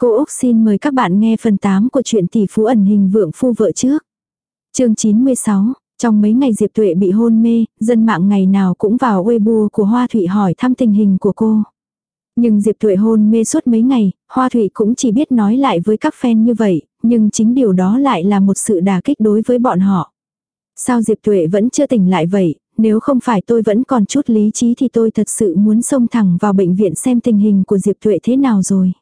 Cô Úc xin mời các bạn nghe phần 8 của truyện tỷ phú ẩn hình vượng phu vợ trước. chương 96, trong mấy ngày Diệp Tuệ bị hôn mê, dân mạng ngày nào cũng vào Weibo của Hoa Thụy hỏi thăm tình hình của cô. Nhưng Diệp Tuệ hôn mê suốt mấy ngày, Hoa Thụy cũng chỉ biết nói lại với các fan như vậy, nhưng chính điều đó lại là một sự đả kích đối với bọn họ. Sao Diệp Tuệ vẫn chưa tỉnh lại vậy, nếu không phải tôi vẫn còn chút lý trí thì tôi thật sự muốn xông thẳng vào bệnh viện xem tình hình của Diệp Tuệ thế nào rồi.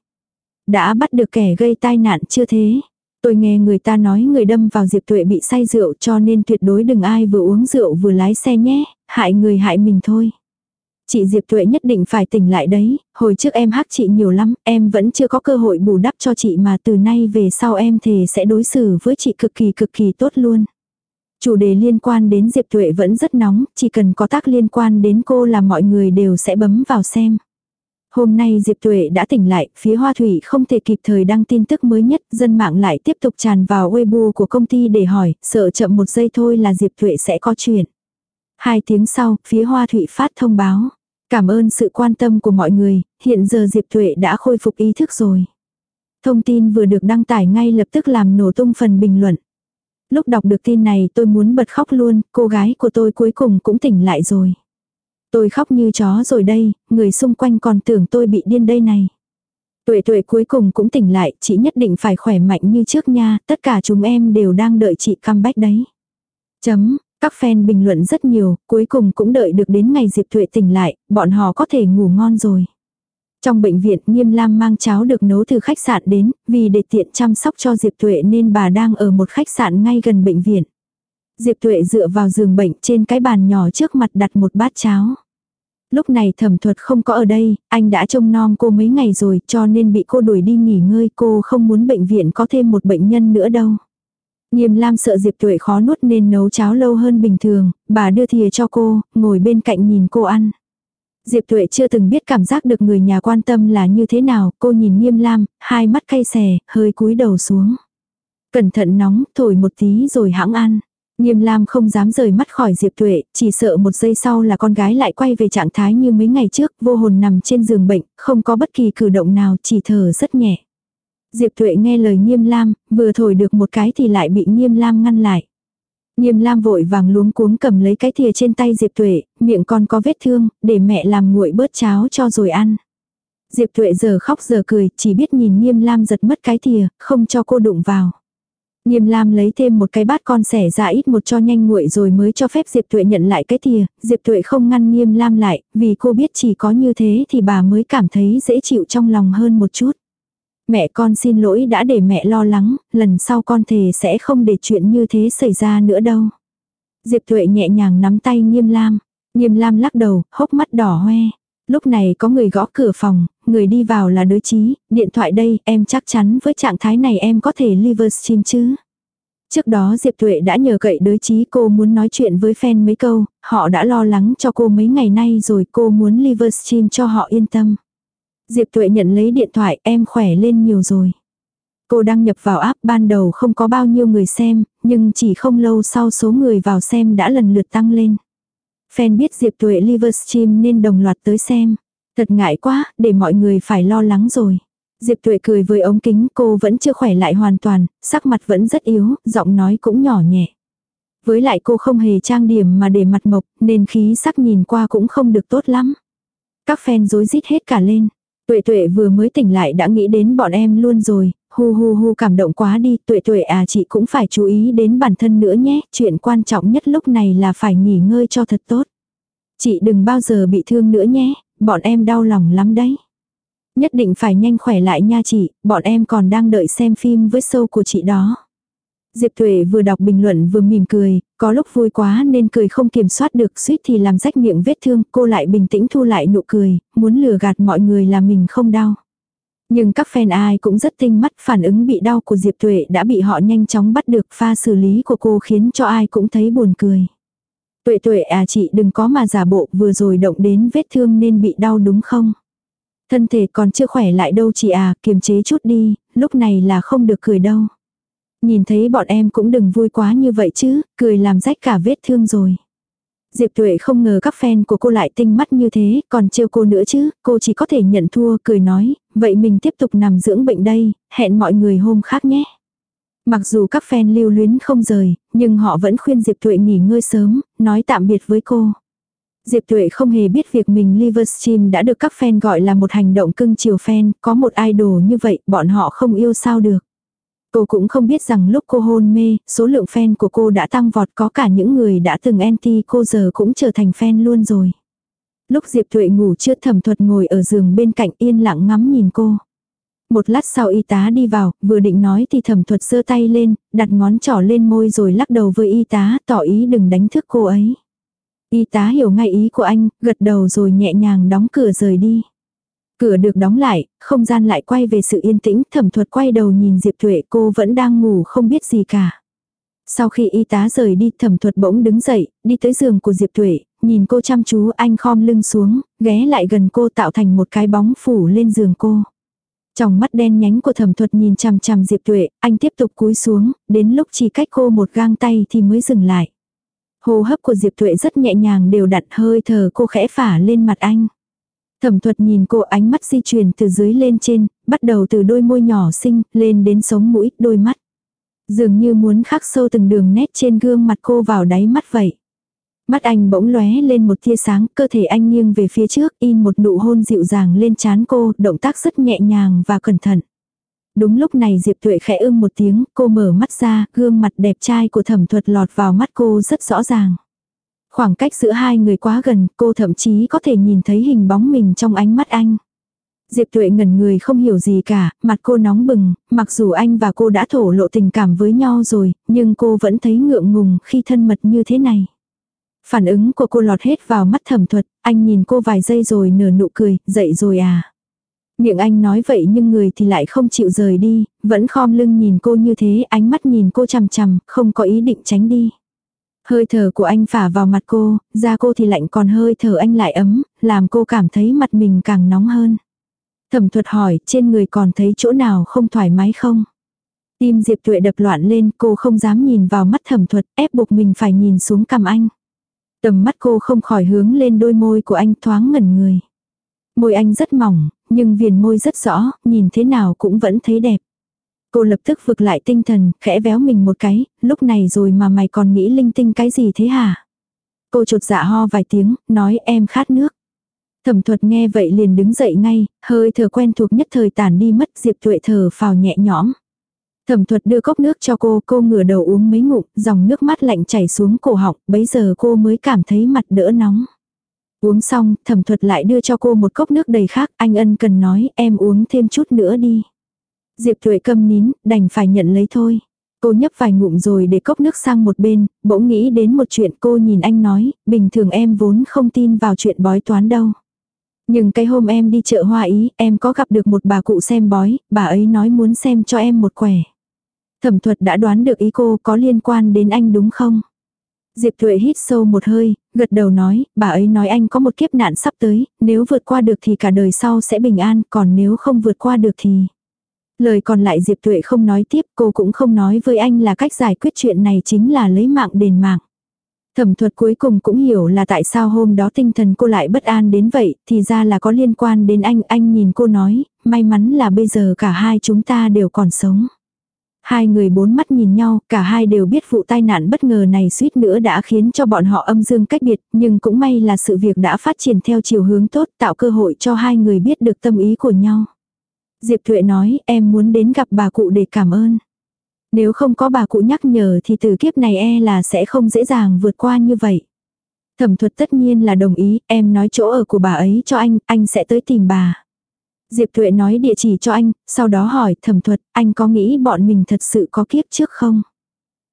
Đã bắt được kẻ gây tai nạn chưa thế? Tôi nghe người ta nói người đâm vào Diệp Tuệ bị say rượu cho nên tuyệt đối đừng ai vừa uống rượu vừa lái xe nhé, hại người hại mình thôi. Chị Diệp Tuệ nhất định phải tỉnh lại đấy, hồi trước em hắc chị nhiều lắm, em vẫn chưa có cơ hội bù đắp cho chị mà từ nay về sau em thề sẽ đối xử với chị cực kỳ cực kỳ tốt luôn. Chủ đề liên quan đến Diệp Tuệ vẫn rất nóng, chỉ cần có tác liên quan đến cô là mọi người đều sẽ bấm vào xem. Hôm nay Diệp Tuệ đã tỉnh lại, phía Hoa Thủy không thể kịp thời đăng tin tức mới nhất, dân mạng lại tiếp tục tràn vào Weibo của công ty để hỏi, sợ chậm một giây thôi là Diệp Tuệ sẽ có chuyện. Hai tiếng sau, phía Hoa Thủy phát thông báo. Cảm ơn sự quan tâm của mọi người, hiện giờ Diệp Tuệ đã khôi phục ý thức rồi. Thông tin vừa được đăng tải ngay lập tức làm nổ tung phần bình luận. Lúc đọc được tin này tôi muốn bật khóc luôn, cô gái của tôi cuối cùng cũng tỉnh lại rồi. Tôi khóc như chó rồi đây, người xung quanh còn tưởng tôi bị điên đây này. Tuệ tuệ cuối cùng cũng tỉnh lại, chị nhất định phải khỏe mạnh như trước nha, tất cả chúng em đều đang đợi chị comeback đấy. Chấm, các fan bình luận rất nhiều, cuối cùng cũng đợi được đến ngày Diệp Tuệ tỉnh lại, bọn họ có thể ngủ ngon rồi. Trong bệnh viện Nghiêm Lam mang cháo được nấu từ khách sạn đến, vì để tiện chăm sóc cho Diệp Tuệ nên bà đang ở một khách sạn ngay gần bệnh viện. Diệp Tuệ dựa vào giường bệnh trên cái bàn nhỏ trước mặt đặt một bát cháo. Lúc này thẩm thuật không có ở đây, anh đã trông nom cô mấy ngày rồi cho nên bị cô đuổi đi nghỉ ngơi cô không muốn bệnh viện có thêm một bệnh nhân nữa đâu. Nghiêm Lam sợ Diệp Tuệ khó nuốt nên nấu cháo lâu hơn bình thường, bà đưa thìa cho cô, ngồi bên cạnh nhìn cô ăn. Diệp Tuệ chưa từng biết cảm giác được người nhà quan tâm là như thế nào, cô nhìn Nghiêm Lam, hai mắt cay xè, hơi cúi đầu xuống. Cẩn thận nóng, thổi một tí rồi hãng ăn. Nghiêm Lam không dám rời mắt khỏi Diệp Tuệ, chỉ sợ một giây sau là con gái lại quay về trạng thái như mấy ngày trước, vô hồn nằm trên giường bệnh, không có bất kỳ cử động nào, chỉ thở rất nhẹ. Diệp Tuệ nghe lời Nghiêm Lam, vừa thổi được một cái thì lại bị Nghiêm Lam ngăn lại. Nghiêm Lam vội vàng luống cuống cầm lấy cái thìa trên tay Diệp Tuệ, miệng con có vết thương, để mẹ làm nguội bớt cháo cho rồi ăn. Diệp Tuệ giờ khóc giờ cười, chỉ biết nhìn Nghiêm Lam giật mất cái thìa, không cho cô đụng vào. Nghiêm Lam lấy thêm một cái bát con sẻ ra ít một cho nhanh nguội rồi mới cho phép Diệp Tuệ nhận lại cái thìa, Diệp Tuệ không ngăn Nghiêm Lam lại, vì cô biết chỉ có như thế thì bà mới cảm thấy dễ chịu trong lòng hơn một chút. Mẹ con xin lỗi đã để mẹ lo lắng, lần sau con thề sẽ không để chuyện như thế xảy ra nữa đâu. Diệp Tuệ nhẹ nhàng nắm tay Nghiêm Lam. Nghiêm Lam lắc đầu, hốc mắt đỏ hoe. Lúc này có người gõ cửa phòng, người đi vào là đối chí, điện thoại đây, em chắc chắn với trạng thái này em có thể Livestream chứ. Trước đó Diệp Tuệ đã nhờ cậy đới chí cô muốn nói chuyện với fan mấy câu, họ đã lo lắng cho cô mấy ngày nay rồi cô muốn Livestream cho họ yên tâm. Diệp Tuệ nhận lấy điện thoại em khỏe lên nhiều rồi. Cô đăng nhập vào app ban đầu không có bao nhiêu người xem, nhưng chỉ không lâu sau số người vào xem đã lần lượt tăng lên. Fan biết Diệp Tuệ Livestream nên đồng loạt tới xem. Thật ngại quá, để mọi người phải lo lắng rồi. Diệp Tuệ cười với ống kính cô vẫn chưa khỏe lại hoàn toàn, sắc mặt vẫn rất yếu, giọng nói cũng nhỏ nhẹ. Với lại cô không hề trang điểm mà để mặt mộc, nên khí sắc nhìn qua cũng không được tốt lắm. Các fan rối rít hết cả lên. Tuệ tuệ vừa mới tỉnh lại đã nghĩ đến bọn em luôn rồi, hu hu hu cảm động quá đi, tuệ tuệ à chị cũng phải chú ý đến bản thân nữa nhé, chuyện quan trọng nhất lúc này là phải nghỉ ngơi cho thật tốt. Chị đừng bao giờ bị thương nữa nhé, bọn em đau lòng lắm đấy. Nhất định phải nhanh khỏe lại nha chị, bọn em còn đang đợi xem phim với show của chị đó. Diệp Thuệ vừa đọc bình luận vừa mỉm cười, có lúc vui quá nên cười không kiểm soát được suýt thì làm rách miệng vết thương, cô lại bình tĩnh thu lại nụ cười, muốn lừa gạt mọi người là mình không đau. Nhưng các fan ai cũng rất tinh mắt phản ứng bị đau của Diệp Tuệ đã bị họ nhanh chóng bắt được pha xử lý của cô khiến cho ai cũng thấy buồn cười. Tuệ tuệ à chị đừng có mà giả bộ vừa rồi động đến vết thương nên bị đau đúng không? Thân thể còn chưa khỏe lại đâu chị à, kiềm chế chút đi, lúc này là không được cười đâu. Nhìn thấy bọn em cũng đừng vui quá như vậy chứ, cười làm rách cả vết thương rồi. Diệp Tuệ không ngờ các fan của cô lại tinh mắt như thế, còn trêu cô nữa chứ, cô chỉ có thể nhận thua, cười nói, vậy mình tiếp tục nằm dưỡng bệnh đây, hẹn mọi người hôm khác nhé. Mặc dù các fan lưu luyến không rời, nhưng họ vẫn khuyên Diệp Tuệ nghỉ ngơi sớm, nói tạm biệt với cô. Diệp Tuệ không hề biết việc mình Livestream đã được các fan gọi là một hành động cưng chiều fan, có một idol như vậy, bọn họ không yêu sao được. Cô cũng không biết rằng lúc cô hôn mê, số lượng fan của cô đã tăng vọt có cả những người đã từng anti cô giờ cũng trở thành fan luôn rồi. Lúc Diệp Thuệ ngủ chưa thẩm thuật ngồi ở giường bên cạnh yên lặng ngắm nhìn cô. Một lát sau y tá đi vào, vừa định nói thì thẩm thuật giơ tay lên, đặt ngón trỏ lên môi rồi lắc đầu với y tá, tỏ ý đừng đánh thức cô ấy. Y tá hiểu ngay ý của anh, gật đầu rồi nhẹ nhàng đóng cửa rời đi. Cửa được đóng lại, không gian lại quay về sự yên tĩnh, thẩm thuật quay đầu nhìn Diệp Thuệ cô vẫn đang ngủ không biết gì cả. Sau khi y tá rời đi, thẩm thuật bỗng đứng dậy, đi tới giường của Diệp Thuệ, nhìn cô chăm chú anh khom lưng xuống, ghé lại gần cô tạo thành một cái bóng phủ lên giường cô. Trong mắt đen nhánh của thẩm thuật nhìn chằm chằm Diệp Tuệ, anh tiếp tục cúi xuống, đến lúc chỉ cách cô một gang tay thì mới dừng lại. Hô hấp của Diệp Tuệ rất nhẹ nhàng đều đặn hơi thở cô khẽ phả lên mặt anh. Thẩm thuật nhìn cô ánh mắt di chuyển từ dưới lên trên, bắt đầu từ đôi môi nhỏ xinh, lên đến sống mũi, đôi mắt. Dường như muốn khắc sâu từng đường nét trên gương mặt cô vào đáy mắt vậy. Mắt anh bỗng lóe lên một tia sáng, cơ thể anh nghiêng về phía trước, in một nụ hôn dịu dàng lên trán cô, động tác rất nhẹ nhàng và cẩn thận. Đúng lúc này Diệp Tuệ khẽ ưng một tiếng, cô mở mắt ra, gương mặt đẹp trai của thẩm thuật lọt vào mắt cô rất rõ ràng. Khoảng cách giữa hai người quá gần, cô thậm chí có thể nhìn thấy hình bóng mình trong ánh mắt anh. Diệp Tuệ ngẩn người không hiểu gì cả, mặt cô nóng bừng, mặc dù anh và cô đã thổ lộ tình cảm với nhau rồi, nhưng cô vẫn thấy ngượng ngùng khi thân mật như thế này. Phản ứng của cô lọt hết vào mắt thẩm thuật, anh nhìn cô vài giây rồi nở nụ cười, dậy rồi à. Miệng anh nói vậy nhưng người thì lại không chịu rời đi, vẫn khom lưng nhìn cô như thế, ánh mắt nhìn cô chằm chằm, không có ý định tránh đi. Hơi thở của anh phả vào mặt cô, da cô thì lạnh còn hơi thở anh lại ấm, làm cô cảm thấy mặt mình càng nóng hơn. Thẩm thuật hỏi, trên người còn thấy chỗ nào không thoải mái không? Tim Diệp Tuệ đập loạn lên, cô không dám nhìn vào mắt thẩm thuật, ép buộc mình phải nhìn xuống cằm anh. Tầm mắt cô không khỏi hướng lên đôi môi của anh thoáng ngẩn người. Môi anh rất mỏng, nhưng viền môi rất rõ, nhìn thế nào cũng vẫn thấy đẹp. Cô lập tức vực lại tinh thần, khẽ véo mình một cái, lúc này rồi mà mày còn nghĩ linh tinh cái gì thế hả? Cô chột dạ ho vài tiếng, nói em khát nước. Thẩm thuật nghe vậy liền đứng dậy ngay, hơi thở quen thuộc nhất thời tàn đi mất Diệp Tuệ thở phào nhẹ nhõm. Thẩm thuật đưa cốc nước cho cô, cô ngửa đầu uống mấy ngụm, dòng nước mắt lạnh chảy xuống cổ họng, bấy giờ cô mới cảm thấy mặt đỡ nóng. Uống xong, thẩm thuật lại đưa cho cô một cốc nước đầy khác, anh ân cần nói em uống thêm chút nữa đi. Diệp Thuệ câm nín, đành phải nhận lấy thôi. Cô nhấp vài ngụm rồi để cốc nước sang một bên, bỗng nghĩ đến một chuyện cô nhìn anh nói, bình thường em vốn không tin vào chuyện bói toán đâu. Nhưng cái hôm em đi chợ hoa ý, em có gặp được một bà cụ xem bói, bà ấy nói muốn xem cho em một quẻ. Thẩm thuật đã đoán được ý cô có liên quan đến anh đúng không? Diệp Thuệ hít sâu một hơi, gật đầu nói, bà ấy nói anh có một kiếp nạn sắp tới, nếu vượt qua được thì cả đời sau sẽ bình an, còn nếu không vượt qua được thì... Lời còn lại Diệp Tuệ không nói tiếp, cô cũng không nói với anh là cách giải quyết chuyện này chính là lấy mạng đền mạng. Thẩm thuật cuối cùng cũng hiểu là tại sao hôm đó tinh thần cô lại bất an đến vậy, thì ra là có liên quan đến anh, anh nhìn cô nói, may mắn là bây giờ cả hai chúng ta đều còn sống. Hai người bốn mắt nhìn nhau, cả hai đều biết vụ tai nạn bất ngờ này suýt nữa đã khiến cho bọn họ âm dương cách biệt, nhưng cũng may là sự việc đã phát triển theo chiều hướng tốt, tạo cơ hội cho hai người biết được tâm ý của nhau. Diệp Thuệ nói, em muốn đến gặp bà cụ để cảm ơn. Nếu không có bà cụ nhắc nhở thì từ kiếp này e là sẽ không dễ dàng vượt qua như vậy. Thẩm thuật tất nhiên là đồng ý, em nói chỗ ở của bà ấy cho anh, anh sẽ tới tìm bà. Diệp Thuệ nói địa chỉ cho anh, sau đó hỏi thẩm thuật, anh có nghĩ bọn mình thật sự có kiếp trước không?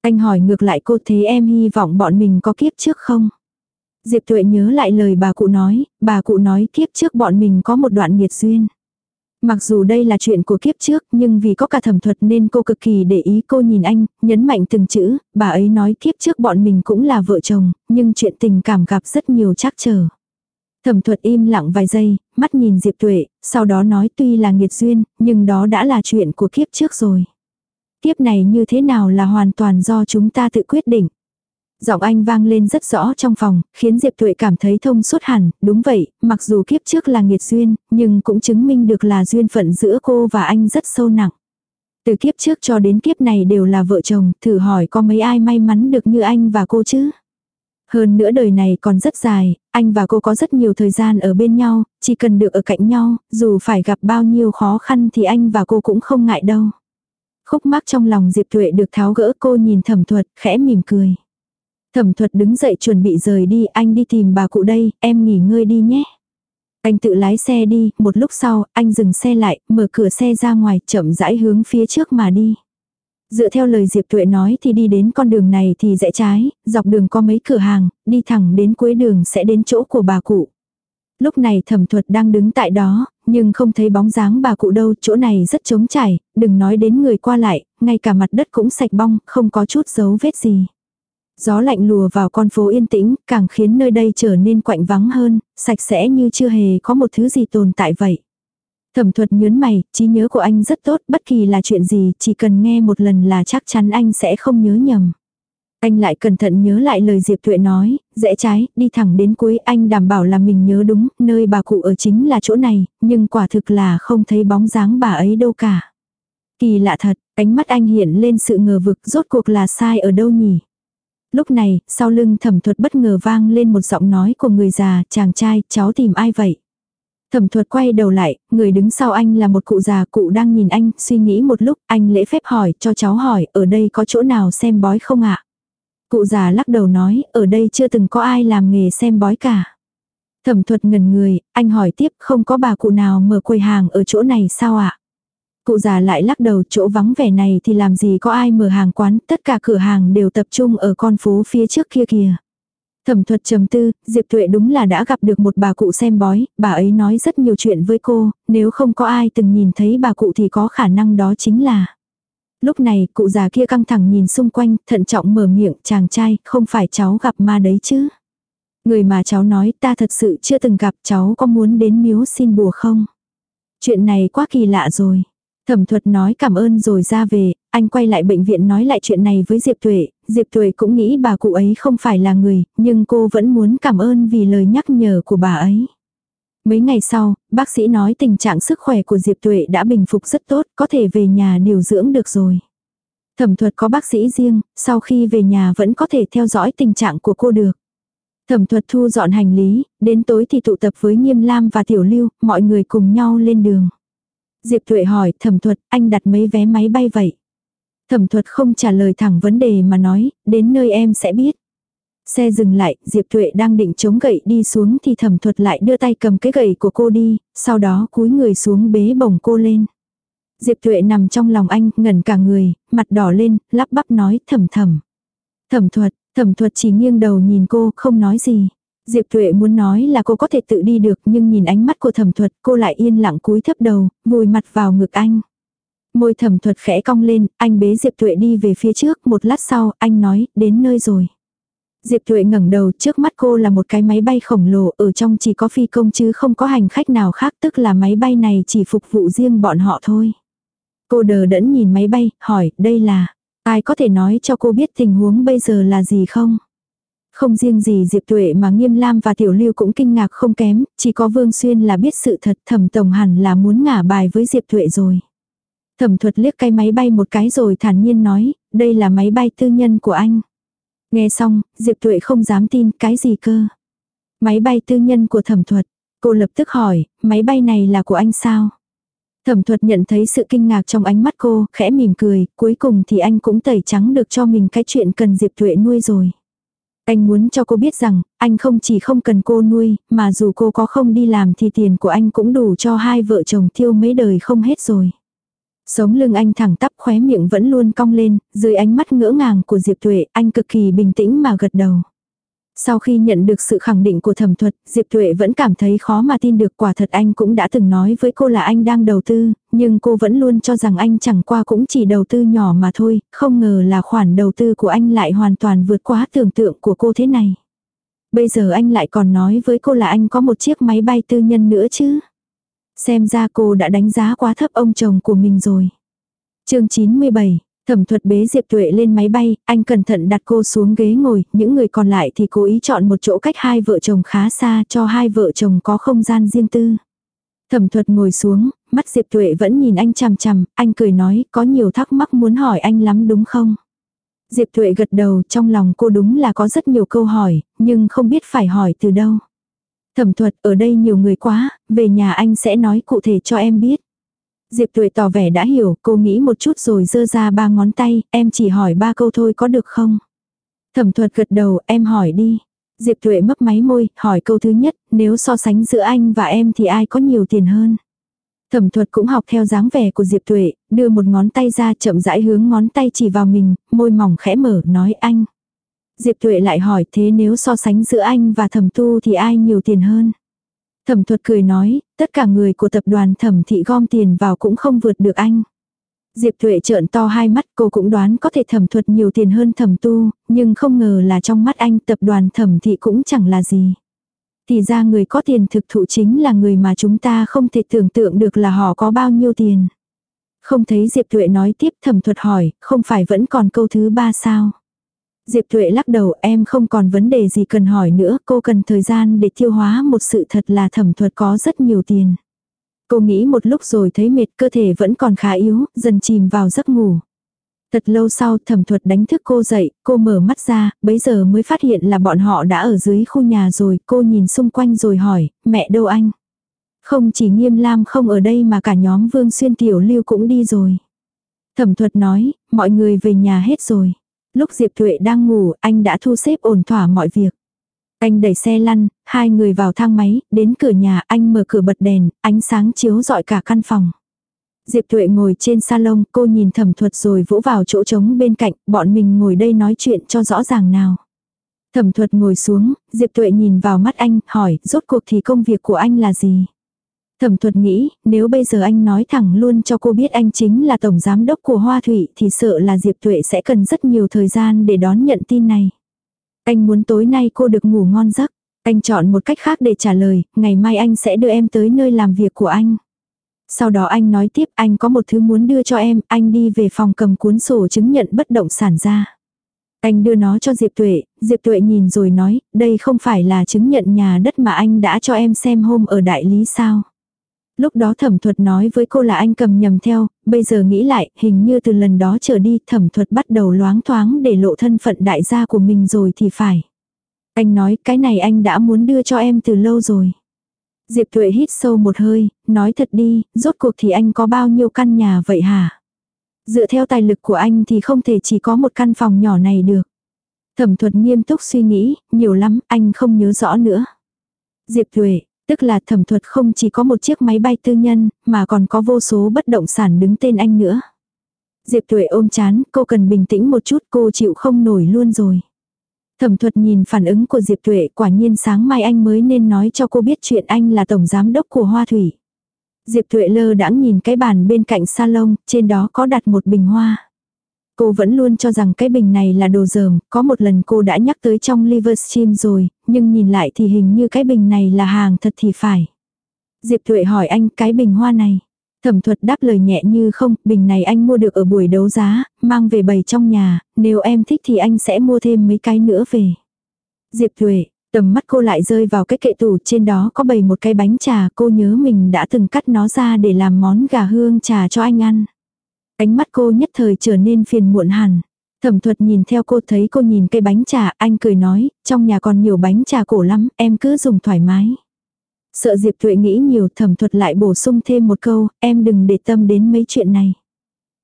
Anh hỏi ngược lại cô thế em hy vọng bọn mình có kiếp trước không? Diệp Thuệ nhớ lại lời bà cụ nói, bà cụ nói kiếp trước bọn mình có một đoạn nghiệt duyên. Mặc dù đây là chuyện của kiếp trước nhưng vì có cả thẩm thuật nên cô cực kỳ để ý cô nhìn anh, nhấn mạnh từng chữ, bà ấy nói kiếp trước bọn mình cũng là vợ chồng, nhưng chuyện tình cảm gặp rất nhiều trắc trở. Thẩm thuật im lặng vài giây, mắt nhìn Diệp Tuệ, sau đó nói tuy là nghiệt duyên, nhưng đó đã là chuyện của kiếp trước rồi. Kiếp này như thế nào là hoàn toàn do chúng ta tự quyết định. Giọng anh vang lên rất rõ trong phòng, khiến Diệp Tuệ cảm thấy thông suốt hẳn, đúng vậy, mặc dù kiếp trước là nghiệt duyên, nhưng cũng chứng minh được là duyên phận giữa cô và anh rất sâu nặng. Từ kiếp trước cho đến kiếp này đều là vợ chồng, thử hỏi có mấy ai may mắn được như anh và cô chứ? Hơn nữa đời này còn rất dài, anh và cô có rất nhiều thời gian ở bên nhau, chỉ cần được ở cạnh nhau, dù phải gặp bao nhiêu khó khăn thì anh và cô cũng không ngại đâu. Khúc mắc trong lòng Diệp Tuệ được tháo gỡ cô nhìn thẩm thuật, khẽ mỉm cười. Thẩm thuật đứng dậy chuẩn bị rời đi, anh đi tìm bà cụ đây, em nghỉ ngơi đi nhé. Anh tự lái xe đi, một lúc sau, anh dừng xe lại, mở cửa xe ra ngoài, chậm rãi hướng phía trước mà đi. Dựa theo lời Diệp Tuệ nói thì đi đến con đường này thì rẽ trái, dọc đường có mấy cửa hàng, đi thẳng đến cuối đường sẽ đến chỗ của bà cụ. Lúc này thẩm thuật đang đứng tại đó, nhưng không thấy bóng dáng bà cụ đâu, chỗ này rất trống trải, đừng nói đến người qua lại, ngay cả mặt đất cũng sạch bong, không có chút dấu vết gì. Gió lạnh lùa vào con phố yên tĩnh, càng khiến nơi đây trở nên quạnh vắng hơn, sạch sẽ như chưa hề có một thứ gì tồn tại vậy. Thẩm thuật nhớn mày, trí nhớ của anh rất tốt, bất kỳ là chuyện gì, chỉ cần nghe một lần là chắc chắn anh sẽ không nhớ nhầm. Anh lại cẩn thận nhớ lại lời Diệp Thuệ nói, rẽ trái, đi thẳng đến cuối anh đảm bảo là mình nhớ đúng, nơi bà cụ ở chính là chỗ này, nhưng quả thực là không thấy bóng dáng bà ấy đâu cả. Kỳ lạ thật, ánh mắt anh hiện lên sự ngờ vực rốt cuộc là sai ở đâu nhỉ? Lúc này, sau lưng thẩm thuật bất ngờ vang lên một giọng nói của người già, chàng trai, cháu tìm ai vậy? Thẩm thuật quay đầu lại, người đứng sau anh là một cụ già, cụ đang nhìn anh, suy nghĩ một lúc, anh lễ phép hỏi, cho cháu hỏi, ở đây có chỗ nào xem bói không ạ? Cụ già lắc đầu nói, ở đây chưa từng có ai làm nghề xem bói cả. Thẩm thuật ngần người, anh hỏi tiếp, không có bà cụ nào mở quầy hàng ở chỗ này sao ạ? Cụ già lại lắc đầu chỗ vắng vẻ này thì làm gì có ai mở hàng quán, tất cả cửa hàng đều tập trung ở con phố phía trước kia kìa. Thẩm thuật trầm tư, Diệp Tuệ đúng là đã gặp được một bà cụ xem bói, bà ấy nói rất nhiều chuyện với cô, nếu không có ai từng nhìn thấy bà cụ thì có khả năng đó chính là. Lúc này, cụ già kia căng thẳng nhìn xung quanh, thận trọng mở miệng, chàng trai, không phải cháu gặp ma đấy chứ. Người mà cháu nói ta thật sự chưa từng gặp cháu có muốn đến miếu xin bùa không? Chuyện này quá kỳ lạ rồi. Thẩm thuật nói cảm ơn rồi ra về, anh quay lại bệnh viện nói lại chuyện này với Diệp Tuệ, Diệp Tuệ cũng nghĩ bà cụ ấy không phải là người, nhưng cô vẫn muốn cảm ơn vì lời nhắc nhở của bà ấy. Mấy ngày sau, bác sĩ nói tình trạng sức khỏe của Diệp Tuệ đã bình phục rất tốt, có thể về nhà điều dưỡng được rồi. Thẩm thuật có bác sĩ riêng, sau khi về nhà vẫn có thể theo dõi tình trạng của cô được. Thẩm thuật thu dọn hành lý, đến tối thì tụ tập với Nghiêm Lam và Tiểu Lưu, mọi người cùng nhau lên đường. Diệp Tuệ hỏi thẩm thuật, anh đặt mấy vé máy bay vậy? Thẩm thuật không trả lời thẳng vấn đề mà nói, đến nơi em sẽ biết. Xe dừng lại, Diệp Tuệ đang định chống gậy đi xuống thì thẩm thuật lại đưa tay cầm cái gậy của cô đi, sau đó cúi người xuống bế bổng cô lên. Diệp Tuệ nằm trong lòng anh, ngẩn cả người, mặt đỏ lên, lắp bắp nói thầm thầm. Thẩm thuật, thẩm thuật chỉ nghiêng đầu nhìn cô, không nói gì. Diệp Tuệ muốn nói là cô có thể tự đi được nhưng nhìn ánh mắt của thẩm thuật cô lại yên lặng cúi thấp đầu, vùi mặt vào ngực anh. Môi thẩm thuật khẽ cong lên, anh bế Diệp Tuệ đi về phía trước, một lát sau, anh nói, đến nơi rồi. Diệp Tuệ ngẩng đầu, trước mắt cô là một cái máy bay khổng lồ, ở trong chỉ có phi công chứ không có hành khách nào khác, tức là máy bay này chỉ phục vụ riêng bọn họ thôi. Cô đờ đẫn nhìn máy bay, hỏi, đây là, ai có thể nói cho cô biết tình huống bây giờ là gì không? Không riêng gì Diệp Tuệ mà Nghiêm Lam và Tiểu Lưu cũng kinh ngạc không kém, chỉ có Vương Xuyên là biết sự thật thẩm tổng hẳn là muốn ngả bài với Diệp Tuệ rồi. Thẩm thuật liếc cái máy bay một cái rồi thản nhiên nói, đây là máy bay tư nhân của anh. Nghe xong, Diệp Tuệ không dám tin cái gì cơ. Máy bay tư nhân của thẩm thuật. Cô lập tức hỏi, máy bay này là của anh sao? Thẩm thuật nhận thấy sự kinh ngạc trong ánh mắt cô, khẽ mỉm cười, cuối cùng thì anh cũng tẩy trắng được cho mình cái chuyện cần Diệp Tuệ nuôi rồi. Anh muốn cho cô biết rằng, anh không chỉ không cần cô nuôi, mà dù cô có không đi làm thì tiền của anh cũng đủ cho hai vợ chồng tiêu mấy đời không hết rồi. Sống lưng anh thẳng tắp khóe miệng vẫn luôn cong lên, dưới ánh mắt ngỡ ngàng của Diệp Tuệ, anh cực kỳ bình tĩnh mà gật đầu. Sau khi nhận được sự khẳng định của thẩm thuật, Diệp Tuệ vẫn cảm thấy khó mà tin được quả thật anh cũng đã từng nói với cô là anh đang đầu tư, nhưng cô vẫn luôn cho rằng anh chẳng qua cũng chỉ đầu tư nhỏ mà thôi, không ngờ là khoản đầu tư của anh lại hoàn toàn vượt quá tưởng tượng của cô thế này. Bây giờ anh lại còn nói với cô là anh có một chiếc máy bay tư nhân nữa chứ. Xem ra cô đã đánh giá quá thấp ông chồng của mình rồi. chương 97 Thẩm thuật bế Diệp Tuệ lên máy bay, anh cẩn thận đặt cô xuống ghế ngồi, những người còn lại thì cố ý chọn một chỗ cách hai vợ chồng khá xa cho hai vợ chồng có không gian riêng tư. Thẩm thuật ngồi xuống, mắt Diệp Tuệ vẫn nhìn anh chằm chằm, anh cười nói có nhiều thắc mắc muốn hỏi anh lắm đúng không? Diệp Tuệ gật đầu trong lòng cô đúng là có rất nhiều câu hỏi, nhưng không biết phải hỏi từ đâu. Thẩm thuật ở đây nhiều người quá, về nhà anh sẽ nói cụ thể cho em biết. Diệp Tuệ tỏ vẻ đã hiểu, cô nghĩ một chút rồi dơ ra ba ngón tay, em chỉ hỏi ba câu thôi có được không? Thẩm thuật gật đầu, em hỏi đi. Diệp Tuệ mấp máy môi, hỏi câu thứ nhất, nếu so sánh giữa anh và em thì ai có nhiều tiền hơn? Thẩm thuật cũng học theo dáng vẻ của Diệp Tuệ, đưa một ngón tay ra chậm rãi hướng ngón tay chỉ vào mình, môi mỏng khẽ mở, nói anh. Diệp Tuệ lại hỏi thế nếu so sánh giữa anh và thẩm tu thì ai nhiều tiền hơn? Thẩm thuật cười nói, tất cả người của tập đoàn thẩm thị gom tiền vào cũng không vượt được anh. Diệp Thuệ trợn to hai mắt cô cũng đoán có thể thẩm thuật nhiều tiền hơn thẩm tu, nhưng không ngờ là trong mắt anh tập đoàn thẩm thị cũng chẳng là gì. Thì ra người có tiền thực thụ chính là người mà chúng ta không thể tưởng tượng được là họ có bao nhiêu tiền. Không thấy Diệp Thuệ nói tiếp thẩm thuật hỏi, không phải vẫn còn câu thứ ba sao? Diệp Thuệ lắc đầu em không còn vấn đề gì cần hỏi nữa, cô cần thời gian để tiêu hóa một sự thật là thẩm thuật có rất nhiều tiền. Cô nghĩ một lúc rồi thấy mệt cơ thể vẫn còn khá yếu, dần chìm vào giấc ngủ. Thật lâu sau thẩm thuật đánh thức cô dậy, cô mở mắt ra, bấy giờ mới phát hiện là bọn họ đã ở dưới khu nhà rồi, cô nhìn xung quanh rồi hỏi, mẹ đâu anh? Không chỉ nghiêm lam không ở đây mà cả nhóm vương xuyên tiểu lưu cũng đi rồi. Thẩm thuật nói, mọi người về nhà hết rồi. Lúc Diệp Thuệ đang ngủ, anh đã thu xếp ổn thỏa mọi việc. Anh đẩy xe lăn, hai người vào thang máy, đến cửa nhà, anh mở cửa bật đèn, ánh sáng chiếu rọi cả căn phòng. Diệp Thuệ ngồi trên salon, cô nhìn thẩm thuật rồi vỗ vào chỗ trống bên cạnh, bọn mình ngồi đây nói chuyện cho rõ ràng nào. Thẩm thuật ngồi xuống, Diệp Tuệ nhìn vào mắt anh, hỏi, rốt cuộc thì công việc của anh là gì? Thẩm thuật nghĩ, nếu bây giờ anh nói thẳng luôn cho cô biết anh chính là tổng giám đốc của Hoa Thủy thì sợ là Diệp Tuệ sẽ cần rất nhiều thời gian để đón nhận tin này. Anh muốn tối nay cô được ngủ ngon giấc. Anh chọn một cách khác để trả lời, ngày mai anh sẽ đưa em tới nơi làm việc của anh. Sau đó anh nói tiếp anh có một thứ muốn đưa cho em, anh đi về phòng cầm cuốn sổ chứng nhận bất động sản ra. Anh đưa nó cho Diệp Tuệ, Diệp Tuệ nhìn rồi nói, đây không phải là chứng nhận nhà đất mà anh đã cho em xem hôm ở đại lý sao. Lúc đó thẩm thuật nói với cô là anh cầm nhầm theo, bây giờ nghĩ lại, hình như từ lần đó trở đi thẩm thuật bắt đầu loáng thoáng để lộ thân phận đại gia của mình rồi thì phải. Anh nói cái này anh đã muốn đưa cho em từ lâu rồi. Diệp Tuệ hít sâu một hơi, nói thật đi, rốt cuộc thì anh có bao nhiêu căn nhà vậy hả? Dựa theo tài lực của anh thì không thể chỉ có một căn phòng nhỏ này được. Thẩm thuật nghiêm túc suy nghĩ, nhiều lắm, anh không nhớ rõ nữa. Diệp Tuệ, Tức là thẩm thuật không chỉ có một chiếc máy bay tư nhân, mà còn có vô số bất động sản đứng tên anh nữa. Diệp Tuệ ôm chán, cô cần bình tĩnh một chút cô chịu không nổi luôn rồi. Thẩm thuật nhìn phản ứng của Diệp Tuệ quả nhiên sáng mai anh mới nên nói cho cô biết chuyện anh là tổng giám đốc của Hoa Thủy. Diệp Tuệ lơ đãng nhìn cái bàn bên cạnh salon, trên đó có đặt một bình hoa. Cô vẫn luôn cho rằng cái bình này là đồ dởm, có một lần cô đã nhắc tới trong Livestream rồi, nhưng nhìn lại thì hình như cái bình này là hàng thật thì phải. Diệp Thuệ hỏi anh cái bình hoa này. Thẩm thuật đáp lời nhẹ như không, bình này anh mua được ở buổi đấu giá, mang về bày trong nhà, nếu em thích thì anh sẽ mua thêm mấy cái nữa về. Diệp Thuệ, tầm mắt cô lại rơi vào cái kệ tủ trên đó có bày một cái bánh trà, cô nhớ mình đã từng cắt nó ra để làm món gà hương trà cho anh ăn. Ánh mắt cô nhất thời trở nên phiền muộn hẳn. Thẩm thuật nhìn theo cô thấy cô nhìn cây bánh trà, anh cười nói, trong nhà còn nhiều bánh trà cổ lắm, em cứ dùng thoải mái. Sợ Diệp Thuệ nghĩ nhiều thẩm thuật lại bổ sung thêm một câu, em đừng để tâm đến mấy chuyện này.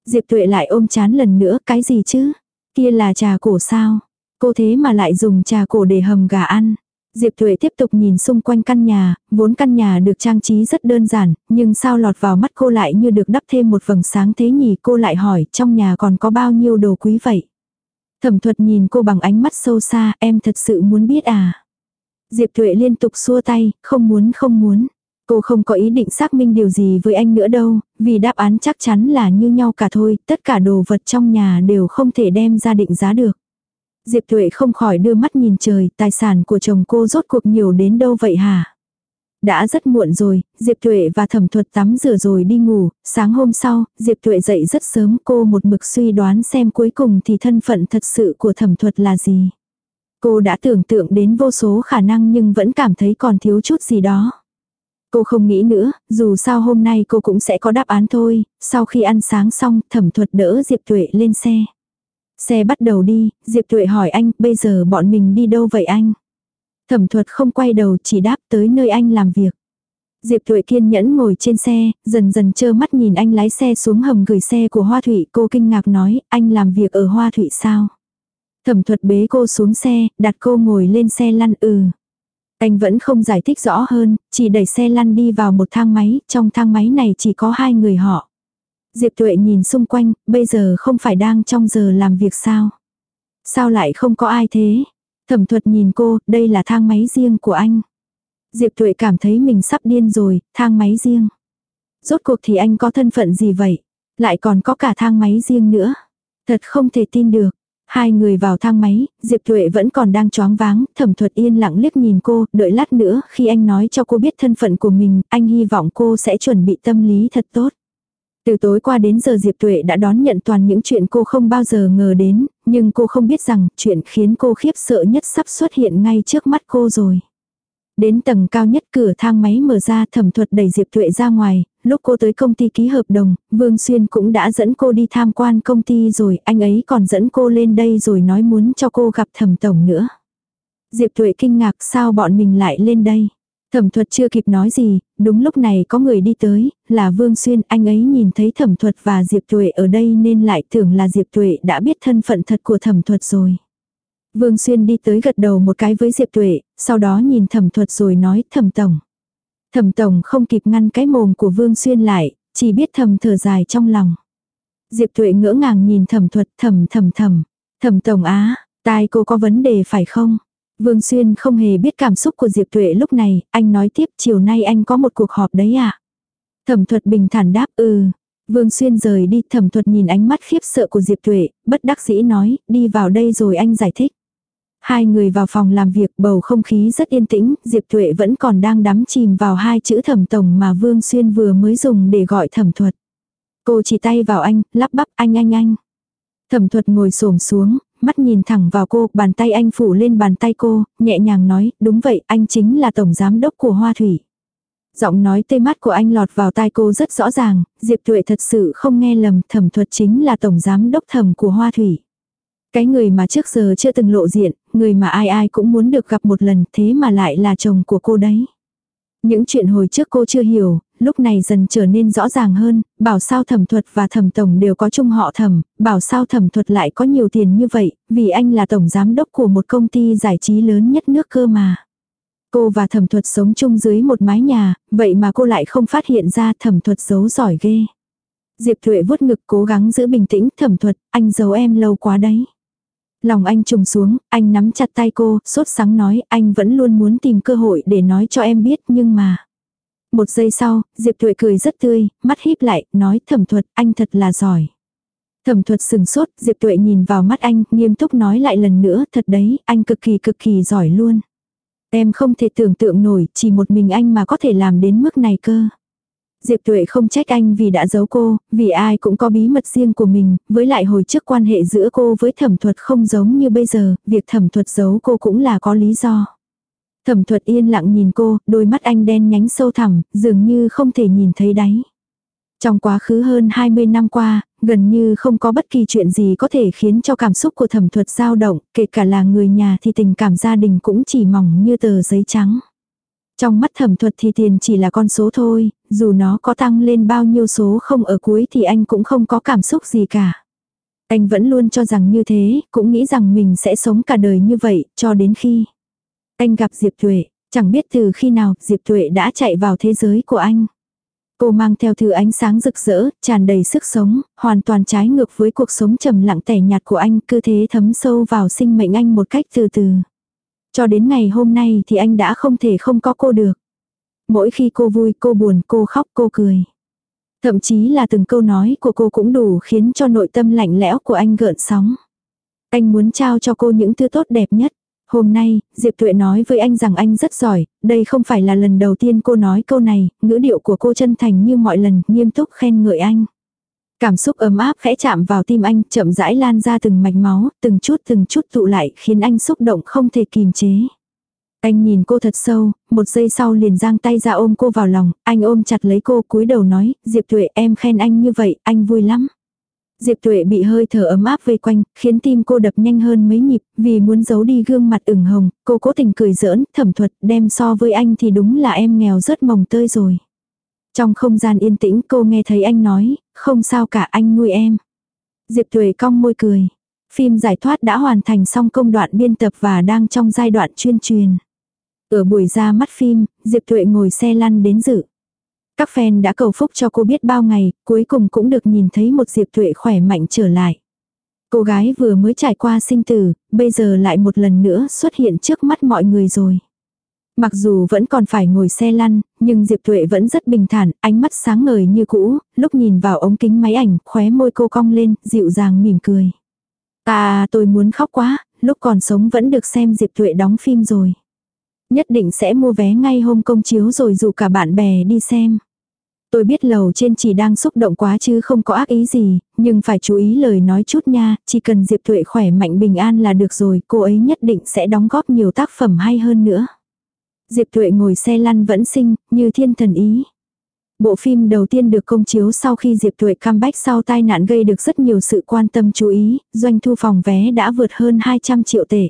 Diệp Thuệ lại ôm chán lần nữa, cái gì chứ? Kia là trà cổ sao? Cô thế mà lại dùng trà cổ để hầm gà ăn. Diệp Thuệ tiếp tục nhìn xung quanh căn nhà, vốn căn nhà được trang trí rất đơn giản, nhưng sao lọt vào mắt cô lại như được đắp thêm một vầng sáng thế nhỉ cô lại hỏi trong nhà còn có bao nhiêu đồ quý vậy. Thẩm thuật nhìn cô bằng ánh mắt sâu xa, em thật sự muốn biết à. Diệp Thuệ liên tục xua tay, không muốn không muốn. Cô không có ý định xác minh điều gì với anh nữa đâu, vì đáp án chắc chắn là như nhau cả thôi, tất cả đồ vật trong nhà đều không thể đem ra định giá được. Diệp Tuệ không khỏi đưa mắt nhìn trời, tài sản của chồng cô rốt cuộc nhiều đến đâu vậy hả? Đã rất muộn rồi, Diệp Tuệ và Thẩm Thuật tắm rửa rồi đi ngủ, sáng hôm sau, Diệp Tuệ dậy rất sớm cô một mực suy đoán xem cuối cùng thì thân phận thật sự của Thẩm Thuật là gì. Cô đã tưởng tượng đến vô số khả năng nhưng vẫn cảm thấy còn thiếu chút gì đó. Cô không nghĩ nữa, dù sao hôm nay cô cũng sẽ có đáp án thôi, sau khi ăn sáng xong thẩm thuật đỡ Diệp Tuệ lên xe. Xe bắt đầu đi, Diệp Tuệ hỏi anh, bây giờ bọn mình đi đâu vậy anh? Thẩm thuật không quay đầu chỉ đáp tới nơi anh làm việc. Diệp Tuệ kiên nhẫn ngồi trên xe, dần dần trơ mắt nhìn anh lái xe xuống hầm gửi xe của Hoa Thụy. Cô kinh ngạc nói, anh làm việc ở Hoa Thụy sao? Thẩm thuật bế cô xuống xe, đặt cô ngồi lên xe lăn ừ. Anh vẫn không giải thích rõ hơn, chỉ đẩy xe lăn đi vào một thang máy, trong thang máy này chỉ có hai người họ. Diệp Tuệ nhìn xung quanh, bây giờ không phải đang trong giờ làm việc sao? Sao lại không có ai thế? Thẩm thuật nhìn cô, đây là thang máy riêng của anh. Diệp Tuệ cảm thấy mình sắp điên rồi, thang máy riêng. Rốt cuộc thì anh có thân phận gì vậy? Lại còn có cả thang máy riêng nữa. Thật không thể tin được. Hai người vào thang máy, Diệp Tuệ vẫn còn đang choáng váng, thẩm thuật yên lặng liếc nhìn cô, đợi lát nữa khi anh nói cho cô biết thân phận của mình, anh hy vọng cô sẽ chuẩn bị tâm lý thật tốt. Từ tối qua đến giờ Diệp Tuệ đã đón nhận toàn những chuyện cô không bao giờ ngờ đến, nhưng cô không biết rằng chuyện khiến cô khiếp sợ nhất sắp xuất hiện ngay trước mắt cô rồi. Đến tầng cao nhất cửa thang máy mở ra thẩm thuật đẩy Diệp Tuệ ra ngoài, lúc cô tới công ty ký hợp đồng, Vương Xuyên cũng đã dẫn cô đi tham quan công ty rồi, anh ấy còn dẫn cô lên đây rồi nói muốn cho cô gặp thẩm tổng nữa. Diệp Tuệ kinh ngạc sao bọn mình lại lên đây. Thẩm thuật chưa kịp nói gì, đúng lúc này có người đi tới, là Vương Xuyên, anh ấy nhìn thấy thẩm thuật và Diệp Tuệ ở đây nên lại tưởng là Diệp Tuệ đã biết thân phận thật của thẩm thuật rồi. Vương Xuyên đi tới gật đầu một cái với Diệp Tuệ, sau đó nhìn thẩm thuật rồi nói thẩm tổng. Thẩm tổng không kịp ngăn cái mồm của Vương Xuyên lại, chỉ biết thầm thở dài trong lòng. Diệp Tuệ ngỡ ngàng nhìn thẩm thuật thầm thầm thầm. Thẩm tổng á, tai cô có vấn đề phải không? Vương Xuyên không hề biết cảm xúc của Diệp Tuệ lúc này, anh nói tiếp chiều nay anh có một cuộc họp đấy à? Thẩm thuật bình thản đáp ừ. Vương Xuyên rời đi thẩm thuật nhìn ánh mắt khiếp sợ của Diệp Tuệ, bất đắc dĩ nói, đi vào đây rồi anh giải thích. Hai người vào phòng làm việc bầu không khí rất yên tĩnh, Diệp Tuệ vẫn còn đang đắm chìm vào hai chữ thẩm tổng mà Vương Xuyên vừa mới dùng để gọi thẩm thuật. Cô chỉ tay vào anh, lắp bắp anh anh anh. Thẩm thuật ngồi xổm xuống, mắt nhìn thẳng vào cô, bàn tay anh phủ lên bàn tay cô, nhẹ nhàng nói, đúng vậy, anh chính là tổng giám đốc của Hoa Thủy. Giọng nói tê mắt của anh lọt vào tai cô rất rõ ràng, Diệp Tuệ thật sự không nghe lầm, thẩm thuật chính là tổng giám đốc thẩm của Hoa Thủy. Cái người mà trước giờ chưa từng lộ diện, người mà ai ai cũng muốn được gặp một lần thế mà lại là chồng của cô đấy. Những chuyện hồi trước cô chưa hiểu, lúc này dần trở nên rõ ràng hơn, bảo sao thẩm thuật và thẩm tổng đều có chung họ thẩm, bảo sao thẩm thuật lại có nhiều tiền như vậy, vì anh là tổng giám đốc của một công ty giải trí lớn nhất nước cơ mà. Cô và thẩm thuật sống chung dưới một mái nhà, vậy mà cô lại không phát hiện ra thẩm thuật giấu giỏi ghê. Diệp Thuệ vuốt ngực cố gắng giữ bình tĩnh thẩm thuật, anh giấu em lâu quá đấy. Lòng anh trùng xuống, anh nắm chặt tay cô, sốt sáng nói anh vẫn luôn muốn tìm cơ hội để nói cho em biết nhưng mà. Một giây sau, Diệp Tuệ cười rất tươi, mắt híp lại, nói thẩm thuật, anh thật là giỏi. Thẩm thuật sừng sốt, Diệp Tuệ nhìn vào mắt anh, nghiêm túc nói lại lần nữa, thật đấy, anh cực kỳ cực kỳ giỏi luôn. Em không thể tưởng tượng nổi, chỉ một mình anh mà có thể làm đến mức này cơ. Diệp Tuệ không trách anh vì đã giấu cô, vì ai cũng có bí mật riêng của mình, với lại hồi trước quan hệ giữa cô với thẩm thuật không giống như bây giờ, việc thẩm thuật giấu cô cũng là có lý do. Thẩm thuật yên lặng nhìn cô, đôi mắt anh đen nhánh sâu thẳm, dường như không thể nhìn thấy đáy. Trong quá khứ hơn 20 năm qua, gần như không có bất kỳ chuyện gì có thể khiến cho cảm xúc của thẩm thuật dao động, kể cả là người nhà thì tình cảm gia đình cũng chỉ mỏng như tờ giấy trắng. Trong mắt thẩm thuật thì tiền chỉ là con số thôi, dù nó có tăng lên bao nhiêu số không ở cuối thì anh cũng không có cảm xúc gì cả. Anh vẫn luôn cho rằng như thế, cũng nghĩ rằng mình sẽ sống cả đời như vậy, cho đến khi anh gặp Diệp Tuệ, chẳng biết từ khi nào Diệp Tuệ đã chạy vào thế giới của anh. Cô mang theo thứ ánh sáng rực rỡ, tràn đầy sức sống, hoàn toàn trái ngược với cuộc sống trầm lặng tẻ nhạt của anh, cứ thế thấm sâu vào sinh mệnh anh một cách từ từ. Cho đến ngày hôm nay thì anh đã không thể không có cô được. Mỗi khi cô vui, cô buồn, cô khóc, cô cười. Thậm chí là từng câu nói của cô cũng đủ khiến cho nội tâm lạnh lẽo của anh gợn sóng. Anh muốn trao cho cô những thứ tốt đẹp nhất. Hôm nay, Diệp Tuệ nói với anh rằng anh rất giỏi, đây không phải là lần đầu tiên cô nói câu này, ngữ điệu của cô chân thành như mọi lần, nghiêm túc khen ngợi anh. Cảm xúc ấm áp khẽ chạm vào tim anh, chậm rãi lan ra từng mạch máu, từng chút từng chút tụ lại, khiến anh xúc động không thể kìm chế. Anh nhìn cô thật sâu, một giây sau liền giang tay ra ôm cô vào lòng, anh ôm chặt lấy cô cúi đầu nói, Diệp Tuệ em khen anh như vậy, anh vui lắm. Diệp Tuệ bị hơi thở ấm áp vây quanh, khiến tim cô đập nhanh hơn mấy nhịp, vì muốn giấu đi gương mặt ửng hồng, cô cố tình cười giỡn, thẩm thuật, đem so với anh thì đúng là em nghèo rất mồng tơi rồi. Trong không gian yên tĩnh cô nghe thấy anh nói, không sao cả anh nuôi em. Diệp Tuệ cong môi cười. Phim giải thoát đã hoàn thành xong công đoạn biên tập và đang trong giai đoạn chuyên truyền. Ở buổi ra mắt phim, Diệp Tuệ ngồi xe lăn đến dự. Các fan đã cầu phúc cho cô biết bao ngày, cuối cùng cũng được nhìn thấy một Diệp thụy khỏe mạnh trở lại. Cô gái vừa mới trải qua sinh tử, bây giờ lại một lần nữa xuất hiện trước mắt mọi người rồi. Mặc dù vẫn còn phải ngồi xe lăn, nhưng Diệp thụy vẫn rất bình thản, ánh mắt sáng ngời như cũ, lúc nhìn vào ống kính máy ảnh, khóe môi cô cong lên, dịu dàng mỉm cười. À, tôi muốn khóc quá, lúc còn sống vẫn được xem Diệp thụy đóng phim rồi. Nhất định sẽ mua vé ngay hôm công chiếu rồi dù cả bạn bè đi xem. Tôi biết lầu trên chỉ đang xúc động quá chứ không có ác ý gì, nhưng phải chú ý lời nói chút nha, chỉ cần Diệp Tuệ khỏe mạnh bình an là được rồi, cô ấy nhất định sẽ đóng góp nhiều tác phẩm hay hơn nữa. Diệp Tuệ ngồi xe lăn vẫn xinh, như thiên thần ý. Bộ phim đầu tiên được công chiếu sau khi Diệp Tuệ comeback sau tai nạn gây được rất nhiều sự quan tâm chú ý, doanh thu phòng vé đã vượt hơn 200 triệu tệ.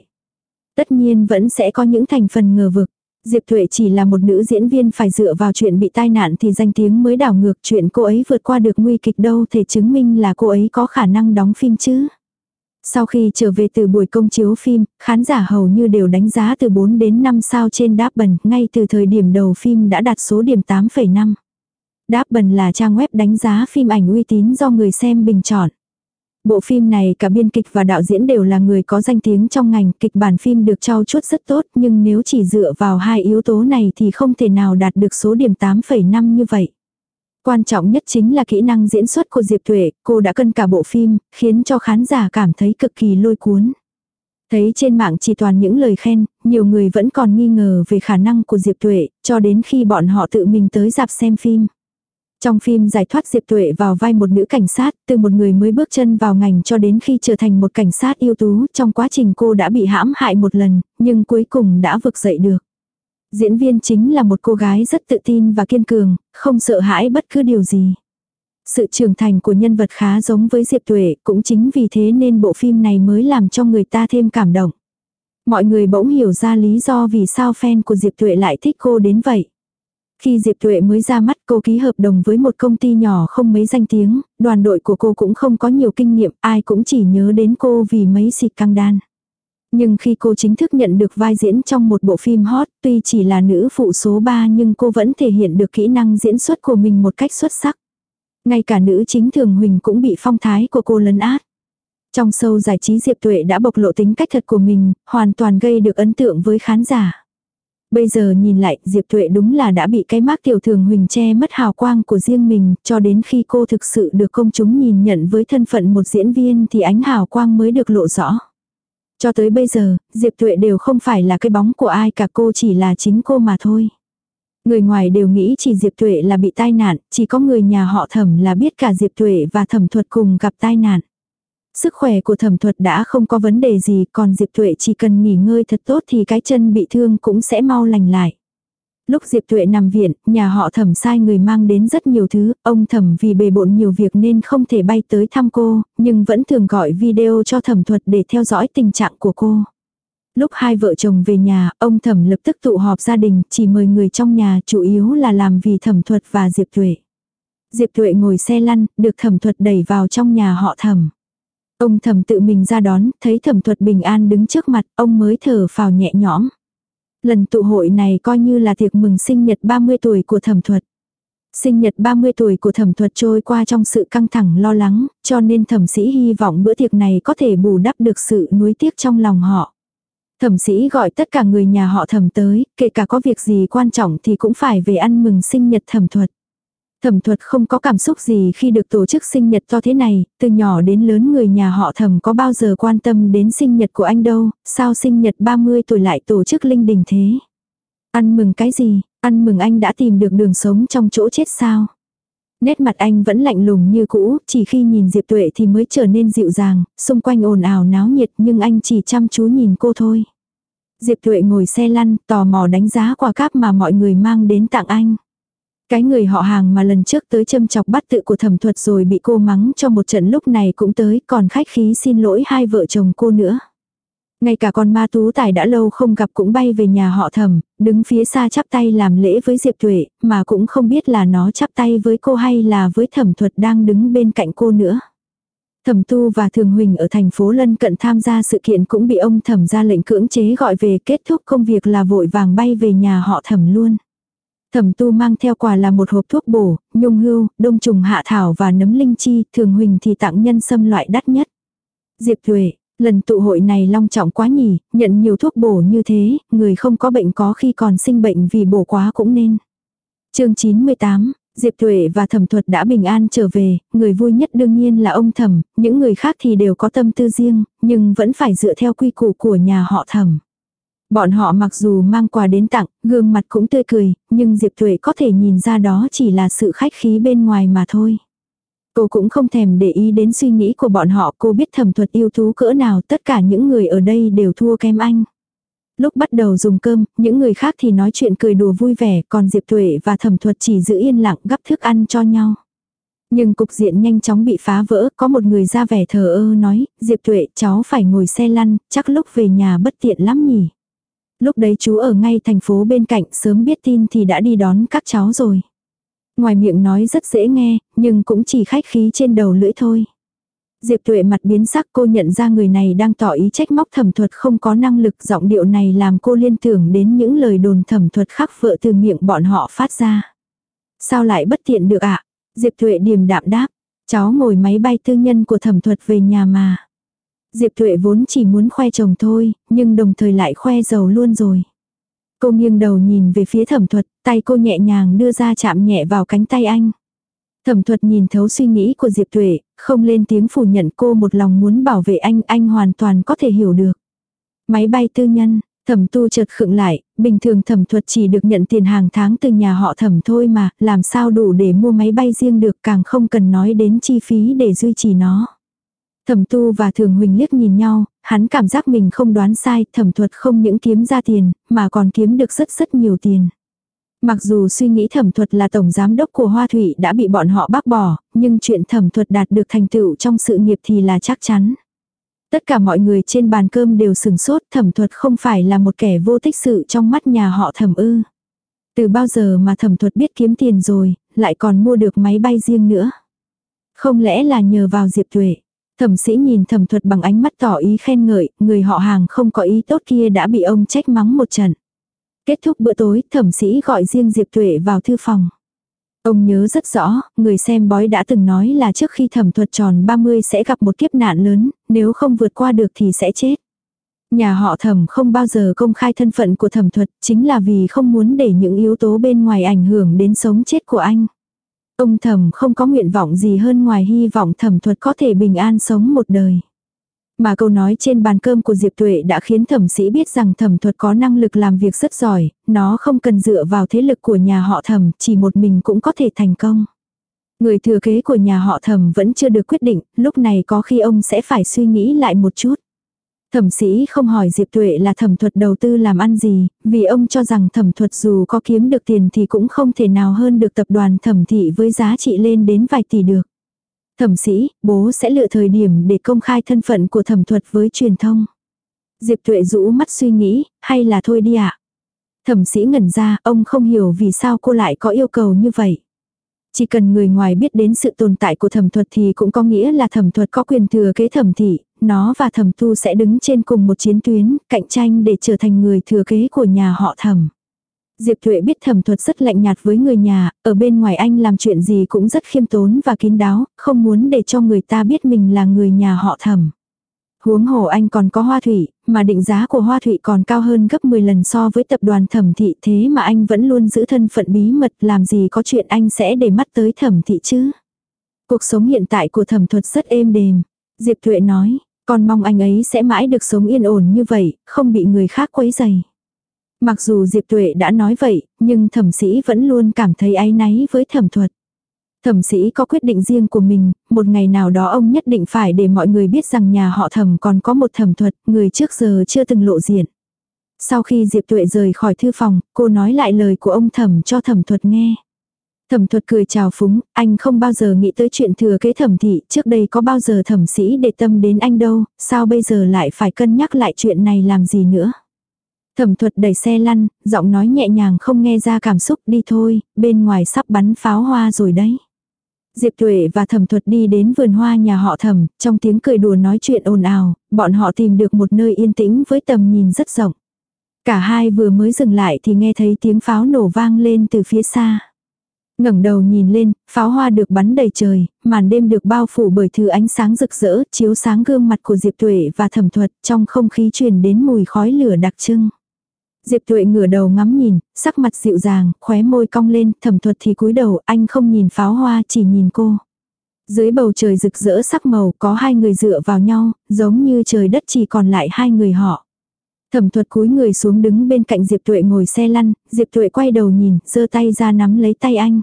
Tất nhiên vẫn sẽ có những thành phần ngờ vực. Diệp Thuệ chỉ là một nữ diễn viên phải dựa vào chuyện bị tai nạn thì danh tiếng mới đảo ngược chuyện cô ấy vượt qua được nguy kịch đâu thể chứng minh là cô ấy có khả năng đóng phim chứ. Sau khi trở về từ buổi công chiếu phim, khán giả hầu như đều đánh giá từ 4 đến 5 sao trên Đáp Bần, ngay từ thời điểm đầu phim đã đạt số điểm 8,5. Đáp Bần là trang web đánh giá phim ảnh uy tín do người xem bình chọn. Bộ phim này cả biên kịch và đạo diễn đều là người có danh tiếng trong ngành, kịch bản phim được trao chuốt rất tốt, nhưng nếu chỉ dựa vào hai yếu tố này thì không thể nào đạt được số điểm 8,5 như vậy. Quan trọng nhất chính là kỹ năng diễn xuất của Diệp Thuệ, cô đã cân cả bộ phim, khiến cho khán giả cảm thấy cực kỳ lôi cuốn. Thấy trên mạng chỉ toàn những lời khen, nhiều người vẫn còn nghi ngờ về khả năng của Diệp Thuệ, cho đến khi bọn họ tự mình tới dạp xem phim. Trong phim giải thoát Diệp Tuệ vào vai một nữ cảnh sát, từ một người mới bước chân vào ngành cho đến khi trở thành một cảnh sát ưu tú, trong quá trình cô đã bị hãm hại một lần, nhưng cuối cùng đã vực dậy được. Diễn viên chính là một cô gái rất tự tin và kiên cường, không sợ hãi bất cứ điều gì. Sự trưởng thành của nhân vật khá giống với Diệp Tuệ, cũng chính vì thế nên bộ phim này mới làm cho người ta thêm cảm động. Mọi người bỗng hiểu ra lý do vì sao fan của Diệp Tuệ lại thích cô đến vậy. Khi Diệp Tuệ mới ra mắt cô ký hợp đồng với một công ty nhỏ không mấy danh tiếng, đoàn đội của cô cũng không có nhiều kinh nghiệm, ai cũng chỉ nhớ đến cô vì mấy xịt căng đan. Nhưng khi cô chính thức nhận được vai diễn trong một bộ phim hot, tuy chỉ là nữ phụ số 3 nhưng cô vẫn thể hiện được kỹ năng diễn xuất của mình một cách xuất sắc. Ngay cả nữ chính Thường Huỳnh cũng bị phong thái của cô lấn át. Trong sâu giải trí Diệp Tuệ đã bộc lộ tính cách thật của mình, hoàn toàn gây được ấn tượng với khán giả. Bây giờ nhìn lại, Diệp Tuệ đúng là đã bị cái mác tiểu thường huỳnh che mất hào quang của riêng mình, cho đến khi cô thực sự được công chúng nhìn nhận với thân phận một diễn viên thì ánh hào quang mới được lộ rõ. Cho tới bây giờ, Diệp Tuệ đều không phải là cái bóng của ai cả cô chỉ là chính cô mà thôi. Người ngoài đều nghĩ chỉ Diệp Tuệ là bị tai nạn, chỉ có người nhà họ thẩm là biết cả Diệp Tuệ và thẩm thuật cùng gặp tai nạn. Sức khỏe của thẩm thuật đã không có vấn đề gì, còn Diệp Tuệ chỉ cần nghỉ ngơi thật tốt thì cái chân bị thương cũng sẽ mau lành lại. Lúc Diệp Tuệ nằm viện, nhà họ thẩm sai người mang đến rất nhiều thứ, ông thẩm vì bề bộn nhiều việc nên không thể bay tới thăm cô, nhưng vẫn thường gọi video cho thẩm thuật để theo dõi tình trạng của cô. Lúc hai vợ chồng về nhà, ông thẩm lập tức tụ họp gia đình, chỉ mời người trong nhà chủ yếu là làm vì thẩm thuật và Diệp Tuệ. Diệp Tuệ ngồi xe lăn, được thẩm thuật đẩy vào trong nhà họ thẩm. Ông thẩm tự mình ra đón, thấy thẩm thuật bình an đứng trước mặt, ông mới thở phào nhẹ nhõm. Lần tụ hội này coi như là tiệc mừng sinh nhật 30 tuổi của thẩm thuật. Sinh nhật 30 tuổi của thẩm thuật trôi qua trong sự căng thẳng lo lắng, cho nên thẩm sĩ hy vọng bữa tiệc này có thể bù đắp được sự nuối tiếc trong lòng họ. Thẩm sĩ gọi tất cả người nhà họ thẩm tới, kể cả có việc gì quan trọng thì cũng phải về ăn mừng sinh nhật thẩm thuật. Thẩm thuật không có cảm xúc gì khi được tổ chức sinh nhật to thế này, từ nhỏ đến lớn người nhà họ thẩm có bao giờ quan tâm đến sinh nhật của anh đâu, sao sinh nhật 30 tuổi lại tổ chức linh đình thế. Ăn mừng cái gì, ăn mừng anh đã tìm được đường sống trong chỗ chết sao. Nét mặt anh vẫn lạnh lùng như cũ, chỉ khi nhìn Diệp Tuệ thì mới trở nên dịu dàng, xung quanh ồn ào náo nhiệt nhưng anh chỉ chăm chú nhìn cô thôi. Diệp Tuệ ngồi xe lăn, tò mò đánh giá quà cáp mà mọi người mang đến tặng anh. Cái người họ hàng mà lần trước tới châm chọc bắt tự của thẩm thuật rồi bị cô mắng cho một trận lúc này cũng tới, còn khách khí xin lỗi hai vợ chồng cô nữa. Ngay cả con ma tú tài đã lâu không gặp cũng bay về nhà họ thẩm, đứng phía xa chắp tay làm lễ với Diệp Tuệ, mà cũng không biết là nó chắp tay với cô hay là với thẩm thuật đang đứng bên cạnh cô nữa. Thẩm tu và thường huỳnh ở thành phố lân cận tham gia sự kiện cũng bị ông thẩm ra lệnh cưỡng chế gọi về kết thúc công việc là vội vàng bay về nhà họ thẩm luôn. Thẩm tu mang theo quà là một hộp thuốc bổ, nhung hưu, đông trùng hạ thảo và nấm linh chi, thường huỳnh thì tặng nhân sâm loại đắt nhất. Diệp Thuệ, lần tụ hội này long trọng quá nhỉ, nhận nhiều thuốc bổ như thế, người không có bệnh có khi còn sinh bệnh vì bổ quá cũng nên. chương 98, Diệp Thuệ và Thẩm Thuật đã bình an trở về, người vui nhất đương nhiên là ông Thẩm, những người khác thì đều có tâm tư riêng, nhưng vẫn phải dựa theo quy củ của nhà họ Thẩm. Bọn họ mặc dù mang quà đến tặng, gương mặt cũng tươi cười, nhưng Diệp Thuệ có thể nhìn ra đó chỉ là sự khách khí bên ngoài mà thôi. Cô cũng không thèm để ý đến suy nghĩ của bọn họ, cô biết thẩm thuật yêu thú cỡ nào, tất cả những người ở đây đều thua kém anh. Lúc bắt đầu dùng cơm, những người khác thì nói chuyện cười đùa vui vẻ, còn Diệp Thuệ và thẩm thuật chỉ giữ yên lặng gắp thức ăn cho nhau. Nhưng cục diện nhanh chóng bị phá vỡ, có một người ra vẻ thờ ơ nói, Diệp Thuệ cháu phải ngồi xe lăn, chắc lúc về nhà bất tiện lắm nhỉ. Lúc đấy chú ở ngay thành phố bên cạnh sớm biết tin thì đã đi đón các cháu rồi. Ngoài miệng nói rất dễ nghe, nhưng cũng chỉ khách khí trên đầu lưỡi thôi. Diệp tuệ mặt biến sắc cô nhận ra người này đang tỏ ý trách móc thẩm thuật không có năng lực giọng điệu này làm cô liên tưởng đến những lời đồn thẩm thuật khắc vợ từ miệng bọn họ phát ra. Sao lại bất tiện được ạ? Diệp tuệ điềm đạm đáp. Cháu ngồi máy bay tư nhân của thẩm thuật về nhà mà. Diệp Thuệ vốn chỉ muốn khoe chồng thôi, nhưng đồng thời lại khoe giàu luôn rồi. Cô nghiêng đầu nhìn về phía thẩm thuật, tay cô nhẹ nhàng đưa ra chạm nhẹ vào cánh tay anh. Thẩm thuật nhìn thấu suy nghĩ của Diệp Tuệ, không lên tiếng phủ nhận cô một lòng muốn bảo vệ anh, anh hoàn toàn có thể hiểu được. Máy bay tư nhân, thẩm tu chợt khựng lại, bình thường thẩm thuật chỉ được nhận tiền hàng tháng từ nhà họ thẩm thôi mà, làm sao đủ để mua máy bay riêng được càng không cần nói đến chi phí để duy trì nó. Thẩm tu và thường huỳnh liếc nhìn nhau, hắn cảm giác mình không đoán sai, thẩm thuật không những kiếm ra tiền, mà còn kiếm được rất rất nhiều tiền. Mặc dù suy nghĩ thẩm thuật là tổng giám đốc của Hoa Thủy đã bị bọn họ bác bỏ, nhưng chuyện thẩm thuật đạt được thành tựu trong sự nghiệp thì là chắc chắn. Tất cả mọi người trên bàn cơm đều sừng sốt thẩm thuật không phải là một kẻ vô tích sự trong mắt nhà họ thẩm ư. Từ bao giờ mà thẩm thuật biết kiếm tiền rồi, lại còn mua được máy bay riêng nữa. Không lẽ là nhờ vào Diệp Tuệ. Thẩm sĩ nhìn thẩm thuật bằng ánh mắt tỏ ý khen ngợi, người họ hàng không có ý tốt kia đã bị ông trách mắng một trận. Kết thúc bữa tối, thẩm sĩ gọi riêng Diệp Tuệ vào thư phòng. Ông nhớ rất rõ, người xem bói đã từng nói là trước khi thẩm thuật tròn 30 sẽ gặp một kiếp nạn lớn, nếu không vượt qua được thì sẽ chết. Nhà họ thẩm không bao giờ công khai thân phận của thẩm thuật, chính là vì không muốn để những yếu tố bên ngoài ảnh hưởng đến sống chết của anh. Ông thẩm không có nguyện vọng gì hơn ngoài hy vọng thẩm thuật có thể bình an sống một đời. Mà câu nói trên bàn cơm của Diệp Tuệ đã khiến thẩm sĩ biết rằng thẩm thuật có năng lực làm việc rất giỏi, nó không cần dựa vào thế lực của nhà họ thẩm, chỉ một mình cũng có thể thành công. Người thừa kế của nhà họ thẩm vẫn chưa được quyết định, lúc này có khi ông sẽ phải suy nghĩ lại một chút. Thẩm sĩ không hỏi Diệp Tuệ là thẩm thuật đầu tư làm ăn gì, vì ông cho rằng thẩm thuật dù có kiếm được tiền thì cũng không thể nào hơn được tập đoàn thẩm thị với giá trị lên đến vài tỷ được. Thẩm sĩ, bố sẽ lựa thời điểm để công khai thân phận của thẩm thuật với truyền thông. Diệp Tuệ rũ mắt suy nghĩ, hay là thôi đi ạ. À? Thẩm sĩ ngẩn ra, ông không hiểu vì sao cô lại có yêu cầu như vậy. Chỉ cần người ngoài biết đến sự tồn tại của thẩm thuật thì cũng có nghĩa là thẩm thuật có quyền thừa kế thẩm thị, nó và thẩm tu sẽ đứng trên cùng một chiến tuyến, cạnh tranh để trở thành người thừa kế của nhà họ thẩm. Diệp Thuệ biết thẩm thuật rất lạnh nhạt với người nhà, ở bên ngoài anh làm chuyện gì cũng rất khiêm tốn và kín đáo, không muốn để cho người ta biết mình là người nhà họ thẩm. Huống hồ anh còn có hoa thủy, mà định giá của hoa thủy còn cao hơn gấp 10 lần so với tập đoàn thẩm thị thế mà anh vẫn luôn giữ thân phận bí mật làm gì có chuyện anh sẽ để mắt tới thẩm thị chứ. Cuộc sống hiện tại của thẩm thuật rất êm đềm. Diệp Thuệ nói, con mong anh ấy sẽ mãi được sống yên ổn như vậy, không bị người khác quấy dày. Mặc dù Diệp Tuệ đã nói vậy, nhưng thẩm sĩ vẫn luôn cảm thấy áy náy với thẩm thuật. Thẩm sĩ có quyết định riêng của mình, một ngày nào đó ông nhất định phải để mọi người biết rằng nhà họ thẩm còn có một thẩm thuật, người trước giờ chưa từng lộ diện. Sau khi Diệp Tuệ rời khỏi thư phòng, cô nói lại lời của ông thẩm cho thẩm thuật nghe. Thẩm thuật cười chào phúng, anh không bao giờ nghĩ tới chuyện thừa kế thẩm thị, trước đây có bao giờ thẩm sĩ để tâm đến anh đâu, sao bây giờ lại phải cân nhắc lại chuyện này làm gì nữa. Thẩm thuật đẩy xe lăn, giọng nói nhẹ nhàng không nghe ra cảm xúc đi thôi, bên ngoài sắp bắn pháo hoa rồi đấy. Diệp Tuệ và Thẩm Thuật đi đến vườn hoa nhà họ Thẩm, trong tiếng cười đùa nói chuyện ồn ào, bọn họ tìm được một nơi yên tĩnh với tầm nhìn rất rộng. Cả hai vừa mới dừng lại thì nghe thấy tiếng pháo nổ vang lên từ phía xa ngẩng đầu nhìn lên, pháo hoa được bắn đầy trời, màn đêm được bao phủ bởi thứ ánh sáng rực rỡ, chiếu sáng gương mặt của Diệp Tuệ và Thẩm Thuật, trong không khí truyền đến mùi khói lửa đặc trưng. Diệp Tuệ ngửa đầu ngắm nhìn, sắc mặt dịu dàng, khóe môi cong lên, thẩm thuật thì cúi đầu, anh không nhìn pháo hoa chỉ nhìn cô. Dưới bầu trời rực rỡ sắc màu có hai người dựa vào nhau, giống như trời đất chỉ còn lại hai người họ. Thẩm thuật cúi người xuống đứng bên cạnh Diệp Tuệ ngồi xe lăn, Diệp Tuệ quay đầu nhìn, giơ tay ra nắm lấy tay anh.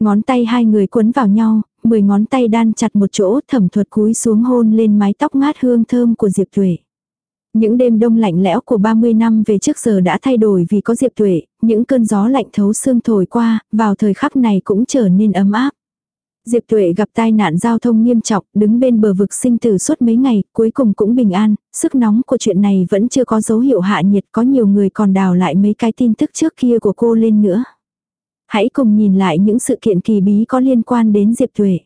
Ngón tay hai người quấn vào nhau, mười ngón tay đan chặt một chỗ, thẩm thuật cúi xuống hôn lên mái tóc ngát hương thơm của Diệp Tuệ. Những đêm đông lạnh lẽo của 30 năm về trước giờ đã thay đổi vì có Diệp Tuệ, những cơn gió lạnh thấu xương thổi qua, vào thời khắc này cũng trở nên ấm áp. Diệp Tuệ gặp tai nạn giao thông nghiêm trọng, đứng bên bờ vực sinh tử suốt mấy ngày, cuối cùng cũng bình an, sức nóng của chuyện này vẫn chưa có dấu hiệu hạ nhiệt, có nhiều người còn đào lại mấy cái tin tức trước kia của cô lên nữa. Hãy cùng nhìn lại những sự kiện kỳ bí có liên quan đến Diệp Thuệ.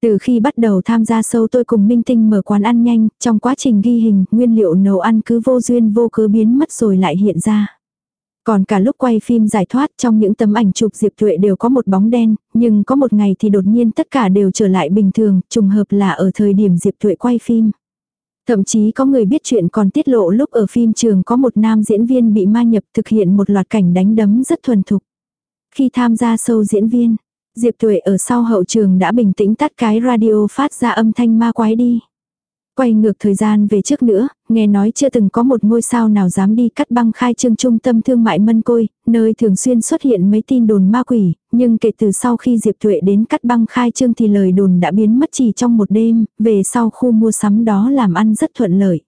Từ khi bắt đầu tham gia sâu tôi cùng Minh Tinh mở quán ăn nhanh, trong quá trình ghi hình, nguyên liệu nấu ăn cứ vô duyên vô cớ biến mất rồi lại hiện ra. Còn cả lúc quay phim giải thoát trong những tấm ảnh chụp Diệp Thuệ đều có một bóng đen, nhưng có một ngày thì đột nhiên tất cả đều trở lại bình thường, trùng hợp là ở thời điểm Diệp Thuệ quay phim. Thậm chí có người biết chuyện còn tiết lộ lúc ở phim trường có một nam diễn viên bị ma nhập thực hiện một loạt cảnh đánh đấm rất thuần thục. Khi tham gia sâu diễn viên, Diệp Tuệ ở sau hậu trường đã bình tĩnh tắt cái radio phát ra âm thanh ma quái đi. Quay ngược thời gian về trước nữa, nghe nói chưa từng có một ngôi sao nào dám đi cắt băng khai trương trung tâm thương mại mân côi, nơi thường xuyên xuất hiện mấy tin đồn ma quỷ, nhưng kể từ sau khi Diệp Tuệ đến cắt băng khai trương thì lời đồn đã biến mất chỉ trong một đêm, về sau khu mua sắm đó làm ăn rất thuận lợi.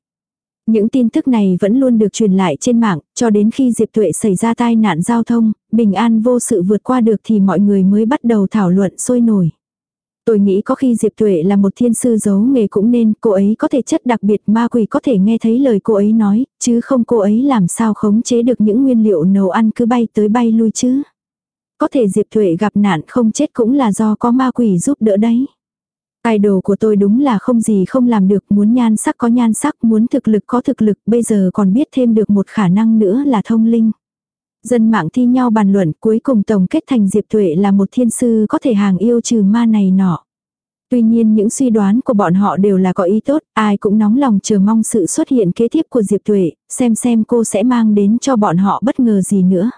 Những tin tức này vẫn luôn được truyền lại trên mạng, cho đến khi Diệp Tuệ xảy ra tai nạn giao thông, bình an vô sự vượt qua được thì mọi người mới bắt đầu thảo luận sôi nổi. Tôi nghĩ có khi Diệp Tuệ là một thiên sư giấu nghề cũng nên cô ấy có thể chất đặc biệt ma quỷ có thể nghe thấy lời cô ấy nói, chứ không cô ấy làm sao khống chế được những nguyên liệu nấu ăn cứ bay tới bay lui chứ. Có thể Diệp Tuệ gặp nạn không chết cũng là do có ma quỷ giúp đỡ đấy. Idol của tôi đúng là không gì không làm được, muốn nhan sắc có nhan sắc, muốn thực lực có thực lực, bây giờ còn biết thêm được một khả năng nữa là thông linh. Dân mạng thi nhau bàn luận cuối cùng tổng kết thành Diệp Tuệ là một thiên sư có thể hàng yêu trừ ma này nọ. Tuy nhiên những suy đoán của bọn họ đều là có ý tốt, ai cũng nóng lòng chờ mong sự xuất hiện kế tiếp của Diệp Tuệ, xem xem cô sẽ mang đến cho bọn họ bất ngờ gì nữa.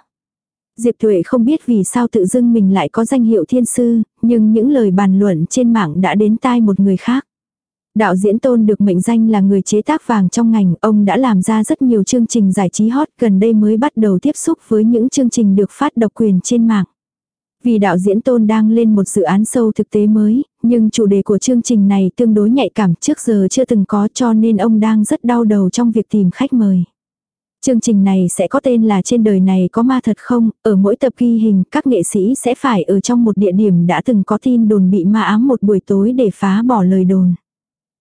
Diệp Tuệ không biết vì sao tự dưng mình lại có danh hiệu thiên sư, nhưng những lời bàn luận trên mạng đã đến tai một người khác. Đạo diễn Tôn được mệnh danh là người chế tác vàng trong ngành, ông đã làm ra rất nhiều chương trình giải trí hot gần đây mới bắt đầu tiếp xúc với những chương trình được phát độc quyền trên mạng. Vì đạo diễn Tôn đang lên một dự án sâu thực tế mới, nhưng chủ đề của chương trình này tương đối nhạy cảm trước giờ chưa từng có cho nên ông đang rất đau đầu trong việc tìm khách mời. Chương trình này sẽ có tên là Trên đời này có ma thật không, ở mỗi tập ghi hình các nghệ sĩ sẽ phải ở trong một địa điểm đã từng có tin đồn bị ma ám một buổi tối để phá bỏ lời đồn.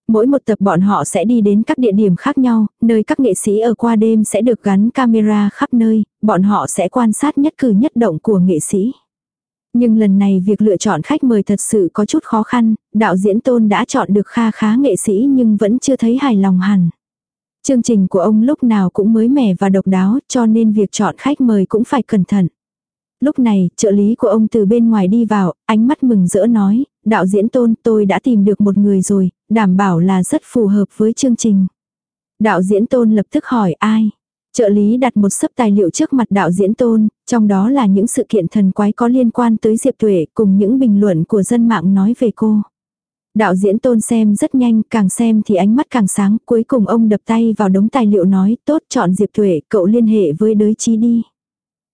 Mỗi một tập bọn họ sẽ đi đến các địa điểm khác nhau, nơi các nghệ sĩ ở qua đêm sẽ được gắn camera khắp nơi, bọn họ sẽ quan sát nhất cử nhất động của nghệ sĩ. Nhưng lần này việc lựa chọn khách mời thật sự có chút khó khăn, đạo diễn tôn đã chọn được kha khá nghệ sĩ nhưng vẫn chưa thấy hài lòng hẳn. Chương trình của ông lúc nào cũng mới mẻ và độc đáo cho nên việc chọn khách mời cũng phải cẩn thận. Lúc này, trợ lý của ông từ bên ngoài đi vào, ánh mắt mừng rỡ nói, đạo diễn tôn tôi đã tìm được một người rồi, đảm bảo là rất phù hợp với chương trình. Đạo diễn tôn lập tức hỏi ai. Trợ lý đặt một sấp tài liệu trước mặt đạo diễn tôn, trong đó là những sự kiện thần quái có liên quan tới Diệp Tuệ cùng những bình luận của dân mạng nói về cô. Đạo diễn tôn xem rất nhanh, càng xem thì ánh mắt càng sáng, cuối cùng ông đập tay vào đống tài liệu nói, tốt chọn Diệp Thuệ, cậu liên hệ với đới trí đi.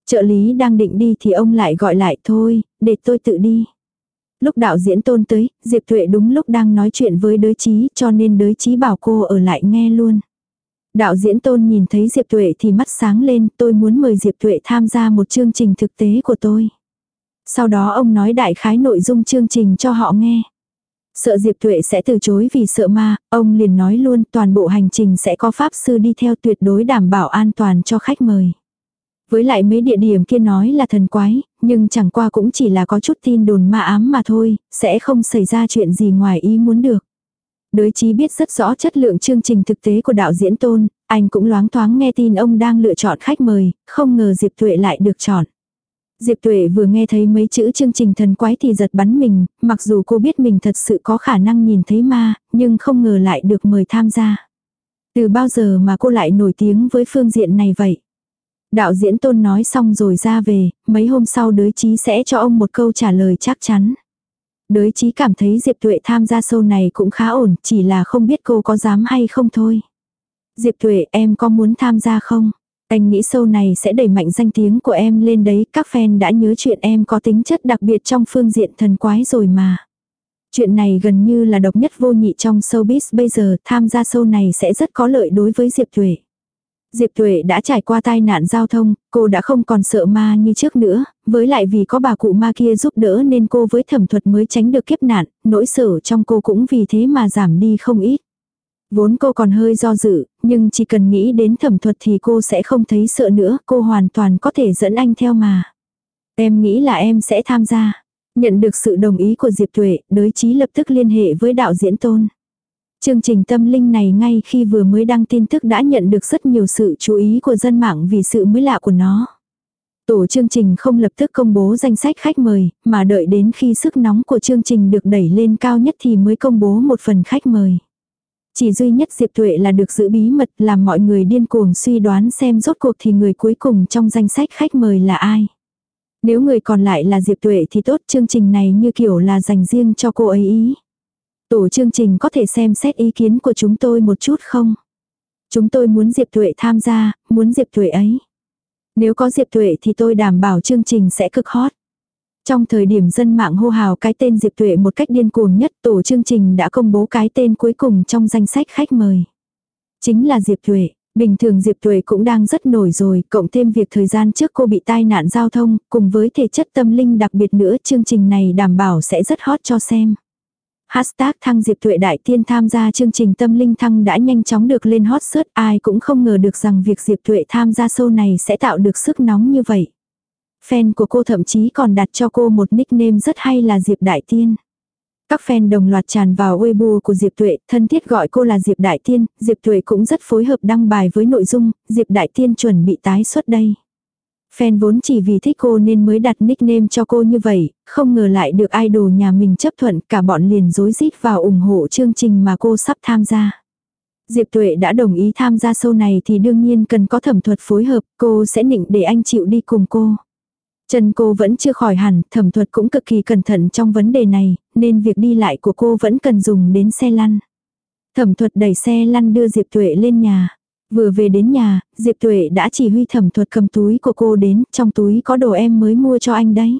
Trợ lý đang định đi thì ông lại gọi lại thôi, để tôi tự đi. Lúc đạo diễn tôn tới, Diệp Thuệ đúng lúc đang nói chuyện với đới trí cho nên đới trí bảo cô ở lại nghe luôn. Đạo diễn tôn nhìn thấy Diệp Thuệ thì mắt sáng lên, tôi muốn mời Diệp Thuệ tham gia một chương trình thực tế của tôi. Sau đó ông nói đại khái nội dung chương trình cho họ nghe. Sợ Diệp Thuệ sẽ từ chối vì sợ ma, ông liền nói luôn toàn bộ hành trình sẽ có pháp sư đi theo tuyệt đối đảm bảo an toàn cho khách mời. Với lại mấy địa điểm kia nói là thần quái, nhưng chẳng qua cũng chỉ là có chút tin đồn ma ám mà thôi, sẽ không xảy ra chuyện gì ngoài ý muốn được. Đới chí biết rất rõ chất lượng chương trình thực tế của đạo diễn tôn, anh cũng loáng thoáng nghe tin ông đang lựa chọn khách mời, không ngờ Diệp Thuệ lại được chọn. Diệp Tuệ vừa nghe thấy mấy chữ chương trình thần quái thì giật bắn mình, mặc dù cô biết mình thật sự có khả năng nhìn thấy ma, nhưng không ngờ lại được mời tham gia. Từ bao giờ mà cô lại nổi tiếng với phương diện này vậy? Đạo diễn tôn nói xong rồi ra về, mấy hôm sau đới chí sẽ cho ông một câu trả lời chắc chắn. Đới chí cảm thấy Diệp Tuệ tham gia show này cũng khá ổn, chỉ là không biết cô có dám hay không thôi. Diệp Tuệ em có muốn tham gia không? Anh nghĩ show này sẽ đẩy mạnh danh tiếng của em lên đấy, các fan đã nhớ chuyện em có tính chất đặc biệt trong phương diện thần quái rồi mà. Chuyện này gần như là độc nhất vô nhị trong showbiz bây giờ, tham gia show này sẽ rất có lợi đối với Diệp Tuệ. Diệp Tuệ đã trải qua tai nạn giao thông, cô đã không còn sợ ma như trước nữa, với lại vì có bà cụ ma kia giúp đỡ nên cô với thẩm thuật mới tránh được kiếp nạn, nỗi sợ trong cô cũng vì thế mà giảm đi không ít. Vốn cô còn hơi do dự, nhưng chỉ cần nghĩ đến thẩm thuật thì cô sẽ không thấy sợ nữa, cô hoàn toàn có thể dẫn anh theo mà. Em nghĩ là em sẽ tham gia. Nhận được sự đồng ý của Diệp Tuệ, đới chí lập tức liên hệ với đạo diễn tôn. Chương trình tâm linh này ngay khi vừa mới đăng tin tức đã nhận được rất nhiều sự chú ý của dân mạng vì sự mới lạ của nó. Tổ chương trình không lập tức công bố danh sách khách mời, mà đợi đến khi sức nóng của chương trình được đẩy lên cao nhất thì mới công bố một phần khách mời. Chỉ duy nhất Diệp Tuệ là được giữ bí mật làm mọi người điên cuồng suy đoán xem rốt cuộc thì người cuối cùng trong danh sách khách mời là ai. Nếu người còn lại là Diệp Tuệ thì tốt chương trình này như kiểu là dành riêng cho cô ấy ý. Tổ chương trình có thể xem xét ý kiến của chúng tôi một chút không? Chúng tôi muốn Diệp Tuệ tham gia, muốn Diệp Tuệ ấy. Nếu có Diệp Tuệ thì tôi đảm bảo chương trình sẽ cực hot. Trong thời điểm dân mạng hô hào cái tên Diệp Tuệ một cách điên cuồng nhất, tổ chương trình đã công bố cái tên cuối cùng trong danh sách khách mời. Chính là Diệp Tuệ. Bình thường Diệp Tuệ cũng đang rất nổi rồi, cộng thêm việc thời gian trước cô bị tai nạn giao thông, cùng với thể chất tâm linh đặc biệt nữa chương trình này đảm bảo sẽ rất hot cho xem. Hashtag thăng Diệp Tuệ Đại Tiên tham gia chương trình tâm linh thăng đã nhanh chóng được lên hot search ai cũng không ngờ được rằng việc Diệp Tuệ tham gia show này sẽ tạo được sức nóng như vậy. Fan của cô thậm chí còn đặt cho cô một nickname rất hay là Diệp Đại Tiên. Các fan đồng loạt tràn vào Weibo của Diệp Tuệ, thân thiết gọi cô là Diệp Đại Tiên, Diệp Tuệ cũng rất phối hợp đăng bài với nội dung, Diệp Đại Tiên chuẩn bị tái xuất đây. Fan vốn chỉ vì thích cô nên mới đặt nickname cho cô như vậy, không ngờ lại được idol nhà mình chấp thuận cả bọn liền dối rít vào ủng hộ chương trình mà cô sắp tham gia. Diệp Tuệ đã đồng ý tham gia show này thì đương nhiên cần có thẩm thuật phối hợp, cô sẽ nịnh để anh chịu đi cùng cô. Chân cô vẫn chưa khỏi hẳn, thẩm thuật cũng cực kỳ cẩn thận trong vấn đề này, nên việc đi lại của cô vẫn cần dùng đến xe lăn. Thẩm thuật đẩy xe lăn đưa Diệp Tuệ lên nhà. Vừa về đến nhà, Diệp Tuệ đã chỉ huy thẩm thuật cầm túi của cô đến, trong túi có đồ em mới mua cho anh đấy.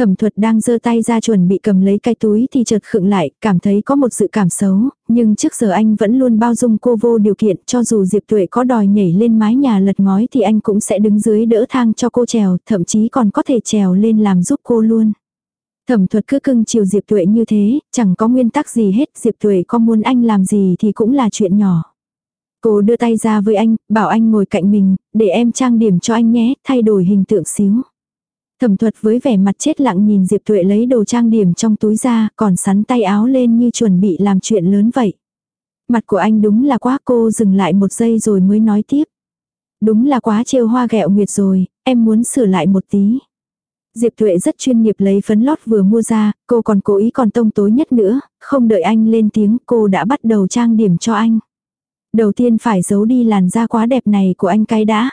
Thẩm thuật đang giơ tay ra chuẩn bị cầm lấy cái túi thì chợt khựng lại, cảm thấy có một sự cảm xấu, nhưng trước giờ anh vẫn luôn bao dung cô vô điều kiện cho dù Diệp Tuệ có đòi nhảy lên mái nhà lật ngói thì anh cũng sẽ đứng dưới đỡ thang cho cô trèo, thậm chí còn có thể trèo lên làm giúp cô luôn. Thẩm thuật cứ cưng chiều Diệp Tuệ như thế, chẳng có nguyên tắc gì hết, Diệp Tuệ có muốn anh làm gì thì cũng là chuyện nhỏ. Cô đưa tay ra với anh, bảo anh ngồi cạnh mình, để em trang điểm cho anh nhé, thay đổi hình tượng xíu. Thẩm thuật với vẻ mặt chết lặng nhìn Diệp Tuệ lấy đồ trang điểm trong túi ra, còn sắn tay áo lên như chuẩn bị làm chuyện lớn vậy. Mặt của anh đúng là quá cô dừng lại một giây rồi mới nói tiếp. Đúng là quá trêu hoa ghẹo nguyệt rồi, em muốn sửa lại một tí. Diệp Tuệ rất chuyên nghiệp lấy phấn lót vừa mua ra, cô còn cố ý còn tông tối nhất nữa, không đợi anh lên tiếng cô đã bắt đầu trang điểm cho anh. Đầu tiên phải giấu đi làn da quá đẹp này của anh cái đã.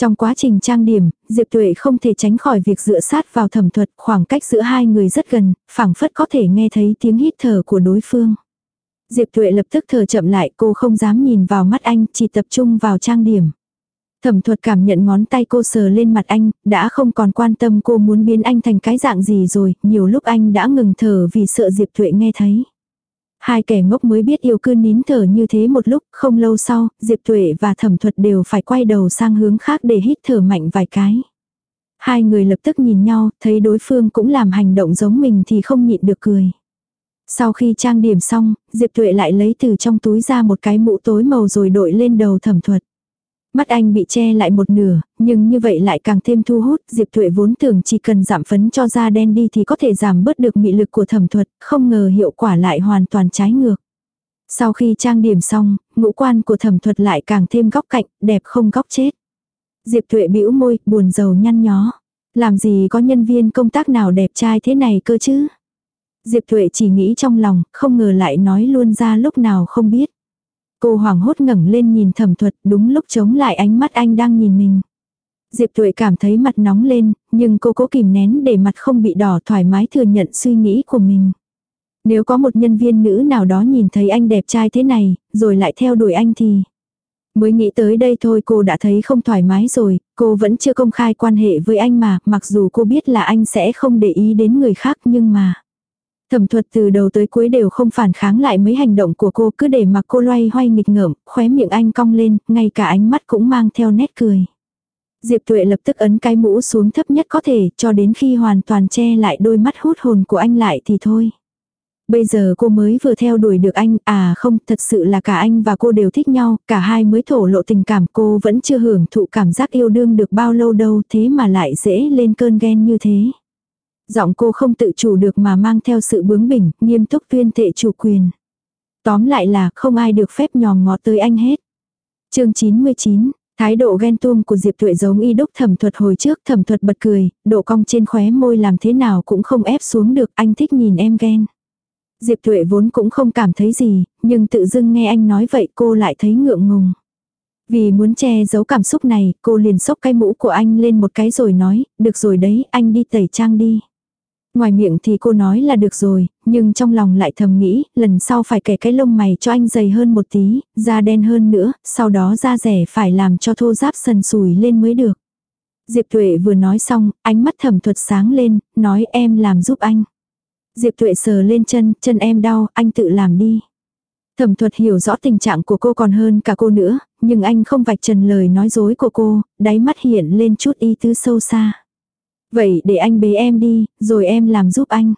Trong quá trình trang điểm, Diệp Tuệ không thể tránh khỏi việc dựa sát vào thẩm thuật, khoảng cách giữa hai người rất gần, phảng phất có thể nghe thấy tiếng hít thở của đối phương. Diệp Tuệ lập tức thở chậm lại, cô không dám nhìn vào mắt anh, chỉ tập trung vào trang điểm. Thẩm thuật cảm nhận ngón tay cô sờ lên mặt anh, đã không còn quan tâm cô muốn biến anh thành cái dạng gì rồi, nhiều lúc anh đã ngừng thở vì sợ Diệp Tuệ nghe thấy. Hai kẻ ngốc mới biết yêu cư nín thở như thế một lúc, không lâu sau, Diệp Tuệ và thẩm thuật đều phải quay đầu sang hướng khác để hít thở mạnh vài cái. Hai người lập tức nhìn nhau, thấy đối phương cũng làm hành động giống mình thì không nhịn được cười. Sau khi trang điểm xong, Diệp Tuệ lại lấy từ trong túi ra một cái mũ tối màu rồi đội lên đầu thẩm thuật. Mắt anh bị che lại một nửa, nhưng như vậy lại càng thêm thu hút, Diệp Thuệ vốn tưởng chỉ cần giảm phấn cho da đen đi thì có thể giảm bớt được mị lực của thẩm thuật, không ngờ hiệu quả lại hoàn toàn trái ngược. Sau khi trang điểm xong, ngũ quan của thẩm thuật lại càng thêm góc cạnh, đẹp không góc chết. Diệp Thuệ bĩu môi, buồn rầu nhăn nhó. Làm gì có nhân viên công tác nào đẹp trai thế này cơ chứ? Diệp Thuệ chỉ nghĩ trong lòng, không ngờ lại nói luôn ra lúc nào không biết. Cô hoảng hốt ngẩng lên nhìn thẩm thuật đúng lúc chống lại ánh mắt anh đang nhìn mình. Diệp Tuệ cảm thấy mặt nóng lên, nhưng cô cố kìm nén để mặt không bị đỏ thoải mái thừa nhận suy nghĩ của mình. Nếu có một nhân viên nữ nào đó nhìn thấy anh đẹp trai thế này, rồi lại theo đuổi anh thì... Mới nghĩ tới đây thôi cô đã thấy không thoải mái rồi, cô vẫn chưa công khai quan hệ với anh mà, mặc dù cô biết là anh sẽ không để ý đến người khác nhưng mà... Thẩm thuật từ đầu tới cuối đều không phản kháng lại mấy hành động của cô cứ để mặc cô loay hoay nghịch ngợm, khóe miệng anh cong lên, ngay cả ánh mắt cũng mang theo nét cười. Diệp tuệ lập tức ấn cái mũ xuống thấp nhất có thể cho đến khi hoàn toàn che lại đôi mắt hút hồn của anh lại thì thôi. Bây giờ cô mới vừa theo đuổi được anh, à không, thật sự là cả anh và cô đều thích nhau, cả hai mới thổ lộ tình cảm cô vẫn chưa hưởng thụ cảm giác yêu đương được bao lâu đâu thế mà lại dễ lên cơn ghen như thế. Giọng cô không tự chủ được mà mang theo sự bướng bỉnh, nghiêm túc tuyên thệ chủ quyền. Tóm lại là không ai được phép nhòm ngó tới anh hết. chương 99, Thái độ ghen tuông của Diệp Tuệ giống y đúc thẩm thuật hồi trước thẩm thuật bật cười, độ cong trên khóe môi làm thế nào cũng không ép xuống được anh thích nhìn em ghen. Diệp Tuệ vốn cũng không cảm thấy gì, nhưng tự dưng nghe anh nói vậy cô lại thấy ngượng ngùng. Vì muốn che giấu cảm xúc này, cô liền xốc cái mũ của anh lên một cái rồi nói, được rồi đấy, anh đi tẩy trang đi. Ngoài miệng thì cô nói là được rồi, nhưng trong lòng lại thầm nghĩ, lần sau phải kẻ cái lông mày cho anh dày hơn một tí, da đen hơn nữa, sau đó da rẻ phải làm cho thô giáp sần sùi lên mới được. Diệp Tuệ vừa nói xong, ánh mắt thẩm thuật sáng lên, nói em làm giúp anh. Diệp Tuệ sờ lên chân, chân em đau, anh tự làm đi. Thẩm thuật hiểu rõ tình trạng của cô còn hơn cả cô nữa, nhưng anh không vạch trần lời nói dối của cô, đáy mắt hiện lên chút ý tứ sâu xa. Vậy để anh bế em đi, rồi em làm giúp anh.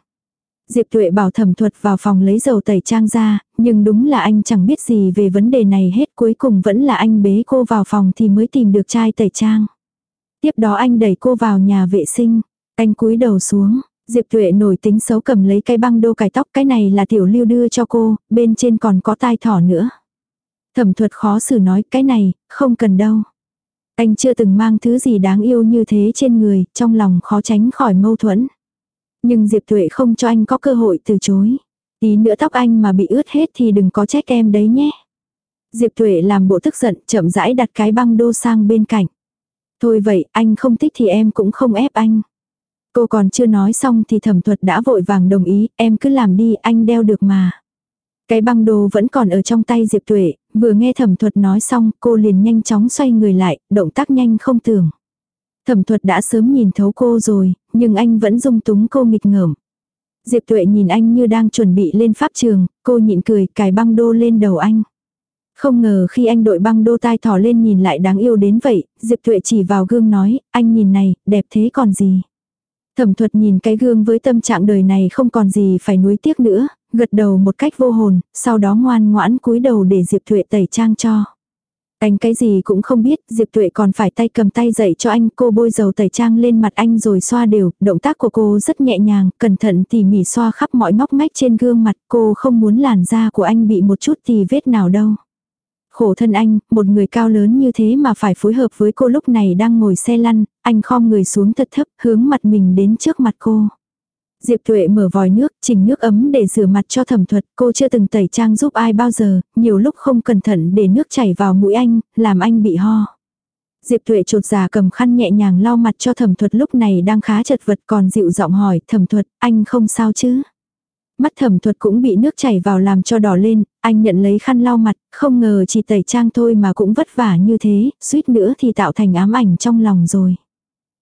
Diệp Tuệ bảo thẩm thuật vào phòng lấy dầu tẩy trang ra, nhưng đúng là anh chẳng biết gì về vấn đề này hết cuối cùng vẫn là anh bế cô vào phòng thì mới tìm được chai tẩy trang. Tiếp đó anh đẩy cô vào nhà vệ sinh, anh cúi đầu xuống, Diệp Tuệ nổi tính xấu cầm lấy cái băng đô cài tóc cái này là tiểu lưu đưa cho cô, bên trên còn có tai thỏ nữa. Thẩm thuật khó xử nói cái này, không cần đâu. Anh chưa từng mang thứ gì đáng yêu như thế trên người, trong lòng khó tránh khỏi mâu thuẫn. Nhưng Diệp Tuệ không cho anh có cơ hội từ chối. Tí nữa tóc anh mà bị ướt hết thì đừng có trách em đấy nhé. Diệp Tuệ làm bộ tức giận, chậm rãi đặt cái băng đô sang bên cạnh. Thôi vậy, anh không thích thì em cũng không ép anh. Cô còn chưa nói xong thì thẩm thuật đã vội vàng đồng ý, em cứ làm đi, anh đeo được mà. Cái băng đồ vẫn còn ở trong tay Diệp Tuệ, vừa nghe thẩm thuật nói xong cô liền nhanh chóng xoay người lại, động tác nhanh không tưởng. Thẩm thuật đã sớm nhìn thấu cô rồi, nhưng anh vẫn dung túng cô nghịch ngợm. Diệp Tuệ nhìn anh như đang chuẩn bị lên pháp trường, cô nhịn cười cài băng đô lên đầu anh. Không ngờ khi anh đội băng đô tai thỏ lên nhìn lại đáng yêu đến vậy, Diệp Tuệ chỉ vào gương nói, anh nhìn này, đẹp thế còn gì. Thẩm thuật nhìn cái gương với tâm trạng đời này không còn gì phải nuối tiếc nữa, gật đầu một cách vô hồn, sau đó ngoan ngoãn cúi đầu để Diệp Thuệ tẩy trang cho. Anh cái gì cũng không biết, Diệp Tuệ còn phải tay cầm tay dậy cho anh, cô bôi dầu tẩy trang lên mặt anh rồi xoa đều, động tác của cô rất nhẹ nhàng, cẩn thận tỉ mỉ xoa khắp mọi ngóc ngách trên gương mặt, cô không muốn làn da của anh bị một chút tì vết nào đâu khổ thân anh, một người cao lớn như thế mà phải phối hợp với cô lúc này đang ngồi xe lăn, anh khom người xuống thật thấp, hướng mặt mình đến trước mặt cô. Diệp Tuệ mở vòi nước, chỉnh nước ấm để rửa mặt cho thẩm thuật, cô chưa từng tẩy trang giúp ai bao giờ, nhiều lúc không cẩn thận để nước chảy vào mũi anh, làm anh bị ho. Diệp Tuệ trột giả cầm khăn nhẹ nhàng lau mặt cho thẩm thuật lúc này đang khá chật vật còn dịu giọng hỏi, thẩm thuật, anh không sao chứ? Mắt thẩm thuật cũng bị nước chảy vào làm cho đỏ lên, anh nhận lấy khăn lau mặt, không ngờ chỉ tẩy trang thôi mà cũng vất vả như thế, suýt nữa thì tạo thành ám ảnh trong lòng rồi.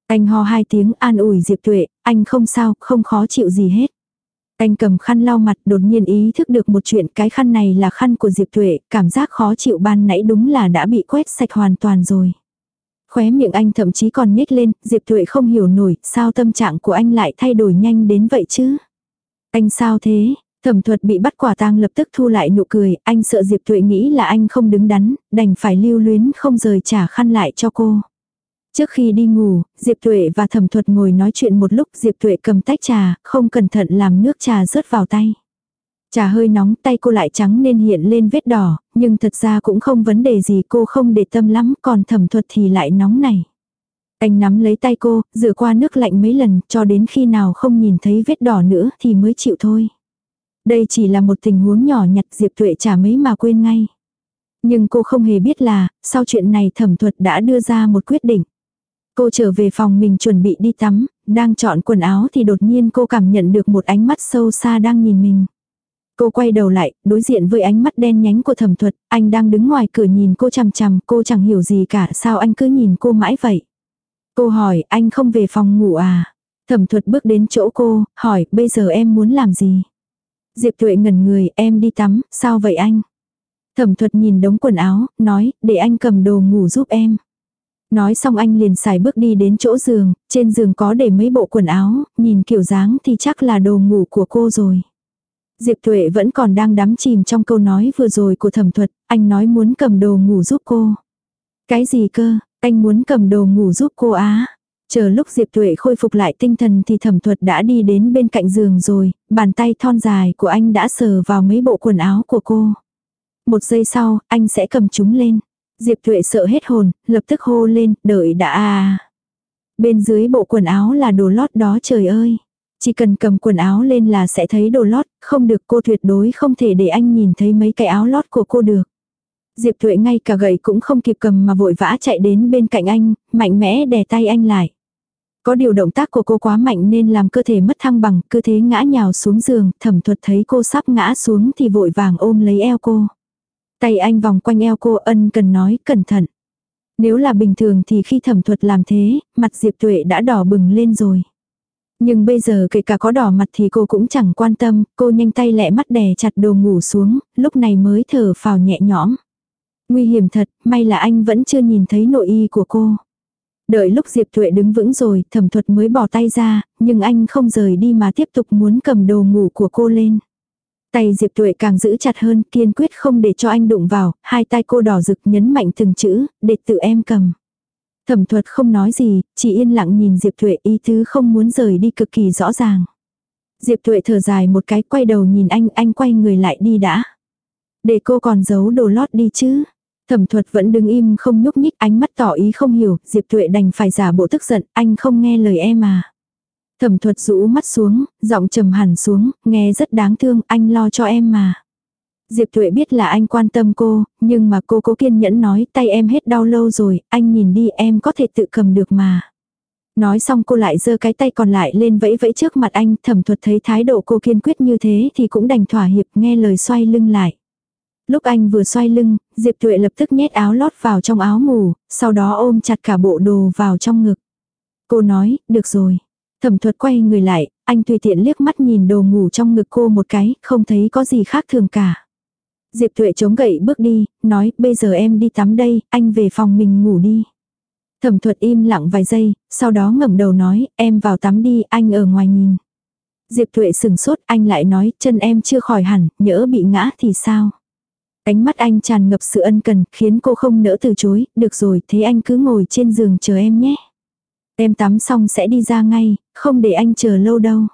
Anh ho hai tiếng an ủi Diệp Tuệ, anh không sao, không khó chịu gì hết. Anh cầm khăn lau mặt đột nhiên ý thức được một chuyện cái khăn này là khăn của Diệp Tuệ, cảm giác khó chịu ban nãy đúng là đã bị quét sạch hoàn toàn rồi. Khóe miệng anh thậm chí còn nhếch lên, Diệp Tuệ không hiểu nổi, sao tâm trạng của anh lại thay đổi nhanh đến vậy chứ? Anh sao thế? Thẩm thuật bị bắt quả tang lập tức thu lại nụ cười, anh sợ Diệp Tuệ nghĩ là anh không đứng đắn, đành phải lưu luyến không rời trả khăn lại cho cô. Trước khi đi ngủ, Diệp Tuệ và thẩm thuật ngồi nói chuyện một lúc Diệp Tuệ cầm tách trà, không cẩn thận làm nước trà rớt vào tay. Trà hơi nóng tay cô lại trắng nên hiện lên vết đỏ, nhưng thật ra cũng không vấn đề gì cô không để tâm lắm còn thẩm thuật thì lại nóng này. Anh nắm lấy tay cô, rửa qua nước lạnh mấy lần cho đến khi nào không nhìn thấy vết đỏ nữa thì mới chịu thôi. Đây chỉ là một tình huống nhỏ nhặt Diệp Tuệ trả mấy mà quên ngay. Nhưng cô không hề biết là, sau chuyện này thẩm thuật đã đưa ra một quyết định. Cô trở về phòng mình chuẩn bị đi tắm, đang chọn quần áo thì đột nhiên cô cảm nhận được một ánh mắt sâu xa đang nhìn mình. Cô quay đầu lại, đối diện với ánh mắt đen nhánh của thẩm thuật, anh đang đứng ngoài cửa nhìn cô chằm chằm, cô chẳng hiểu gì cả, sao anh cứ nhìn cô mãi vậy. Cô hỏi, anh không về phòng ngủ à? Thẩm thuật bước đến chỗ cô, hỏi, bây giờ em muốn làm gì? Diệp tuệ ngẩn người, em đi tắm, sao vậy anh? Thẩm thuật nhìn đống quần áo, nói, để anh cầm đồ ngủ giúp em. Nói xong anh liền xài bước đi đến chỗ giường, trên giường có để mấy bộ quần áo, nhìn kiểu dáng thì chắc là đồ ngủ của cô rồi. Diệp Tuệ vẫn còn đang đắm chìm trong câu nói vừa rồi của thẩm thuật, anh nói muốn cầm đồ ngủ giúp cô. Cái gì cơ, anh muốn cầm đồ ngủ giúp cô á. Chờ lúc Diệp Tuệ khôi phục lại tinh thần thì thẩm thuật đã đi đến bên cạnh giường rồi, bàn tay thon dài của anh đã sờ vào mấy bộ quần áo của cô. Một giây sau, anh sẽ cầm chúng lên. Diệp Tuệ sợ hết hồn, lập tức hô lên, đợi đã à. Bên dưới bộ quần áo là đồ lót đó trời ơi. Chỉ cần cầm quần áo lên là sẽ thấy đồ lót, không được cô tuyệt đối không thể để anh nhìn thấy mấy cái áo lót của cô được. Diệp Thuệ ngay cả gậy cũng không kịp cầm mà vội vã chạy đến bên cạnh anh, mạnh mẽ đè tay anh lại. Có điều động tác của cô quá mạnh nên làm cơ thể mất thăng bằng, cứ thế ngã nhào xuống giường, thẩm thuật thấy cô sắp ngã xuống thì vội vàng ôm lấy eo cô. Tay anh vòng quanh eo cô ân cần nói, cẩn thận. Nếu là bình thường thì khi thẩm thuật làm thế, mặt Diệp Tuệ đã đỏ bừng lên rồi. Nhưng bây giờ kể cả có đỏ mặt thì cô cũng chẳng quan tâm, cô nhanh tay lẹ mắt đè chặt đồ ngủ xuống, lúc này mới thở phào nhẹ nhõm. Nguy hiểm thật, may là anh vẫn chưa nhìn thấy nội y của cô. Đợi lúc Diệp Thuệ đứng vững rồi, thẩm thuật mới bỏ tay ra, nhưng anh không rời đi mà tiếp tục muốn cầm đồ ngủ của cô lên. Tay Diệp Thuệ càng giữ chặt hơn, kiên quyết không để cho anh đụng vào, hai tay cô đỏ rực nhấn mạnh từng chữ, để tự em cầm. Thẩm thuật không nói gì, chỉ yên lặng nhìn Diệp Thuệ ý tứ không muốn rời đi cực kỳ rõ ràng. Diệp Thuệ thở dài một cái quay đầu nhìn anh, anh quay người lại đi đã. Để cô còn giấu đồ lót đi chứ. Thẩm thuật vẫn đứng im không nhúc nhích ánh mắt tỏ ý không hiểu, Diệp Tuệ đành phải giả bộ tức giận, anh không nghe lời em à. Thẩm thuật rũ mắt xuống, giọng trầm hẳn xuống, nghe rất đáng thương, anh lo cho em mà. Diệp Tuệ biết là anh quan tâm cô, nhưng mà cô cố kiên nhẫn nói tay em hết đau lâu rồi, anh nhìn đi em có thể tự cầm được mà. Nói xong cô lại giơ cái tay còn lại lên vẫy vẫy trước mặt anh, thẩm thuật thấy thái độ cô kiên quyết như thế thì cũng đành thỏa hiệp nghe lời xoay lưng lại. Lúc anh vừa xoay lưng, Diệp Tuệ lập tức nhét áo lót vào trong áo ngủ, sau đó ôm chặt cả bộ đồ vào trong ngực. Cô nói, được rồi. Thẩm thuật quay người lại, anh tùy tiện liếc mắt nhìn đồ ngủ trong ngực cô một cái, không thấy có gì khác thường cả. Diệp Tuệ chống gậy bước đi, nói bây giờ em đi tắm đây, anh về phòng mình ngủ đi. Thẩm thuật im lặng vài giây, sau đó ngẩng đầu nói, em vào tắm đi, anh ở ngoài nhìn. Diệp Tuệ sừng sốt, anh lại nói, chân em chưa khỏi hẳn, nhỡ bị ngã thì sao? Ánh mắt anh tràn ngập sự ân cần, khiến cô không nỡ từ chối, được rồi, thế anh cứ ngồi trên giường chờ em nhé. Em tắm xong sẽ đi ra ngay, không để anh chờ lâu đâu.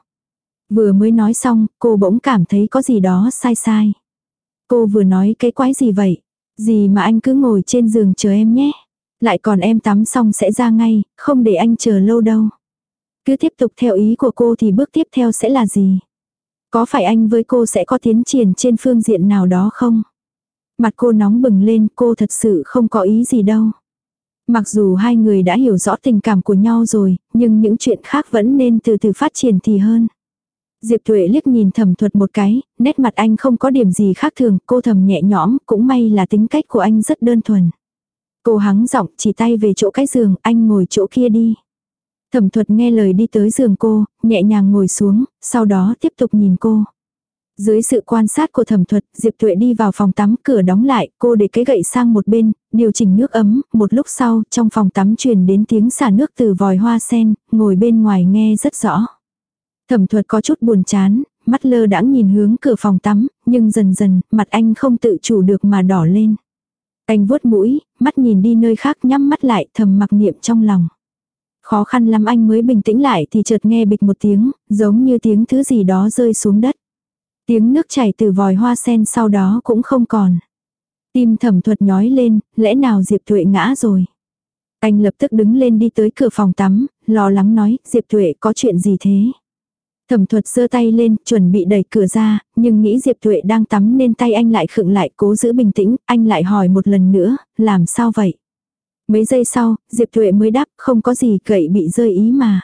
Vừa mới nói xong, cô bỗng cảm thấy có gì đó sai sai. Cô vừa nói cái quái gì vậy? Gì mà anh cứ ngồi trên giường chờ em nhé. Lại còn em tắm xong sẽ ra ngay, không để anh chờ lâu đâu. Cứ tiếp tục theo ý của cô thì bước tiếp theo sẽ là gì? Có phải anh với cô sẽ có tiến triển trên phương diện nào đó không? Mặt cô nóng bừng lên, cô thật sự không có ý gì đâu. Mặc dù hai người đã hiểu rõ tình cảm của nhau rồi, nhưng những chuyện khác vẫn nên từ từ phát triển thì hơn. Diệp Tuệ liếc nhìn thẩm thuật một cái, nét mặt anh không có điểm gì khác thường, cô thầm nhẹ nhõm, cũng may là tính cách của anh rất đơn thuần. Cô hắng giọng chỉ tay về chỗ cái giường, anh ngồi chỗ kia đi. Thẩm thuật nghe lời đi tới giường cô, nhẹ nhàng ngồi xuống, sau đó tiếp tục nhìn cô. Dưới sự quan sát của thẩm thuật, Diệp Tuệ đi vào phòng tắm, cửa đóng lại, cô để cái gậy sang một bên, điều chỉnh nước ấm, một lúc sau, trong phòng tắm truyền đến tiếng xả nước từ vòi hoa sen, ngồi bên ngoài nghe rất rõ. Thẩm thuật có chút buồn chán, mắt lơ đãng nhìn hướng cửa phòng tắm, nhưng dần dần, mặt anh không tự chủ được mà đỏ lên. Anh vuốt mũi, mắt nhìn đi nơi khác nhắm mắt lại thầm mặc niệm trong lòng. Khó khăn lắm anh mới bình tĩnh lại thì chợt nghe bịch một tiếng, giống như tiếng thứ gì đó rơi xuống đất. Tiếng nước chảy từ vòi hoa sen sau đó cũng không còn. Tim thẩm thuật nhói lên, lẽ nào Diệp Thuệ ngã rồi. Anh lập tức đứng lên đi tới cửa phòng tắm, lo lắng nói, Diệp Thuệ có chuyện gì thế? Thẩm thuật giơ tay lên, chuẩn bị đẩy cửa ra, nhưng nghĩ Diệp Thuệ đang tắm nên tay anh lại khựng lại cố giữ bình tĩnh, anh lại hỏi một lần nữa, làm sao vậy? Mấy giây sau, Diệp Thuệ mới đáp, không có gì cậy bị rơi ý mà.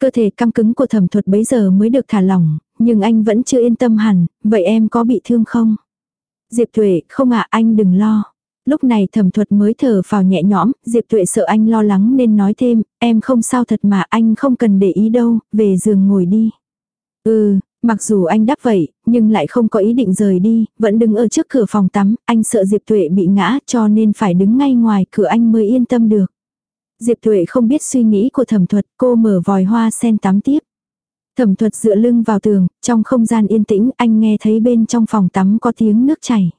Cơ thể căng cứng của thẩm thuật bấy giờ mới được thả lỏng, nhưng anh vẫn chưa yên tâm hẳn, vậy em có bị thương không? Diệp Tuệ, không ạ anh đừng lo. Lúc này thẩm thuật mới thở vào nhẹ nhõm, Diệp Tuệ sợ anh lo lắng nên nói thêm, em không sao thật mà anh không cần để ý đâu, về giường ngồi đi. Ừ, mặc dù anh đáp vậy, nhưng lại không có ý định rời đi, vẫn đứng ở trước cửa phòng tắm, anh sợ Diệp Tuệ bị ngã cho nên phải đứng ngay ngoài cửa anh mới yên tâm được. Diệp Thuệ không biết suy nghĩ của thẩm thuật, cô mở vòi hoa sen tắm tiếp. Thẩm thuật dựa lưng vào tường, trong không gian yên tĩnh anh nghe thấy bên trong phòng tắm có tiếng nước chảy.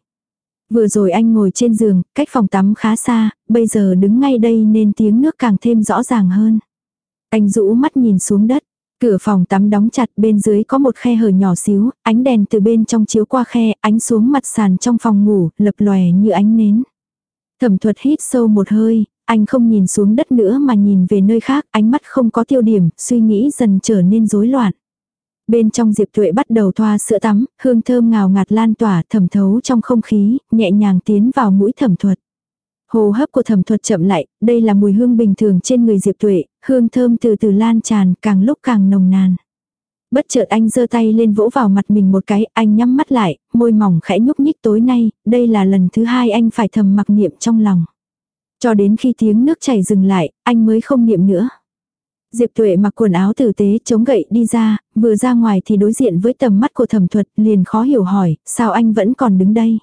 Vừa rồi anh ngồi trên giường, cách phòng tắm khá xa, bây giờ đứng ngay đây nên tiếng nước càng thêm rõ ràng hơn. Anh rũ mắt nhìn xuống đất, cửa phòng tắm đóng chặt bên dưới có một khe hở nhỏ xíu, ánh đèn từ bên trong chiếu qua khe, ánh xuống mặt sàn trong phòng ngủ, lập lòe như ánh nến. Thẩm thuật hít sâu một hơi, anh không nhìn xuống đất nữa mà nhìn về nơi khác, ánh mắt không có tiêu điểm, suy nghĩ dần trở nên rối loạn. Bên trong Diệp Tuệ bắt đầu thoa sữa tắm, hương thơm ngào ngạt lan tỏa thẩm thấu trong không khí, nhẹ nhàng tiến vào mũi thẩm thuật. Hồ hấp của thẩm thuật chậm lại, đây là mùi hương bình thường trên người Diệp Tuệ, hương thơm từ từ lan tràn, càng lúc càng nồng nàn. Bất chợt anh giơ tay lên vỗ vào mặt mình một cái, anh nhắm mắt lại, môi mỏng khẽ nhúc nhích tối nay, đây là lần thứ hai anh phải thầm mặc niệm trong lòng. Cho đến khi tiếng nước chảy dừng lại, anh mới không niệm nữa. Diệp Tuệ mặc quần áo tử tế chống gậy đi ra, vừa ra ngoài thì đối diện với tầm mắt của thẩm thuật liền khó hiểu hỏi, sao anh vẫn còn đứng đây.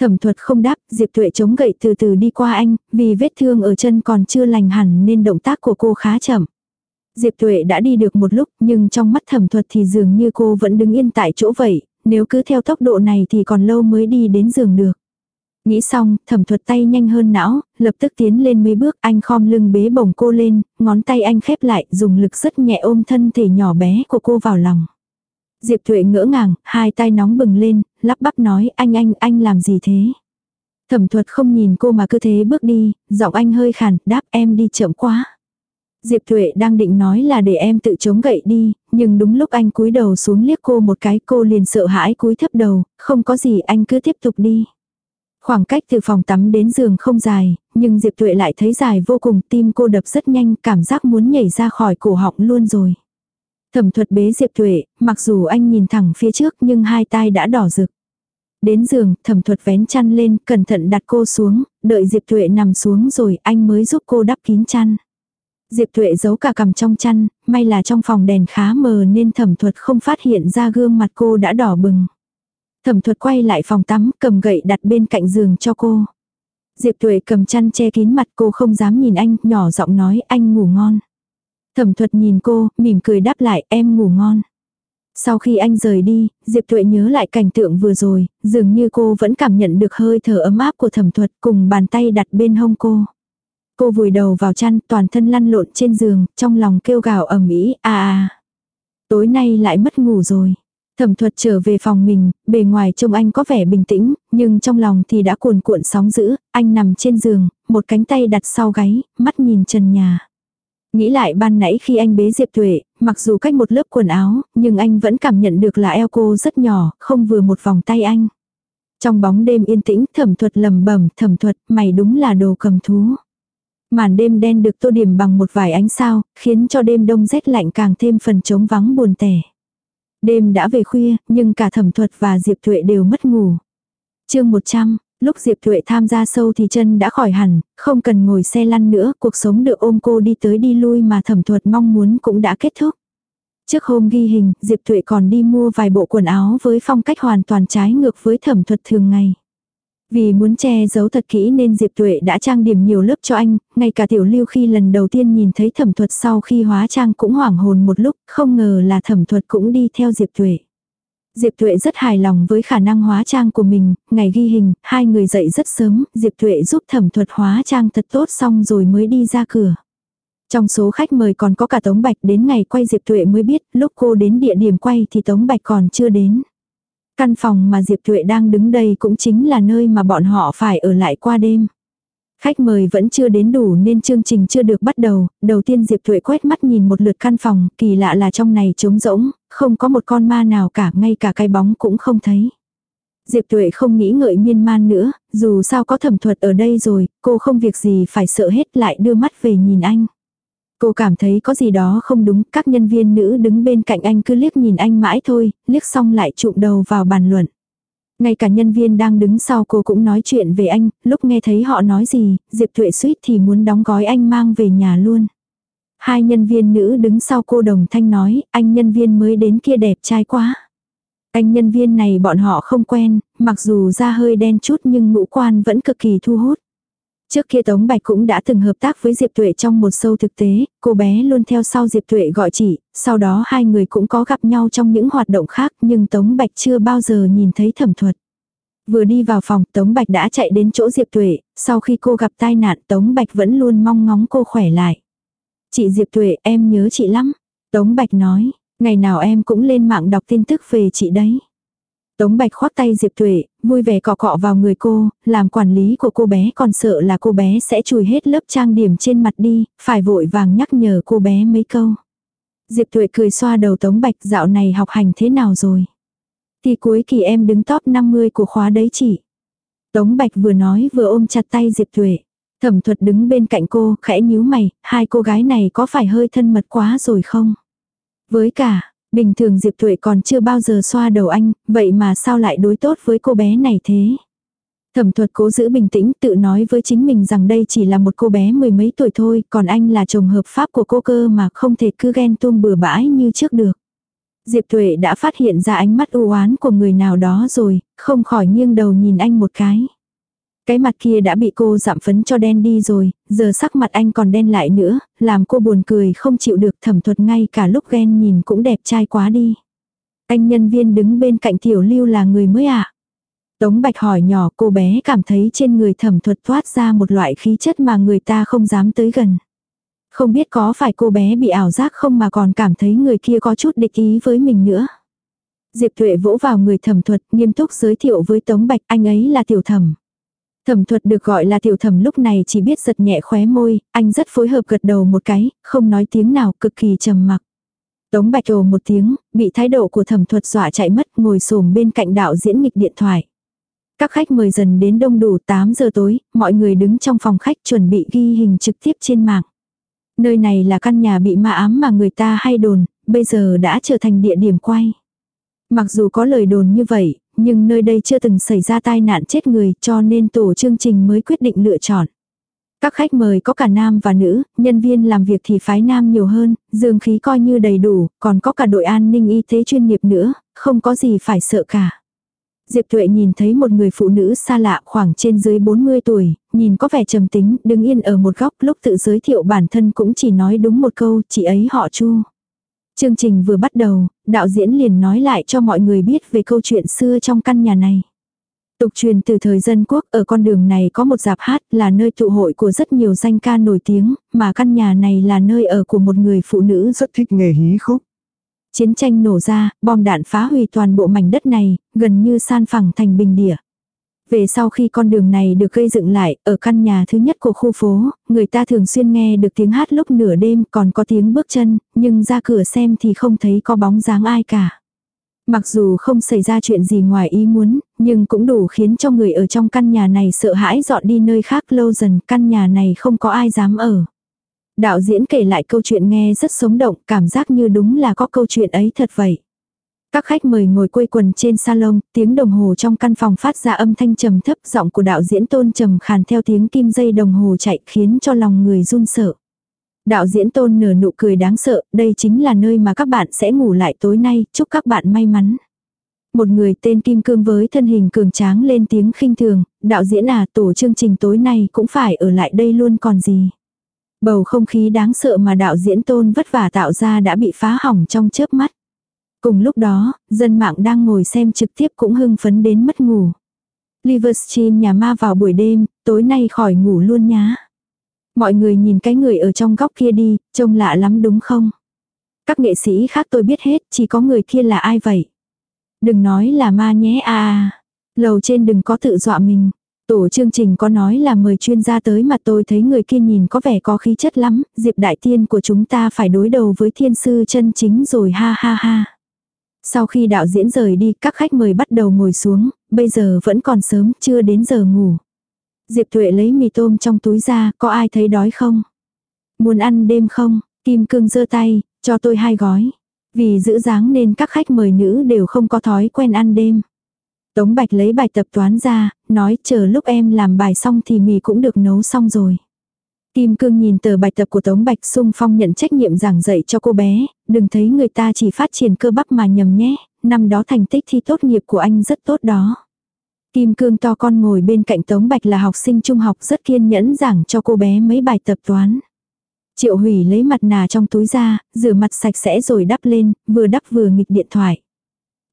Thẩm thuật không đáp, Diệp Tuệ chống gậy từ từ đi qua anh, vì vết thương ở chân còn chưa lành hẳn nên động tác của cô khá chậm. Diệp Tuệ đã đi được một lúc nhưng trong mắt thẩm thuật thì dường như cô vẫn đứng yên tại chỗ vậy, nếu cứ theo tốc độ này thì còn lâu mới đi đến giường được. Nghĩ xong, thẩm thuật tay nhanh hơn não, lập tức tiến lên mấy bước anh khom lưng bế bổng cô lên, ngón tay anh khép lại dùng lực rất nhẹ ôm thân thể nhỏ bé của cô vào lòng. Diệp Thuệ ngỡ ngàng, hai tay nóng bừng lên, lắp bắp nói anh anh anh làm gì thế? Thẩm thuật không nhìn cô mà cứ thế bước đi, giọng anh hơi khàn, đáp em đi chậm quá. Diệp Thuệ đang định nói là để em tự chống gậy đi, nhưng đúng lúc anh cúi đầu xuống liếc cô một cái cô liền sợ hãi cúi thấp đầu, không có gì anh cứ tiếp tục đi. Khoảng cách từ phòng tắm đến giường không dài, nhưng Diệp Tuệ lại thấy dài vô cùng, tim cô đập rất nhanh, cảm giác muốn nhảy ra khỏi cổ họng luôn rồi. Thẩm thuật bế Diệp Tuệ, mặc dù anh nhìn thẳng phía trước nhưng hai tai đã đỏ rực. Đến giường, thẩm thuật vén chăn lên, cẩn thận đặt cô xuống, đợi Diệp Tuệ nằm xuống rồi anh mới giúp cô đắp kín chăn. Diệp Tuệ giấu cả cằm trong chăn, may là trong phòng đèn khá mờ nên thẩm thuật không phát hiện ra gương mặt cô đã đỏ bừng. Thẩm thuật quay lại phòng tắm, cầm gậy đặt bên cạnh giường cho cô. Diệp Tuệ cầm chăn che kín mặt cô không dám nhìn anh, nhỏ giọng nói anh ngủ ngon. Thẩm thuật nhìn cô, mỉm cười đáp lại em ngủ ngon. Sau khi anh rời đi, Diệp Tuệ nhớ lại cảnh tượng vừa rồi, dường như cô vẫn cảm nhận được hơi thở ấm áp của thẩm thuật cùng bàn tay đặt bên hông cô. Cô vùi đầu vào chăn, toàn thân lăn lộn trên giường, trong lòng kêu gào ầm ĩ a a. Tối nay lại mất ngủ rồi. Thẩm thuật trở về phòng mình, bề ngoài trông anh có vẻ bình tĩnh, nhưng trong lòng thì đã cuồn cuộn sóng dữ, anh nằm trên giường, một cánh tay đặt sau gáy, mắt nhìn trần nhà. Nghĩ lại ban nãy khi anh bế Diệp Tuệ, mặc dù cách một lớp quần áo, nhưng anh vẫn cảm nhận được là eo cô rất nhỏ, không vừa một vòng tay anh. Trong bóng đêm yên tĩnh, thẩm thuật lầm bẩm thẩm thuật, mày đúng là đồ cầm thú. Màn đêm đen được tô điểm bằng một vài ánh sao, khiến cho đêm đông rét lạnh càng thêm phần trống vắng buồn tẻ. Đêm đã về khuya, nhưng cả thẩm thuật và Diệp Thuệ đều mất ngủ. chương 100, lúc Diệp Thuệ tham gia sâu thì chân đã khỏi hẳn, không cần ngồi xe lăn nữa, cuộc sống được ôm cô đi tới đi lui mà thẩm thuật mong muốn cũng đã kết thúc. Trước hôm ghi hình, Diệp Thuệ còn đi mua vài bộ quần áo với phong cách hoàn toàn trái ngược với thẩm thuật thường ngày. Vì muốn che giấu thật kỹ nên Diệp Tuệ đã trang điểm nhiều lớp cho anh, ngay cả tiểu lưu khi lần đầu tiên nhìn thấy thẩm thuật sau khi hóa trang cũng hoảng hồn một lúc, không ngờ là thẩm thuật cũng đi theo Diệp Tuệ. Diệp Tuệ rất hài lòng với khả năng hóa trang của mình, ngày ghi hình, hai người dậy rất sớm, Diệp Tuệ giúp thẩm thuật hóa trang thật tốt xong rồi mới đi ra cửa. Trong số khách mời còn có cả Tống Bạch đến ngày quay Diệp Tuệ mới biết, lúc cô đến địa điểm quay thì Tống Bạch còn chưa đến. Căn phòng mà Diệp Thuệ đang đứng đây cũng chính là nơi mà bọn họ phải ở lại qua đêm. Khách mời vẫn chưa đến đủ nên chương trình chưa được bắt đầu, đầu tiên Diệp Thuệ quét mắt nhìn một lượt căn phòng, kỳ lạ là trong này trống rỗng, không có một con ma nào cả, ngay cả cái bóng cũng không thấy. Diệp Tuệ không nghĩ ngợi miên man nữa, dù sao có thẩm thuật ở đây rồi, cô không việc gì phải sợ hết lại đưa mắt về nhìn anh. Cô cảm thấy có gì đó không đúng, các nhân viên nữ đứng bên cạnh anh cứ liếc nhìn anh mãi thôi, liếc xong lại trụm đầu vào bàn luận. Ngay cả nhân viên đang đứng sau cô cũng nói chuyện về anh, lúc nghe thấy họ nói gì, Diệp Thuệ suýt thì muốn đóng gói anh mang về nhà luôn. Hai nhân viên nữ đứng sau cô đồng thanh nói, anh nhân viên mới đến kia đẹp trai quá. Anh nhân viên này bọn họ không quen, mặc dù da hơi đen chút nhưng ngũ quan vẫn cực kỳ thu hút. Trước kia Tống Bạch cũng đã từng hợp tác với Diệp Tuệ trong một sâu thực tế, cô bé luôn theo sau Diệp Tuệ gọi chị, sau đó hai người cũng có gặp nhau trong những hoạt động khác nhưng Tống Bạch chưa bao giờ nhìn thấy thẩm thuật. Vừa đi vào phòng Tống Bạch đã chạy đến chỗ Diệp Tuệ, sau khi cô gặp tai nạn Tống Bạch vẫn luôn mong ngóng cô khỏe lại. Chị Diệp Tuệ em nhớ chị lắm. Tống Bạch nói, ngày nào em cũng lên mạng đọc tin tức về chị đấy. Tống Bạch khoác tay Diệp Thụy vui vẻ cọ cọ vào người cô, làm quản lý của cô bé còn sợ là cô bé sẽ chùi hết lớp trang điểm trên mặt đi, phải vội vàng nhắc nhở cô bé mấy câu. Diệp Thụy cười xoa đầu Tống Bạch dạo này học hành thế nào rồi. Thì cuối kỳ em đứng top 50 của khóa đấy chị. Tống Bạch vừa nói vừa ôm chặt tay Diệp Thụy. Thẩm thuật đứng bên cạnh cô, khẽ nhíu mày, hai cô gái này có phải hơi thân mật quá rồi không? Với cả, Bình thường Diệp Thuệ còn chưa bao giờ xoa đầu anh, vậy mà sao lại đối tốt với cô bé này thế? Thẩm thuật cố giữ bình tĩnh tự nói với chính mình rằng đây chỉ là một cô bé mười mấy tuổi thôi, còn anh là chồng hợp pháp của cô cơ mà không thể cứ ghen tuông bừa bãi như trước được. Diệp Thuệ đã phát hiện ra ánh mắt u oán của người nào đó rồi, không khỏi nghiêng đầu nhìn anh một cái. Cái mặt kia đã bị cô giảm phấn cho đen đi rồi, giờ sắc mặt anh còn đen lại nữa, làm cô buồn cười không chịu được thẩm thuật ngay cả lúc ghen nhìn cũng đẹp trai quá đi. Anh nhân viên đứng bên cạnh tiểu lưu là người mới ạ. À? Tống Bạch hỏi nhỏ cô bé cảm thấy trên người thẩm thuật thoát ra một loại khí chất mà người ta không dám tới gần. Không biết có phải cô bé bị ảo giác không mà còn cảm thấy người kia có chút địch ý với mình nữa. Diệp Thuệ vỗ vào người thẩm thuật nghiêm túc giới thiệu với Tống Bạch anh ấy là tiểu thẩm. Thẩm thuật được gọi là tiểu thẩm lúc này chỉ biết giật nhẹ khóe môi, anh rất phối hợp gật đầu một cái, không nói tiếng nào, cực kỳ trầm mặc. Tống bạch ồ một tiếng, bị thái độ của thẩm thuật dọa chạy mất, ngồi xổm bên cạnh đạo diễn nghịch điện thoại. Các khách mời dần đến đông đủ 8 giờ tối, mọi người đứng trong phòng khách chuẩn bị ghi hình trực tiếp trên mạng. Nơi này là căn nhà bị ma ám mà người ta hay đồn, bây giờ đã trở thành địa điểm quay. Mặc dù có lời đồn như vậy, nhưng nơi đây chưa từng xảy ra tai nạn chết người cho nên tổ chương trình mới quyết định lựa chọn. Các khách mời có cả nam và nữ, nhân viên làm việc thì phái nam nhiều hơn, dương khí coi như đầy đủ, còn có cả đội an ninh y tế chuyên nghiệp nữa, không có gì phải sợ cả. Diệp Tuệ nhìn thấy một người phụ nữ xa lạ khoảng trên dưới 40 tuổi, nhìn có vẻ trầm tính, đứng yên ở một góc lúc tự giới thiệu bản thân cũng chỉ nói đúng một câu, chị ấy họ Chu. Chương trình vừa bắt đầu, đạo diễn liền nói lại cho mọi người biết về câu chuyện xưa trong căn nhà này. Tục truyền từ thời dân quốc ở con đường này có một dạp hát là nơi tụ hội của rất nhiều danh ca nổi tiếng, mà căn nhà này là nơi ở của một người phụ nữ rất thích nghề hí khúc. Chiến tranh nổ ra, bom đạn phá hủy toàn bộ mảnh đất này, gần như san phẳng thành bình địa. Về sau khi con đường này được gây dựng lại, ở căn nhà thứ nhất của khu phố, người ta thường xuyên nghe được tiếng hát lúc nửa đêm còn có tiếng bước chân, nhưng ra cửa xem thì không thấy có bóng dáng ai cả. Mặc dù không xảy ra chuyện gì ngoài ý muốn, nhưng cũng đủ khiến cho người ở trong căn nhà này sợ hãi dọn đi nơi khác lâu dần căn nhà này không có ai dám ở. Đạo diễn kể lại câu chuyện nghe rất sống động, cảm giác như đúng là có câu chuyện ấy thật vậy. Các khách mời ngồi quây quần trên salon, tiếng đồng hồ trong căn phòng phát ra âm thanh trầm thấp, giọng của đạo diễn tôn trầm khàn theo tiếng kim dây đồng hồ chạy khiến cho lòng người run sợ. Đạo diễn tôn nở nụ cười đáng sợ, đây chính là nơi mà các bạn sẽ ngủ lại tối nay, chúc các bạn may mắn. Một người tên Kim Cương với thân hình cường tráng lên tiếng khinh thường, đạo diễn à tổ chương trình tối nay cũng phải ở lại đây luôn còn gì. Bầu không khí đáng sợ mà đạo diễn tôn vất vả tạo ra đã bị phá hỏng trong chớp mắt. Cùng lúc đó, dân mạng đang ngồi xem trực tiếp cũng hưng phấn đến mất ngủ. Livestream nhà ma vào buổi đêm, tối nay khỏi ngủ luôn nhá. Mọi người nhìn cái người ở trong góc kia đi, trông lạ lắm đúng không? Các nghệ sĩ khác tôi biết hết, chỉ có người kia là ai vậy? Đừng nói là ma nhé à à. Lầu trên đừng có tự dọa mình. Tổ chương trình có nói là mời chuyên gia tới mà tôi thấy người kia nhìn có vẻ có khí chất lắm, Diệp Đại Tiên của chúng ta phải đối đầu với thiên sư chân chính rồi ha ha ha. Sau khi đạo diễn rời đi, các khách mời bắt đầu ngồi xuống, bây giờ vẫn còn sớm, chưa đến giờ ngủ. Diệp Thuệ lấy mì tôm trong túi ra, có ai thấy đói không? Muốn ăn đêm không? Kim cương giơ tay, cho tôi hai gói. Vì giữ dáng nên các khách mời nữ đều không có thói quen ăn đêm. Tống Bạch lấy bài tập toán ra, nói chờ lúc em làm bài xong thì mì cũng được nấu xong rồi. Kim Cương nhìn tờ bài tập của Tống Bạch sung phong nhận trách nhiệm giảng dạy cho cô bé, đừng thấy người ta chỉ phát triển cơ bắp mà nhầm nhé, năm đó thành tích thi tốt nghiệp của anh rất tốt đó. Kim Cương to con ngồi bên cạnh Tống Bạch là học sinh trung học rất kiên nhẫn giảng cho cô bé mấy bài tập toán. Triệu Hủy lấy mặt nà trong túi ra, rửa mặt sạch sẽ rồi đắp lên, vừa đắp vừa nghịch điện thoại.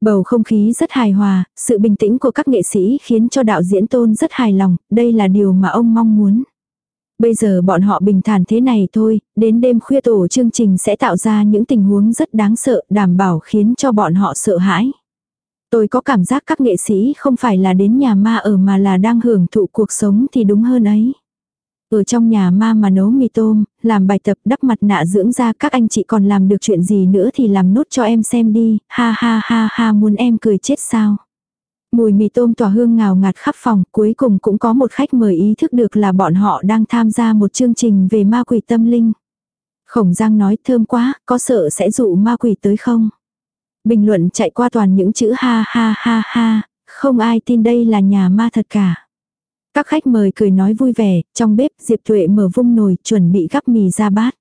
Bầu không khí rất hài hòa, sự bình tĩnh của các nghệ sĩ khiến cho đạo diễn tôn rất hài lòng, đây là điều mà ông mong muốn. Bây giờ bọn họ bình thản thế này thôi, đến đêm khuya tổ chương trình sẽ tạo ra những tình huống rất đáng sợ, đảm bảo khiến cho bọn họ sợ hãi. Tôi có cảm giác các nghệ sĩ không phải là đến nhà ma ở mà là đang hưởng thụ cuộc sống thì đúng hơn ấy. Ở trong nhà ma mà nấu mì tôm, làm bài tập đắp mặt nạ dưỡng da các anh chị còn làm được chuyện gì nữa thì làm nốt cho em xem đi, ha ha ha ha muốn em cười chết sao. Mùi mì tôm tỏa hương ngào ngạt khắp phòng, cuối cùng cũng có một khách mời ý thức được là bọn họ đang tham gia một chương trình về ma quỷ tâm linh. Khổng Giang nói thơm quá, có sợ sẽ dụ ma quỷ tới không? Bình luận chạy qua toàn những chữ ha ha ha ha, không ai tin đây là nhà ma thật cả. Các khách mời cười nói vui vẻ, trong bếp Diệp Tuệ mở vung nồi chuẩn bị gắp mì ra bát.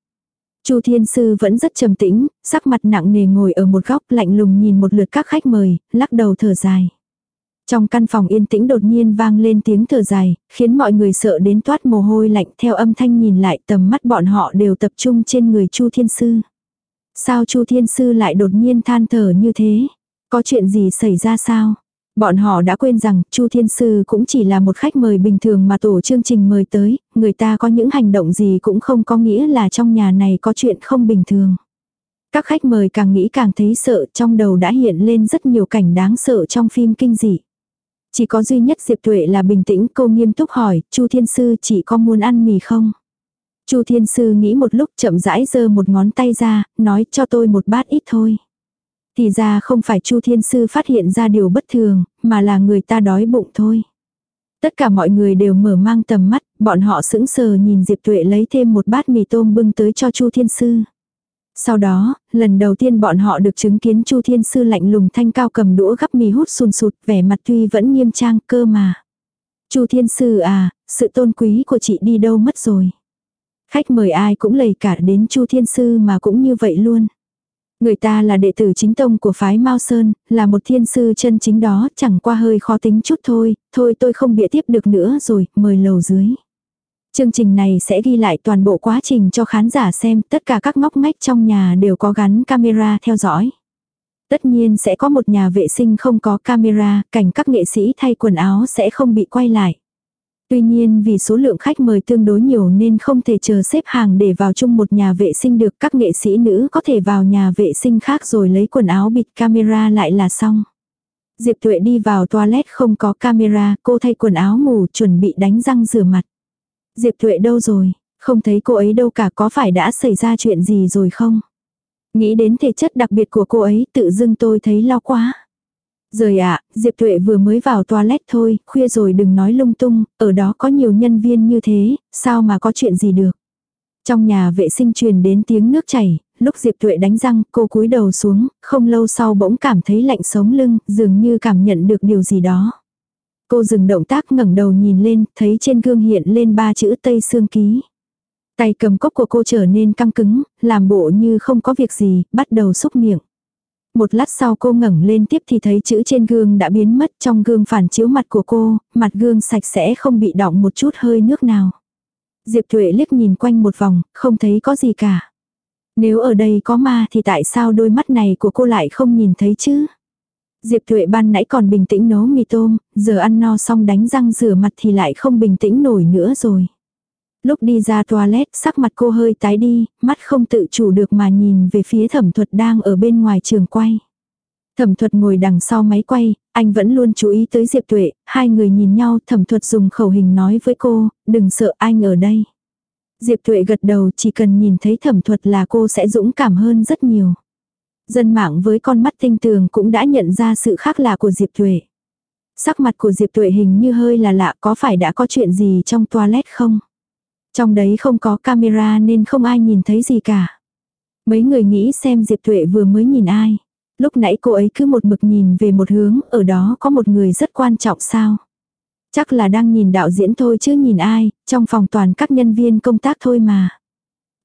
Chu Thiên Sư vẫn rất trầm tĩnh, sắc mặt nặng nề ngồi ở một góc lạnh lùng nhìn một lượt các khách mời, lắc đầu thở dài. Trong căn phòng yên tĩnh đột nhiên vang lên tiếng thở dài, khiến mọi người sợ đến toát mồ hôi lạnh theo âm thanh nhìn lại tầm mắt bọn họ đều tập trung trên người Chu Thiên Sư. Sao Chu Thiên Sư lại đột nhiên than thở như thế? Có chuyện gì xảy ra sao? Bọn họ đã quên rằng Chu Thiên Sư cũng chỉ là một khách mời bình thường mà tổ chương trình mời tới, người ta có những hành động gì cũng không có nghĩa là trong nhà này có chuyện không bình thường. Các khách mời càng nghĩ càng thấy sợ trong đầu đã hiện lên rất nhiều cảnh đáng sợ trong phim kinh dị. Chỉ có duy nhất Diệp Tuệ là bình tĩnh cô nghiêm túc hỏi, Chu Thiên Sư chỉ có muốn ăn mì không? Chu Thiên Sư nghĩ một lúc chậm rãi giơ một ngón tay ra, nói cho tôi một bát ít thôi. Thì ra không phải Chu Thiên Sư phát hiện ra điều bất thường, mà là người ta đói bụng thôi. Tất cả mọi người đều mở mang tầm mắt, bọn họ sững sờ nhìn Diệp Tuệ lấy thêm một bát mì tôm bưng tới cho Chu Thiên Sư. Sau đó, lần đầu tiên bọn họ được chứng kiến Chu Thiên Sư lạnh lùng thanh cao cầm đũa gắp mì hút sùn sụt, vẻ mặt tuy vẫn nghiêm trang cơ mà. Chu Thiên Sư à, sự tôn quý của chị đi đâu mất rồi. Khách mời ai cũng lầy cả đến Chu Thiên Sư mà cũng như vậy luôn. Người ta là đệ tử chính tông của phái Mao Sơn, là một thiên sư chân chính đó, chẳng qua hơi khó tính chút thôi, thôi tôi không bịa tiếp được nữa rồi, mời lầu dưới. Chương trình này sẽ ghi lại toàn bộ quá trình cho khán giả xem, tất cả các ngóc ngách trong nhà đều có gắn camera theo dõi. Tất nhiên sẽ có một nhà vệ sinh không có camera, cảnh các nghệ sĩ thay quần áo sẽ không bị quay lại. Tuy nhiên vì số lượng khách mời tương đối nhiều nên không thể chờ xếp hàng để vào chung một nhà vệ sinh được các nghệ sĩ nữ có thể vào nhà vệ sinh khác rồi lấy quần áo bịt camera lại là xong. Diệp Tuệ đi vào toilet không có camera, cô thay quần áo ngủ chuẩn bị đánh răng rửa mặt. Diệp Thuệ đâu rồi? Không thấy cô ấy đâu cả có phải đã xảy ra chuyện gì rồi không? Nghĩ đến thể chất đặc biệt của cô ấy tự dưng tôi thấy lo quá. Rời ạ, Diệp Thuệ vừa mới vào toilet thôi, khuya rồi đừng nói lung tung, ở đó có nhiều nhân viên như thế, sao mà có chuyện gì được. Trong nhà vệ sinh truyền đến tiếng nước chảy, lúc Diệp Thuệ đánh răng, cô cúi đầu xuống, không lâu sau bỗng cảm thấy lạnh sống lưng, dường như cảm nhận được điều gì đó. Cô dừng động tác ngẩng đầu nhìn lên, thấy trên gương hiện lên ba chữ Tây Sương Ký. Tay cầm cốc của cô trở nên căng cứng, làm bộ như không có việc gì, bắt đầu xúc miệng. Một lát sau cô ngẩng lên tiếp thì thấy chữ trên gương đã biến mất trong gương phản chiếu mặt của cô, mặt gương sạch sẽ không bị đọng một chút hơi nước nào. Diệp Thuệ liếc nhìn quanh một vòng, không thấy có gì cả. Nếu ở đây có ma thì tại sao đôi mắt này của cô lại không nhìn thấy chứ? Diệp Thuệ ban nãy còn bình tĩnh nấu mì tôm, giờ ăn no xong đánh răng rửa mặt thì lại không bình tĩnh nổi nữa rồi. Lúc đi ra toilet, sắc mặt cô hơi tái đi, mắt không tự chủ được mà nhìn về phía thẩm thuật đang ở bên ngoài trường quay. Thẩm thuật ngồi đằng sau máy quay, anh vẫn luôn chú ý tới Diệp Tuệ, hai người nhìn nhau thẩm thuật dùng khẩu hình nói với cô, đừng sợ anh ở đây. Diệp Tuệ gật đầu chỉ cần nhìn thấy thẩm thuật là cô sẽ dũng cảm hơn rất nhiều. Dân mạng với con mắt tinh tường cũng đã nhận ra sự khác lạ của Diệp Tuệ. Sắc mặt của Diệp Tuệ hình như hơi là lạ có phải đã có chuyện gì trong toilet không? Trong đấy không có camera nên không ai nhìn thấy gì cả. Mấy người nghĩ xem Diệp Tuệ vừa mới nhìn ai. Lúc nãy cô ấy cứ một mực nhìn về một hướng, ở đó có một người rất quan trọng sao. Chắc là đang nhìn đạo diễn thôi chứ nhìn ai, trong phòng toàn các nhân viên công tác thôi mà.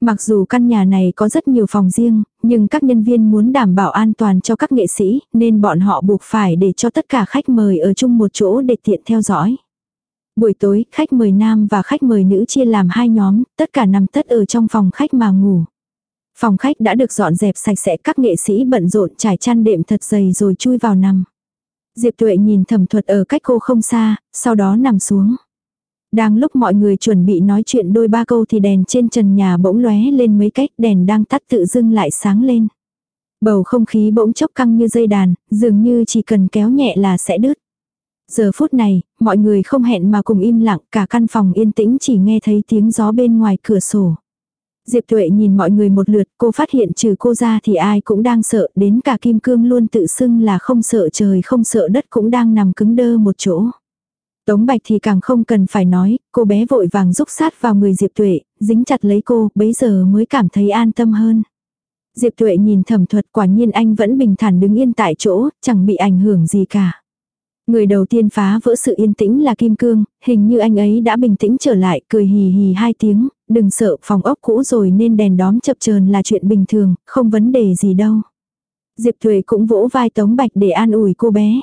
Mặc dù căn nhà này có rất nhiều phòng riêng, nhưng các nhân viên muốn đảm bảo an toàn cho các nghệ sĩ, nên bọn họ buộc phải để cho tất cả khách mời ở chung một chỗ để tiện theo dõi. Buổi tối, khách mời nam và khách mời nữ chia làm hai nhóm, tất cả nằm tất ở trong phòng khách mà ngủ. Phòng khách đã được dọn dẹp sạch sẽ các nghệ sĩ bận rộn trải chăn đệm thật dày rồi chui vào nằm. Diệp Tuệ nhìn thẩm thuật ở cách cô không xa, sau đó nằm xuống. Đang lúc mọi người chuẩn bị nói chuyện đôi ba câu thì đèn trên trần nhà bỗng lóe lên mấy cách đèn đang tắt tự dưng lại sáng lên. Bầu không khí bỗng chốc căng như dây đàn, dường như chỉ cần kéo nhẹ là sẽ đứt. Giờ phút này, mọi người không hẹn mà cùng im lặng, cả căn phòng yên tĩnh chỉ nghe thấy tiếng gió bên ngoài cửa sổ. Diệp Tuệ nhìn mọi người một lượt, cô phát hiện trừ cô ra thì ai cũng đang sợ, đến cả Kim Cương luôn tự xưng là không sợ trời không sợ đất cũng đang nằm cứng đơ một chỗ. Tống Bạch thì càng không cần phải nói, cô bé vội vàng rúc sát vào người Diệp Tuệ, dính chặt lấy cô, bấy giờ mới cảm thấy an tâm hơn. Diệp Tuệ nhìn thẩm thuật quả nhiên anh vẫn bình thản đứng yên tại chỗ, chẳng bị ảnh hưởng gì cả. Người đầu tiên phá vỡ sự yên tĩnh là Kim Cương, hình như anh ấy đã bình tĩnh trở lại, cười hì hì hai tiếng, đừng sợ phòng ốc cũ rồi nên đèn đóm chập chờn là chuyện bình thường, không vấn đề gì đâu. Diệp Thuệ cũng vỗ vai Tống Bạch để an ủi cô bé.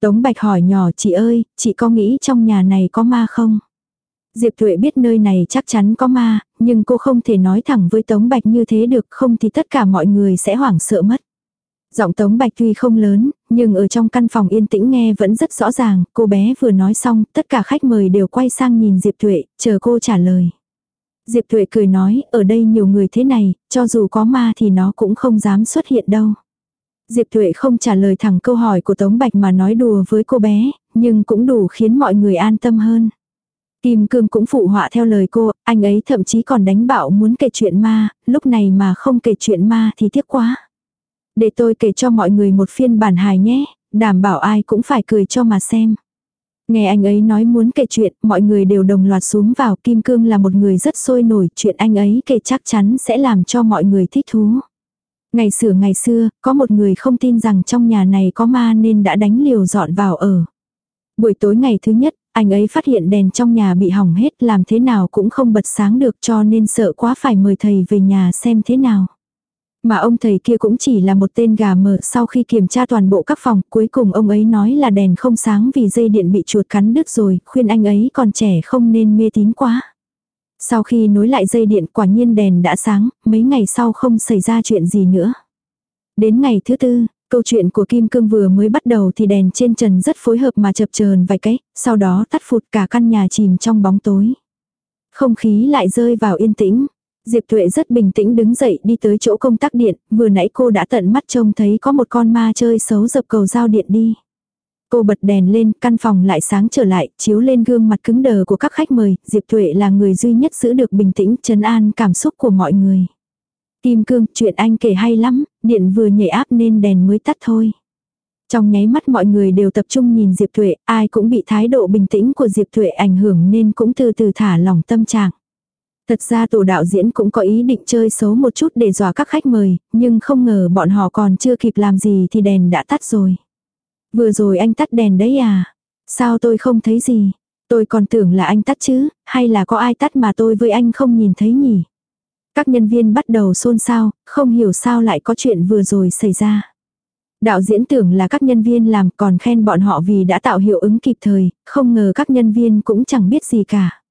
Tống Bạch hỏi nhỏ chị ơi, chị có nghĩ trong nhà này có ma không? Diệp Thuệ biết nơi này chắc chắn có ma, nhưng cô không thể nói thẳng với Tống Bạch như thế được không thì tất cả mọi người sẽ hoảng sợ mất. Giọng Tống Bạch tuy không lớn, nhưng ở trong căn phòng yên tĩnh nghe vẫn rất rõ ràng, cô bé vừa nói xong, tất cả khách mời đều quay sang nhìn Diệp Thụy, chờ cô trả lời. Diệp Thụy cười nói, ở đây nhiều người thế này, cho dù có ma thì nó cũng không dám xuất hiện đâu. Diệp Thuệ không trả lời thẳng câu hỏi của Tống Bạch mà nói đùa với cô bé, nhưng cũng đủ khiến mọi người an tâm hơn. Kim Cương cũng phụ họa theo lời cô, anh ấy thậm chí còn đánh bảo muốn kể chuyện ma, lúc này mà không kể chuyện ma thì tiếc quá. Để tôi kể cho mọi người một phiên bản hài nhé, đảm bảo ai cũng phải cười cho mà xem. Nghe anh ấy nói muốn kể chuyện, mọi người đều đồng loạt xuống vào. Kim Cương là một người rất sôi nổi, chuyện anh ấy kể chắc chắn sẽ làm cho mọi người thích thú. Ngày xưa ngày xưa, có một người không tin rằng trong nhà này có ma nên đã đánh liều dọn vào ở. Buổi tối ngày thứ nhất, anh ấy phát hiện đèn trong nhà bị hỏng hết làm thế nào cũng không bật sáng được cho nên sợ quá phải mời thầy về nhà xem thế nào. Mà ông thầy kia cũng chỉ là một tên gà mờ sau khi kiểm tra toàn bộ các phòng, cuối cùng ông ấy nói là đèn không sáng vì dây điện bị chuột cắn đứt rồi, khuyên anh ấy còn trẻ không nên mê tín quá. Sau khi nối lại dây điện quả nhiên đèn đã sáng, mấy ngày sau không xảy ra chuyện gì nữa. Đến ngày thứ tư, Câu chuyện của Kim Cương vừa mới bắt đầu thì đèn trên trần rất phối hợp mà chập chờn vài cái, sau đó tắt phụt cả căn nhà chìm trong bóng tối. Không khí lại rơi vào yên tĩnh. Diệp Tuệ rất bình tĩnh đứng dậy đi tới chỗ công tắc điện, vừa nãy cô đã tận mắt trông thấy có một con ma chơi xấu dập cầu giao điện đi. Cô bật đèn lên, căn phòng lại sáng trở lại, chiếu lên gương mặt cứng đờ của các khách mời, Diệp Tuệ là người duy nhất giữ được bình tĩnh, trấn an cảm xúc của mọi người. Kim Cương, chuyện anh kể hay lắm, điện vừa nhảy áp nên đèn mới tắt thôi. Trong nháy mắt mọi người đều tập trung nhìn Diệp Tuệ, ai cũng bị thái độ bình tĩnh của Diệp Tuệ ảnh hưởng nên cũng từ từ thả lỏng tâm trạng. Thật ra tổ đạo diễn cũng có ý định chơi xấu một chút để dọa các khách mời, nhưng không ngờ bọn họ còn chưa kịp làm gì thì đèn đã tắt rồi. Vừa rồi anh tắt đèn đấy à? Sao tôi không thấy gì? Tôi còn tưởng là anh tắt chứ, hay là có ai tắt mà tôi với anh không nhìn thấy nhỉ? Các nhân viên bắt đầu xôn xao, không hiểu sao lại có chuyện vừa rồi xảy ra. Đạo diễn tưởng là các nhân viên làm còn khen bọn họ vì đã tạo hiệu ứng kịp thời, không ngờ các nhân viên cũng chẳng biết gì cả.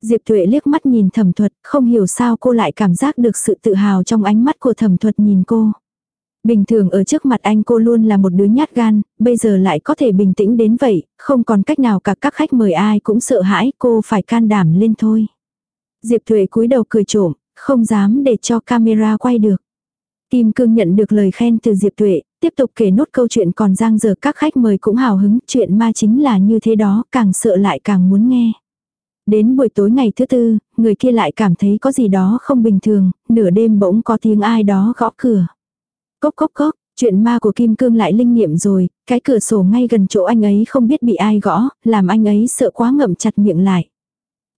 Diệp Tuệ liếc mắt nhìn thẩm thuật, không hiểu sao cô lại cảm giác được sự tự hào trong ánh mắt của thẩm thuật nhìn cô. Bình thường ở trước mặt anh cô luôn là một đứa nhát gan, bây giờ lại có thể bình tĩnh đến vậy, không còn cách nào cả các khách mời ai cũng sợ hãi cô phải can đảm lên thôi. Diệp Thuệ cúi đầu cười trộm, không dám để cho camera quay được. Kim Cương nhận được lời khen từ Diệp Tuệ, tiếp tục kể nốt câu chuyện còn giang dở các khách mời cũng hào hứng, chuyện ma chính là như thế đó, càng sợ lại càng muốn nghe. Đến buổi tối ngày thứ tư, người kia lại cảm thấy có gì đó không bình thường, nửa đêm bỗng có tiếng ai đó gõ cửa. Cốc cốc cốc, chuyện ma của Kim Cương lại linh nghiệm rồi, cái cửa sổ ngay gần chỗ anh ấy không biết bị ai gõ, làm anh ấy sợ quá ngậm chặt miệng lại.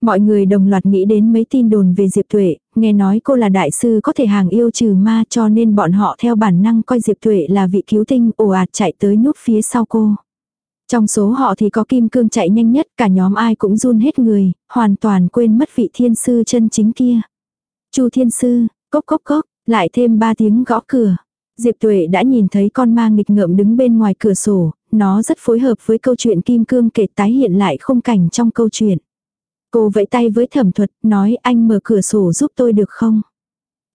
Mọi người đồng loạt nghĩ đến mấy tin đồn về Diệp Tuệ, nghe nói cô là đại sư có thể hàng yêu trừ ma cho nên bọn họ theo bản năng coi Diệp Tuệ là vị cứu tinh ồ ạt chạy tới núp phía sau cô. Trong số họ thì có kim cương chạy nhanh nhất, cả nhóm ai cũng run hết người, hoàn toàn quên mất vị thiên sư chân chính kia. Chu thiên sư, cốc cốc cốc, lại thêm ba tiếng gõ cửa. Diệp Tuệ đã nhìn thấy con ma nghịch ngợm đứng bên ngoài cửa sổ, nó rất phối hợp với câu chuyện kim cương kể tái hiện lại không cảnh trong câu chuyện. Cô vẫy tay với thẩm thuật, nói anh mở cửa sổ giúp tôi được không?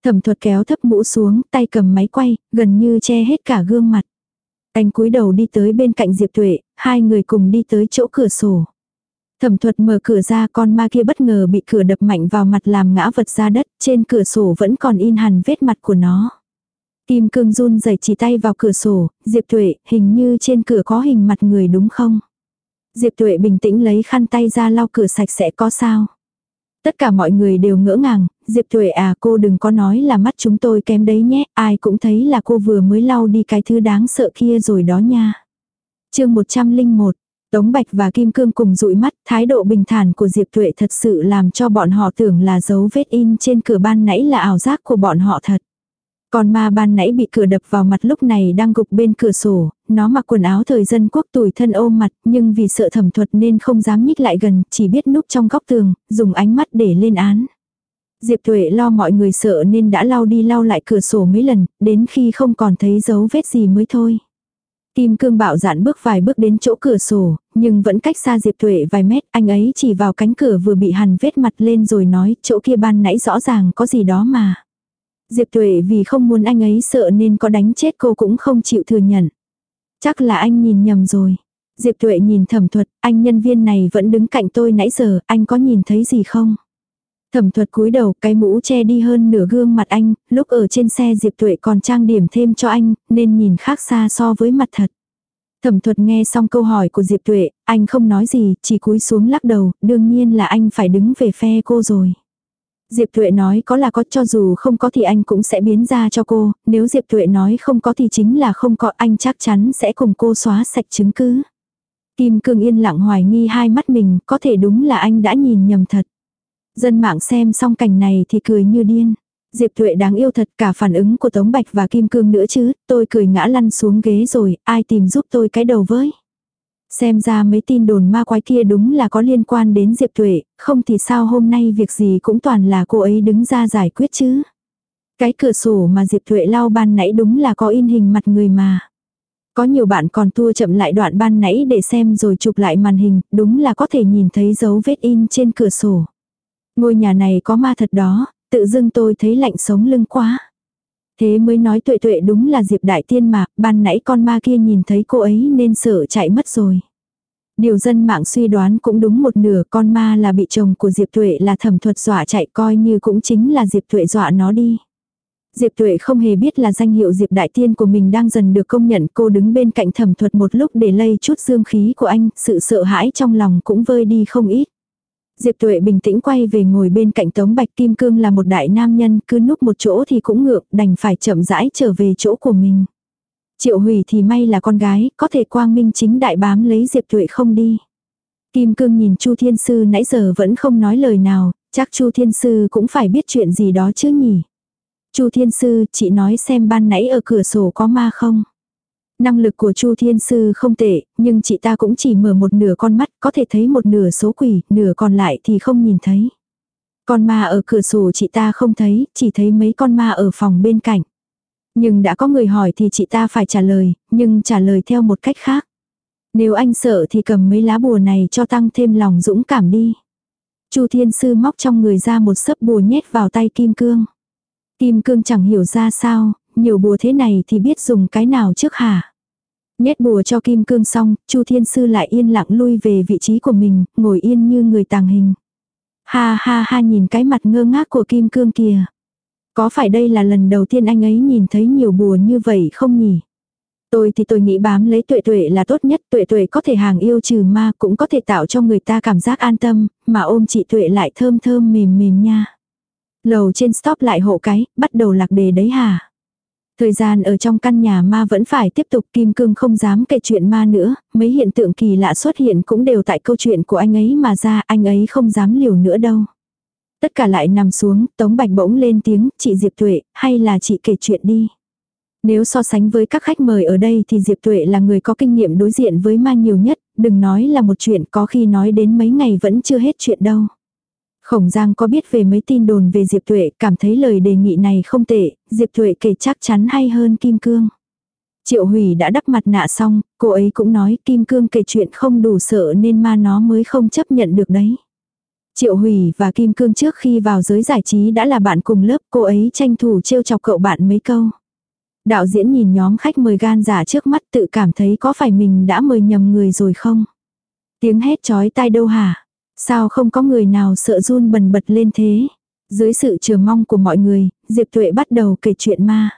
Thẩm thuật kéo thấp mũ xuống, tay cầm máy quay, gần như che hết cả gương mặt. Anh cúi đầu đi tới bên cạnh Diệp Tuệ, hai người cùng đi tới chỗ cửa sổ. Thẩm thuật mở cửa ra con ma kia bất ngờ bị cửa đập mạnh vào mặt làm ngã vật ra đất, trên cửa sổ vẫn còn in hẳn vết mặt của nó. Kim cương run rẩy chỉ tay vào cửa sổ, Diệp Tuệ, hình như trên cửa có hình mặt người đúng không? Diệp Tuệ bình tĩnh lấy khăn tay ra lau cửa sạch sẽ có sao? Tất cả mọi người đều ngỡ ngàng, Diệp Tuệ à cô đừng có nói là mắt chúng tôi kém đấy nhé, ai cũng thấy là cô vừa mới lau đi cái thứ đáng sợ kia rồi đó nha. chương 101, Tống Bạch và Kim Cương cùng dụi mắt, thái độ bình thản của Diệp Tuệ thật sự làm cho bọn họ tưởng là dấu vết in trên cửa ban nãy là ảo giác của bọn họ thật con ma ban nãy bị cửa đập vào mặt lúc này đang gục bên cửa sổ, nó mặc quần áo thời dân quốc tuổi thân ôm mặt, nhưng vì sợ thẩm thuật nên không dám nhích lại gần, chỉ biết núp trong góc tường, dùng ánh mắt để lên án. Diệp Tuệ lo mọi người sợ nên đã lau đi lau lại cửa sổ mấy lần, đến khi không còn thấy dấu vết gì mới thôi. Kim cương bạo dạn bước vài bước đến chỗ cửa sổ, nhưng vẫn cách xa Diệp Tuệ vài mét, anh ấy chỉ vào cánh cửa vừa bị hằn vết mặt lên rồi nói, chỗ kia ban nãy rõ ràng có gì đó mà. Diệp Tuệ vì không muốn anh ấy sợ nên có đánh chết cô cũng không chịu thừa nhận. Chắc là anh nhìn nhầm rồi. Diệp Tuệ nhìn thẩm thuật, anh nhân viên này vẫn đứng cạnh tôi nãy giờ, anh có nhìn thấy gì không? Thẩm thuật cúi đầu, cái mũ che đi hơn nửa gương mặt anh, lúc ở trên xe Diệp Tuệ còn trang điểm thêm cho anh, nên nhìn khác xa so với mặt thật. Thẩm thuật nghe xong câu hỏi của Diệp Tuệ, anh không nói gì, chỉ cúi xuống lắc đầu, đương nhiên là anh phải đứng về phe cô rồi. Diệp Tuệ nói có là có cho dù không có thì anh cũng sẽ biến ra cho cô, nếu Diệp Tuệ nói không có thì chính là không có anh chắc chắn sẽ cùng cô xóa sạch chứng cứ. Kim Cương yên lặng hoài nghi hai mắt mình, có thể đúng là anh đã nhìn nhầm thật. Dân mạng xem xong cảnh này thì cười như điên. Diệp Tuệ đáng yêu thật cả phản ứng của Tống Bạch và Kim Cương nữa chứ, tôi cười ngã lăn xuống ghế rồi, ai tìm giúp tôi cái đầu với. Xem ra mấy tin đồn ma quái kia đúng là có liên quan đến Diệp Tuệ, không thì sao hôm nay việc gì cũng toàn là cô ấy đứng ra giải quyết chứ. Cái cửa sổ mà Diệp Tuệ lau ban nãy đúng là có in hình mặt người mà. Có nhiều bạn còn tua chậm lại đoạn ban nãy để xem rồi chụp lại màn hình, đúng là có thể nhìn thấy dấu vết in trên cửa sổ. Ngôi nhà này có ma thật đó, tự dưng tôi thấy lạnh sống lưng quá. Thế mới nói tuệ tuệ đúng là Diệp Đại Tiên mà, ban nãy con ma kia nhìn thấy cô ấy nên sợ chạy mất rồi. Điều dân mạng suy đoán cũng đúng một nửa con ma là bị chồng của Diệp Tuệ là thẩm thuật dọa chạy coi như cũng chính là Diệp Tuệ dọa nó đi. Diệp Tuệ không hề biết là danh hiệu Diệp Đại Tiên của mình đang dần được công nhận cô đứng bên cạnh thẩm thuật một lúc để lây chút dương khí của anh, sự sợ hãi trong lòng cũng vơi đi không ít. Diệp Tuệ bình tĩnh quay về ngồi bên cạnh Tống Bạch Kim Cương là một đại nam nhân cứ núp một chỗ thì cũng ngượng đành phải chậm rãi trở về chỗ của mình. Triệu hủy thì may là con gái, có thể quang minh chính đại bám lấy Diệp Tuệ không đi. Kim Cương nhìn Chu Thiên Sư nãy giờ vẫn không nói lời nào, chắc Chu Thiên Sư cũng phải biết chuyện gì đó chứ nhỉ. Chu Thiên Sư, chị nói xem ban nãy ở cửa sổ có ma không? Năng lực của Chu Thiên Sư không tệ, nhưng chị ta cũng chỉ mở một nửa con mắt, có thể thấy một nửa số quỷ, nửa còn lại thì không nhìn thấy. Con ma ở cửa sổ chị ta không thấy, chỉ thấy mấy con ma ở phòng bên cạnh. Nhưng đã có người hỏi thì chị ta phải trả lời, nhưng trả lời theo một cách khác. Nếu anh sợ thì cầm mấy lá bùa này cho tăng thêm lòng dũng cảm đi. Chu Thiên Sư móc trong người ra một sấp bùa nhét vào tay Kim Cương. Kim Cương chẳng hiểu ra sao, nhiều bùa thế này thì biết dùng cái nào trước hả? Nhét bùa cho Kim Cương xong, Chu Thiên Sư lại yên lặng lui về vị trí của mình, ngồi yên như người tàng hình. Ha ha ha nhìn cái mặt ngơ ngác của Kim Cương kìa. Có phải đây là lần đầu tiên anh ấy nhìn thấy nhiều bùa như vậy không nhỉ? Tôi thì tôi nghĩ bám lấy tuệ tuệ là tốt nhất, tuệ tuệ có thể hàng yêu trừ ma cũng có thể tạo cho người ta cảm giác an tâm, mà ôm chị tuệ lại thơm thơm mềm mềm nha. Lầu trên stop lại hộ cái, bắt đầu lạc đề đấy hả? Thời gian ở trong căn nhà ma vẫn phải tiếp tục Kim Cương không dám kể chuyện ma nữa, mấy hiện tượng kỳ lạ xuất hiện cũng đều tại câu chuyện của anh ấy mà ra, anh ấy không dám liều nữa đâu. Tất cả lại nằm xuống, Tống Bạch bỗng lên tiếng, chị Diệp Tuệ, hay là chị kể chuyện đi. Nếu so sánh với các khách mời ở đây thì Diệp Tuệ là người có kinh nghiệm đối diện với ma nhiều nhất, đừng nói là một chuyện có khi nói đến mấy ngày vẫn chưa hết chuyện đâu. Khổng Giang có biết về mấy tin đồn về Diệp Tuệ, cảm thấy lời đề nghị này không tệ, Diệp Tuệ kể chắc chắn hay hơn Kim Cương. Triệu Hủy đã đắp mặt nạ xong, cô ấy cũng nói Kim Cương kể chuyện không đủ sợ nên ma nó mới không chấp nhận được đấy. Triệu Hủy và Kim Cương trước khi vào giới giải trí đã là bạn cùng lớp, cô ấy tranh thủ trêu chọc cậu bạn mấy câu. Đạo diễn nhìn nhóm khách mời gan giả trước mắt tự cảm thấy có phải mình đã mời nhầm người rồi không? Tiếng hét chói tai đâu hả? Sao không có người nào sợ run bần bật lên thế? Dưới sự chờ mong của mọi người, Diệp Tuệ bắt đầu kể chuyện ma.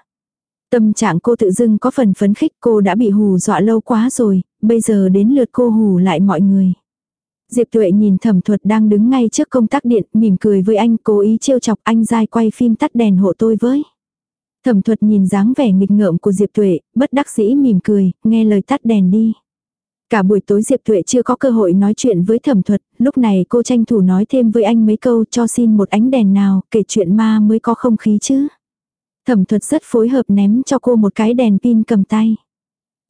Tâm trạng cô tự dưng có phần phấn khích cô đã bị hù dọa lâu quá rồi, bây giờ đến lượt cô hù lại mọi người. Diệp Tuệ nhìn thẩm thuật đang đứng ngay trước công tắc điện, mỉm cười với anh, cố ý trêu chọc anh dai quay phim tắt đèn hộ tôi với. Thẩm thuật nhìn dáng vẻ nghịch ngợm của Diệp Tuệ, bất đắc dĩ mỉm cười, nghe lời tắt đèn đi. Cả buổi tối Diệp Tuệ chưa có cơ hội nói chuyện với thẩm thuật, lúc này cô tranh thủ nói thêm với anh mấy câu cho xin một ánh đèn nào, kể chuyện ma mới có không khí chứ. Thẩm thuật rất phối hợp ném cho cô một cái đèn pin cầm tay.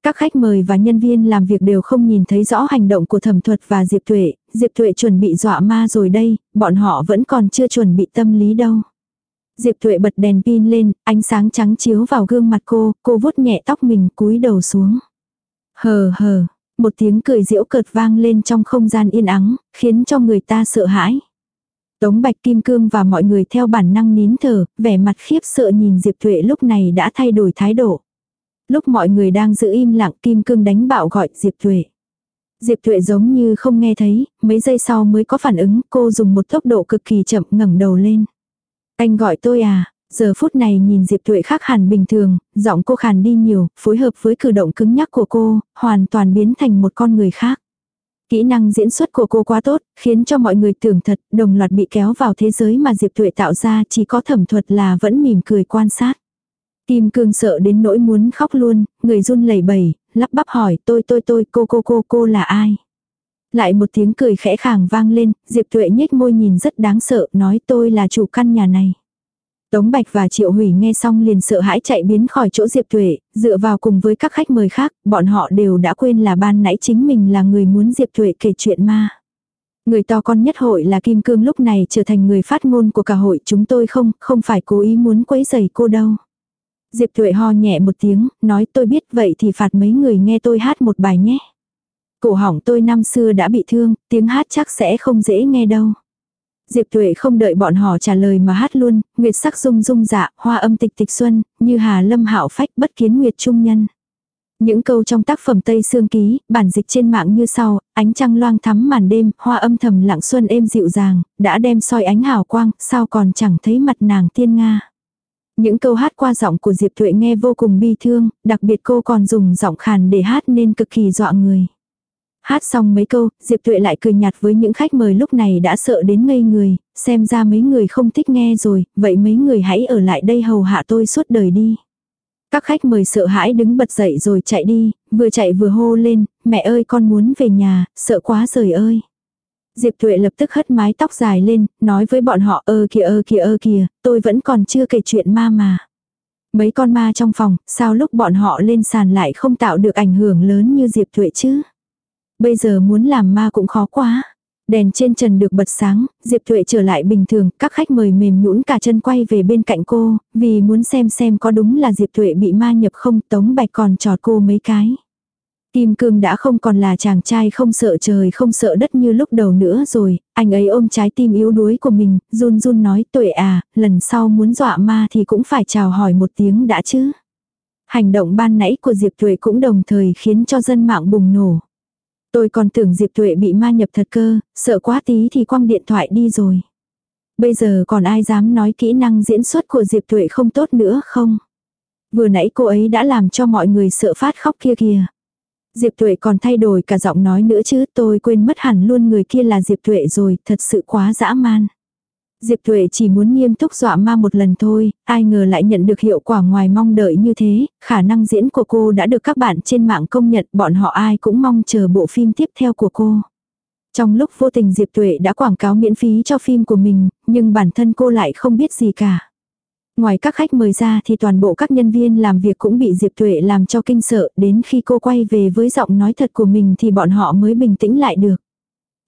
Các khách mời và nhân viên làm việc đều không nhìn thấy rõ hành động của thẩm thuật và Diệp Tuệ, Diệp Tuệ chuẩn bị dọa ma rồi đây, bọn họ vẫn còn chưa chuẩn bị tâm lý đâu. Diệp Tuệ bật đèn pin lên, ánh sáng trắng chiếu vào gương mặt cô, cô vuốt nhẹ tóc mình cúi đầu xuống. Hờ hờ, một tiếng cười diễu cợt vang lên trong không gian yên ắng, khiến cho người ta sợ hãi. Tống Bạch Kim Cương và mọi người theo bản năng nín thở, vẻ mặt khiếp sợ nhìn Diệp thụy lúc này đã thay đổi thái độ. Lúc mọi người đang giữ im lặng Kim Cương đánh bạo gọi Diệp thụy Diệp thụy giống như không nghe thấy, mấy giây sau mới có phản ứng, cô dùng một tốc độ cực kỳ chậm ngẩng đầu lên. Anh gọi tôi à, giờ phút này nhìn Diệp Tuệ khác hẳn bình thường, giọng cô khàn đi nhiều, phối hợp với cử động cứng nhắc của cô, hoàn toàn biến thành một con người khác. Kỹ năng diễn xuất của cô quá tốt, khiến cho mọi người tưởng thật, đồng loạt bị kéo vào thế giới mà Diệp Tuệ tạo ra chỉ có thẩm thuật là vẫn mỉm cười quan sát. Kim cương sợ đến nỗi muốn khóc luôn, người run lẩy bẩy, lắp bắp hỏi tôi tôi tôi cô cô cô cô là ai. Lại một tiếng cười khẽ khàng vang lên, Diệp Tuệ nhếch môi nhìn rất đáng sợ, nói tôi là chủ căn nhà này. Tống Bạch và Triệu Hủy nghe xong liền sợ hãi chạy biến khỏi chỗ Diệp Tuệ, dựa vào cùng với các khách mời khác, bọn họ đều đã quên là ban nãy chính mình là người muốn Diệp Tuệ kể chuyện ma. Người to con nhất hội là Kim Cương lúc này trở thành người phát ngôn của cả hội chúng tôi không, không phải cố ý muốn quấy rầy cô đâu. Diệp Tuệ ho nhẹ một tiếng, nói tôi biết vậy thì phạt mấy người nghe tôi hát một bài nhé. Cổ hỏng tôi năm xưa đã bị thương, tiếng hát chắc sẽ không dễ nghe đâu. Diệp Tuệ không đợi bọn họ trả lời mà hát luôn, nguyệt sắc rung rung dạ, hoa âm tịch tịch xuân, như hà lâm hạo phách bất kiến nguyệt trung nhân. Những câu trong tác phẩm Tây Sương Ký, bản dịch trên mạng như sau, ánh trăng loang thắm màn đêm, hoa âm thầm lặng xuân êm dịu dàng, đã đem soi ánh hào quang, sao còn chẳng thấy mặt nàng tiên Nga. Những câu hát qua giọng của Diệp Thuệ nghe vô cùng bi thương, đặc biệt cô còn dùng giọng khàn để hát nên cực kỳ dọa người. Hát xong mấy câu, Diệp Tuệ lại cười nhạt với những khách mời lúc này đã sợ đến ngây người, xem ra mấy người không thích nghe rồi, vậy mấy người hãy ở lại đây hầu hạ tôi suốt đời đi. Các khách mời sợ hãi đứng bật dậy rồi chạy đi, vừa chạy vừa hô lên, mẹ ơi con muốn về nhà, sợ quá rời ơi. Diệp Tuệ lập tức hất mái tóc dài lên, nói với bọn họ ơ kìa ơ kìa ơ kìa, tôi vẫn còn chưa kể chuyện ma mà. Mấy con ma trong phòng, sao lúc bọn họ lên sàn lại không tạo được ảnh hưởng lớn như Diệp Tuệ chứ? Bây giờ muốn làm ma cũng khó quá. Đèn trên trần được bật sáng, Diệp Tuệ trở lại bình thường, các khách mời mềm nhũn cả chân quay về bên cạnh cô, vì muốn xem xem có đúng là Diệp Tuệ bị ma nhập không, Tống Bạch còn trọt cô mấy cái. Kim Cương đã không còn là chàng trai không sợ trời không sợ đất như lúc đầu nữa rồi, anh ấy ôm trái tim yếu đuối của mình, run run nói tuệ à, lần sau muốn dọa ma thì cũng phải chào hỏi một tiếng đã chứ. Hành động ban nãy của Diệp Tuệ cũng đồng thời khiến cho dân mạng bùng nổ. Tôi còn tưởng Diệp Tuệ bị ma nhập thật cơ, sợ quá tí thì quăng điện thoại đi rồi. Bây giờ còn ai dám nói kỹ năng diễn xuất của Diệp Tuệ không tốt nữa không? Vừa nãy cô ấy đã làm cho mọi người sợ phát khóc kia kìa. Diệp Tuệ còn thay đổi cả giọng nói nữa chứ tôi quên mất hẳn luôn người kia là Diệp Tuệ rồi, thật sự quá dã man. Diệp Thuệ chỉ muốn nghiêm túc dọa ma một lần thôi, ai ngờ lại nhận được hiệu quả ngoài mong đợi như thế, khả năng diễn của cô đã được các bạn trên mạng công nhận, bọn họ ai cũng mong chờ bộ phim tiếp theo của cô. Trong lúc vô tình Diệp Tuệ đã quảng cáo miễn phí cho phim của mình, nhưng bản thân cô lại không biết gì cả. Ngoài các khách mời ra thì toàn bộ các nhân viên làm việc cũng bị Diệp Tuệ làm cho kinh sợ, đến khi cô quay về với giọng nói thật của mình thì bọn họ mới bình tĩnh lại được.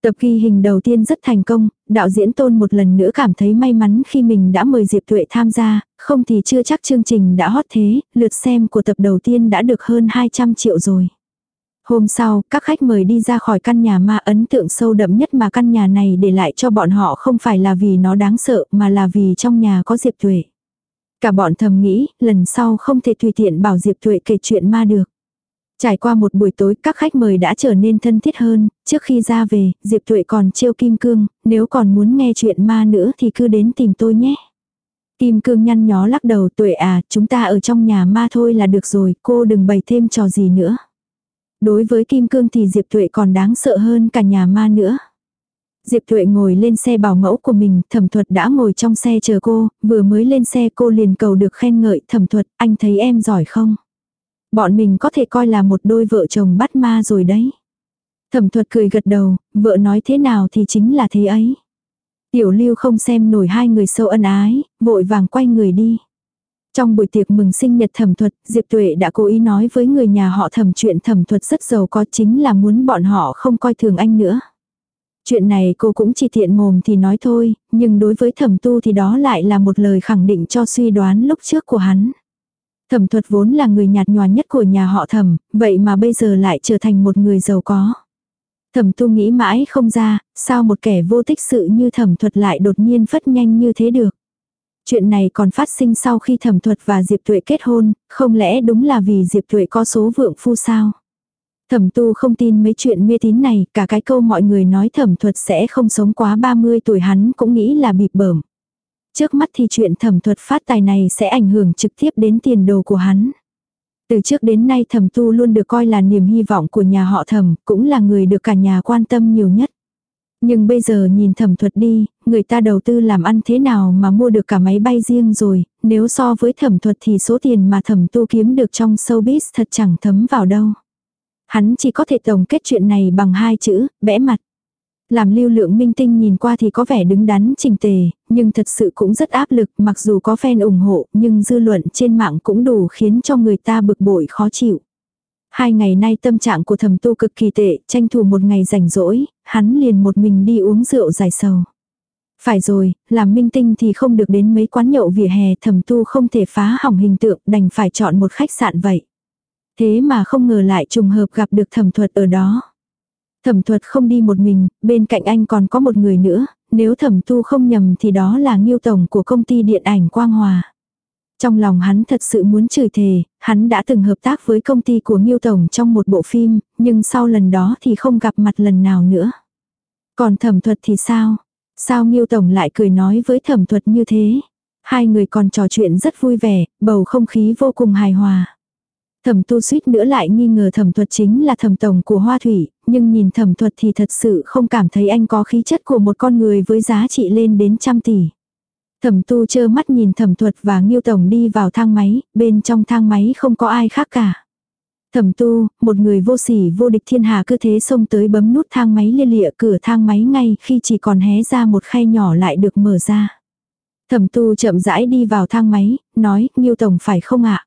Tập ghi hình đầu tiên rất thành công, đạo diễn Tôn một lần nữa cảm thấy may mắn khi mình đã mời Diệp Tuệ tham gia, không thì chưa chắc chương trình đã hot thế, lượt xem của tập đầu tiên đã được hơn 200 triệu rồi. Hôm sau, các khách mời đi ra khỏi căn nhà ma ấn tượng sâu đậm nhất mà căn nhà này để lại cho bọn họ không phải là vì nó đáng sợ mà là vì trong nhà có Diệp Tuệ. Cả bọn thầm nghĩ, lần sau không thể tùy tiện bảo Diệp Tuệ kể chuyện ma được. Trải qua một buổi tối các khách mời đã trở nên thân thiết hơn, trước khi ra về, Diệp Tuệ còn trêu Kim Cương, nếu còn muốn nghe chuyện ma nữa thì cứ đến tìm tôi nhé. Kim Cương nhăn nhó lắc đầu Tuệ à, chúng ta ở trong nhà ma thôi là được rồi, cô đừng bày thêm trò gì nữa. Đối với Kim Cương thì Diệp Tuệ còn đáng sợ hơn cả nhà ma nữa. Diệp Tuệ ngồi lên xe bảo mẫu của mình, thẩm thuật đã ngồi trong xe chờ cô, vừa mới lên xe cô liền cầu được khen ngợi thẩm thuật, anh thấy em giỏi không? Bọn mình có thể coi là một đôi vợ chồng bắt ma rồi đấy. Thẩm thuật cười gật đầu, vợ nói thế nào thì chính là thế ấy. Tiểu lưu không xem nổi hai người sâu ân ái, vội vàng quay người đi. Trong buổi tiệc mừng sinh nhật thẩm thuật, Diệp Tuệ đã cố ý nói với người nhà họ thẩm chuyện thẩm thuật rất giàu có chính là muốn bọn họ không coi thường anh nữa. Chuyện này cô cũng chỉ tiện mồm thì nói thôi, nhưng đối với thẩm tu thì đó lại là một lời khẳng định cho suy đoán lúc trước của hắn. Thẩm thuật vốn là người nhạt nhòa nhất của nhà họ thẩm, vậy mà bây giờ lại trở thành một người giàu có. Thẩm tu nghĩ mãi không ra, sao một kẻ vô tích sự như thẩm thuật lại đột nhiên phất nhanh như thế được. Chuyện này còn phát sinh sau khi thẩm thuật và Diệp Tuệ kết hôn, không lẽ đúng là vì Diệp Tuệ có số vượng phu sao? Thẩm tu không tin mấy chuyện mê tín này, cả cái câu mọi người nói thẩm thuật sẽ không sống quá 30 tuổi hắn cũng nghĩ là bịp bởm. Trước mắt thì chuyện thẩm thuật phát tài này sẽ ảnh hưởng trực tiếp đến tiền đồ của hắn. Từ trước đến nay thẩm tu luôn được coi là niềm hy vọng của nhà họ thẩm, cũng là người được cả nhà quan tâm nhiều nhất. Nhưng bây giờ nhìn thẩm thuật đi, người ta đầu tư làm ăn thế nào mà mua được cả máy bay riêng rồi, nếu so với thẩm thuật thì số tiền mà thẩm tu kiếm được trong showbiz thật chẳng thấm vào đâu. Hắn chỉ có thể tổng kết chuyện này bằng hai chữ, bẽ mặt. Làm lưu lượng minh tinh nhìn qua thì có vẻ đứng đắn trình tề, nhưng thật sự cũng rất áp lực mặc dù có fan ủng hộ nhưng dư luận trên mạng cũng đủ khiến cho người ta bực bội khó chịu. Hai ngày nay tâm trạng của thầm tu cực kỳ tệ, tranh thủ một ngày rảnh rỗi, hắn liền một mình đi uống rượu dài sầu. Phải rồi, làm minh tinh thì không được đến mấy quán nhậu vỉa hè thầm tu không thể phá hỏng hình tượng đành phải chọn một khách sạn vậy. Thế mà không ngờ lại trùng hợp gặp được thẩm thuật ở đó. Thẩm thuật không đi một mình, bên cạnh anh còn có một người nữa, Nếu thẩm tu không nhầm thì đó là nghiêu tổng của công ty điện ảnh Quang Hòa. Trong lòng hắn thật sự muốn chửi thề, hắn đã từng hợp tác với công ty của Nghiêu Tổng trong một bộ phim, nhưng sau lần đó thì không gặp mặt lần nào nữa. Còn thẩm thuật thì sao? Sao Nghiêu Tổng lại cười nói với thẩm thuật như thế? Hai người còn trò chuyện rất vui vẻ, bầu không khí vô cùng hài hòa. Thẩm tu suýt nữa lại nghi ngờ thẩm thuật chính là thẩm tổng của Hoa Thủy, nhưng nhìn thẩm thuật thì thật sự không cảm thấy anh có khí chất của một con người với giá trị lên đến trăm tỷ. Thẩm tu chơ mắt nhìn thẩm thuật và nghiêu tổng đi vào thang máy, bên trong thang máy không có ai khác cả. Thẩm tu, một người vô sỉ vô địch thiên hạ cứ thế xông tới bấm nút thang máy lia lịa cửa thang máy ngay khi chỉ còn hé ra một khay nhỏ lại được mở ra. Thẩm tu chậm rãi đi vào thang máy, nói, nghiêu tổng phải không ạ?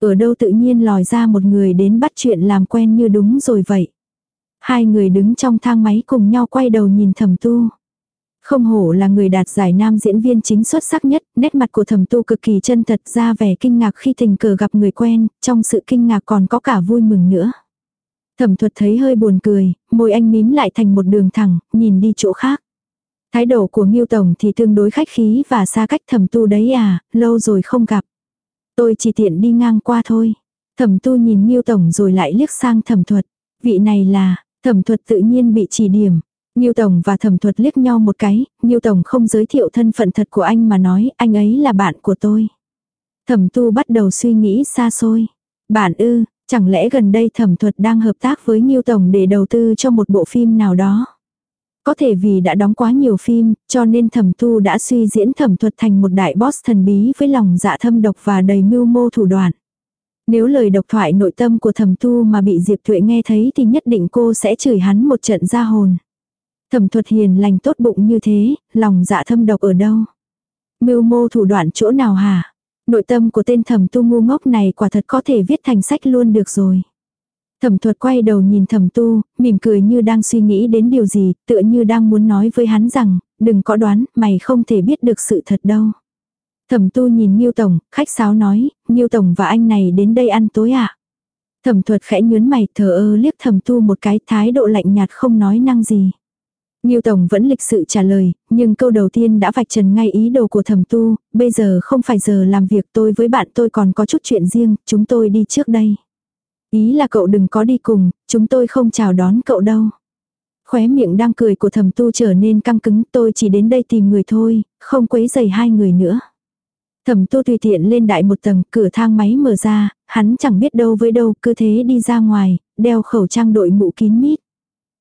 Ở đâu tự nhiên lòi ra một người đến bắt chuyện làm quen như đúng rồi vậy. Hai người đứng trong thang máy cùng nhau quay đầu nhìn thẩm tu. Không hổ là người đạt giải nam diễn viên chính xuất sắc nhất, nét mặt của thẩm tu cực kỳ chân thật ra vẻ kinh ngạc khi tình cờ gặp người quen, trong sự kinh ngạc còn có cả vui mừng nữa. Thẩm thuật thấy hơi buồn cười, môi anh mím lại thành một đường thẳng, nhìn đi chỗ khác. Thái độ của Nghiêu Tổng thì tương đối khách khí và xa cách thẩm tu đấy à, lâu rồi không gặp. Tôi chỉ tiện đi ngang qua thôi. Thẩm tu nhìn Nghiêu Tổng rồi lại liếc sang thẩm thuật. Vị này là, thẩm thuật tự nhiên bị chỉ điểm. Nghiêu Tổng và thẩm thuật liếc nhau một cái, Nghiêu Tổng không giới thiệu thân phận thật của anh mà nói anh ấy là bạn của tôi. Thẩm tu bắt đầu suy nghĩ xa xôi. Bạn ư, chẳng lẽ gần đây thẩm thuật đang hợp tác với Nghiêu Tổng để đầu tư cho một bộ phim nào đó. Có thể vì đã đóng quá nhiều phim, cho nên thẩm tu đã suy diễn thẩm thuật thành một đại boss thần bí với lòng dạ thâm độc và đầy mưu mô thủ đoạn. Nếu lời độc thoại nội tâm của thẩm tu mà bị Diệp Thuệ nghe thấy thì nhất định cô sẽ chửi hắn một trận ra hồn. Thẩm thuật hiền lành tốt bụng như thế, lòng dạ thâm độc ở đâu? Mưu mô thủ đoạn chỗ nào hả? Nội tâm của tên thẩm tu ngu ngốc này quả thật có thể viết thành sách luôn được rồi. Thẩm thuật quay đầu nhìn thẩm tu, mỉm cười như đang suy nghĩ đến điều gì, tựa như đang muốn nói với hắn rằng, đừng có đoán, mày không thể biết được sự thật đâu. Thẩm tu nhìn Nhiêu Tổng, khách sáo nói, Nhiêu Tổng và anh này đến đây ăn tối ạ. À? Thẩm thuật khẽ nhớn mày thờ ơ liếc thẩm tu một cái thái độ lạnh nhạt không nói năng gì. Nhiêu Tổng vẫn lịch sự trả lời, nhưng câu đầu tiên đã vạch trần ngay ý đồ của thẩm tu, bây giờ không phải giờ làm việc tôi với bạn tôi còn có chút chuyện riêng, chúng tôi đi trước đây. Ý là cậu đừng có đi cùng, chúng tôi không chào đón cậu đâu. Khóe miệng đang cười của thẩm tu trở nên căng cứng, tôi chỉ đến đây tìm người thôi, không quấy giày hai người nữa. Thẩm tu tùy tiện lên đại một tầng, cửa thang máy mở ra, hắn chẳng biết đâu với đâu, cứ thế đi ra ngoài, đeo khẩu trang đội mũ kín mít.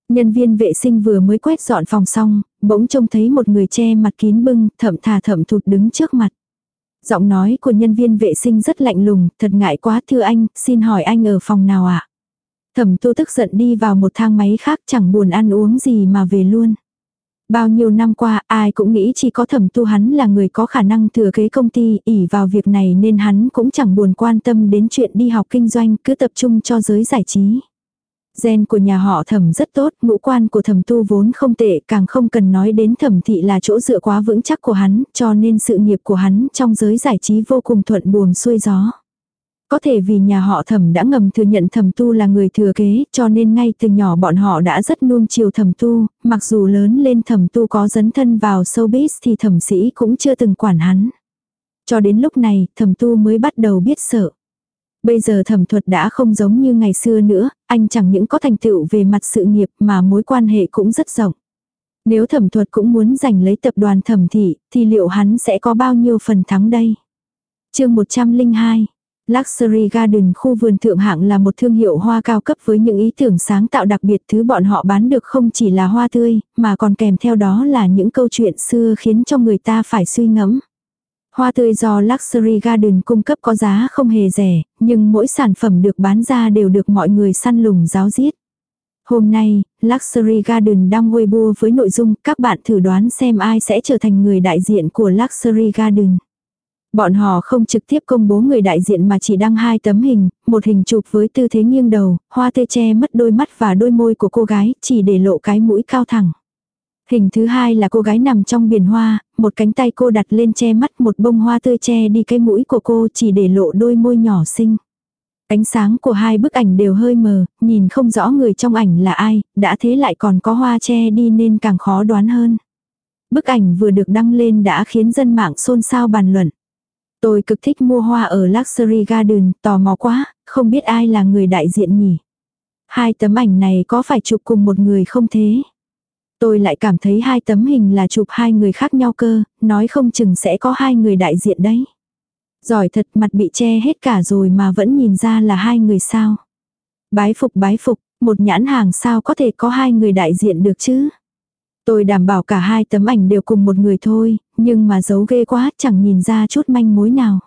Nhân viên vệ sinh vừa mới quét dọn phòng xong, bỗng trông thấy một người che mặt kín bưng, thậm thà thậm thụt đứng trước mặt. Giọng nói của nhân viên vệ sinh rất lạnh lùng, thật ngại quá thưa anh, xin hỏi anh ở phòng nào ạ? À? Thẩm tu tức giận đi vào một thang máy khác chẳng buồn ăn uống gì mà về luôn. Bao nhiêu năm qua ai cũng nghĩ chỉ có thẩm tu hắn là người có khả năng thừa kế công ty, ỉ vào việc này nên hắn cũng chẳng buồn quan tâm đến chuyện đi học kinh doanh, cứ tập trung cho giới giải trí. Gen của nhà họ thẩm rất tốt, ngũ quan của thẩm tu vốn không tệ, càng không cần nói đến thẩm thị là chỗ dựa quá vững chắc của hắn, cho nên sự nghiệp của hắn trong giới giải trí vô cùng thuận buồm xuôi gió. Có thể vì nhà họ thẩm đã ngầm thừa nhận thẩm tu là người thừa kế, cho nên ngay từ nhỏ bọn họ đã rất nuông chiều thẩm tu, mặc dù lớn lên thẩm tu có dấn thân vào showbiz thì thẩm sĩ cũng chưa từng quản hắn. Cho đến lúc này, thẩm tu mới bắt đầu biết sợ. Bây giờ thẩm thuật đã không giống như ngày xưa nữa, anh chẳng những có thành tựu về mặt sự nghiệp mà mối quan hệ cũng rất rộng. Nếu thẩm thuật cũng muốn giành lấy tập đoàn thẩm thị, thì liệu hắn sẽ có bao nhiêu phần thắng đây? chương 102 Luxury Garden khu vườn thượng hạng là một thương hiệu hoa cao cấp với những ý tưởng sáng tạo đặc biệt thứ bọn họ bán được không chỉ là hoa tươi, mà còn kèm theo đó là những câu chuyện xưa khiến cho người ta phải suy ngẫm. Hoa tươi do Luxury Garden cung cấp có giá không hề rẻ, nhưng mỗi sản phẩm được bán ra đều được mọi người săn lùng giáo giết. Hôm nay, Luxury Garden đang Weibo với nội dung các bạn thử đoán xem ai sẽ trở thành người đại diện của Luxury Garden. Bọn họ không trực tiếp công bố người đại diện mà chỉ đăng hai tấm hình, một hình chụp với tư thế nghiêng đầu, hoa tê che mất đôi mắt và đôi môi của cô gái, chỉ để lộ cái mũi cao thẳng. Hình thứ hai là cô gái nằm trong biển hoa, một cánh tay cô đặt lên che mắt một bông hoa tươi che đi cái mũi của cô chỉ để lộ đôi môi nhỏ xinh. Ánh sáng của hai bức ảnh đều hơi mờ, nhìn không rõ người trong ảnh là ai, đã thế lại còn có hoa che đi nên càng khó đoán hơn. Bức ảnh vừa được đăng lên đã khiến dân mạng xôn xao bàn luận. Tôi cực thích mua hoa ở Luxury Garden, tò mò quá, không biết ai là người đại diện nhỉ. Hai tấm ảnh này có phải chụp cùng một người không thế? Tôi lại cảm thấy hai tấm hình là chụp hai người khác nhau cơ, nói không chừng sẽ có hai người đại diện đấy. Giỏi thật mặt bị che hết cả rồi mà vẫn nhìn ra là hai người sao. Bái phục bái phục, một nhãn hàng sao có thể có hai người đại diện được chứ. Tôi đảm bảo cả hai tấm ảnh đều cùng một người thôi, nhưng mà giấu ghê quá chẳng nhìn ra chút manh mối nào.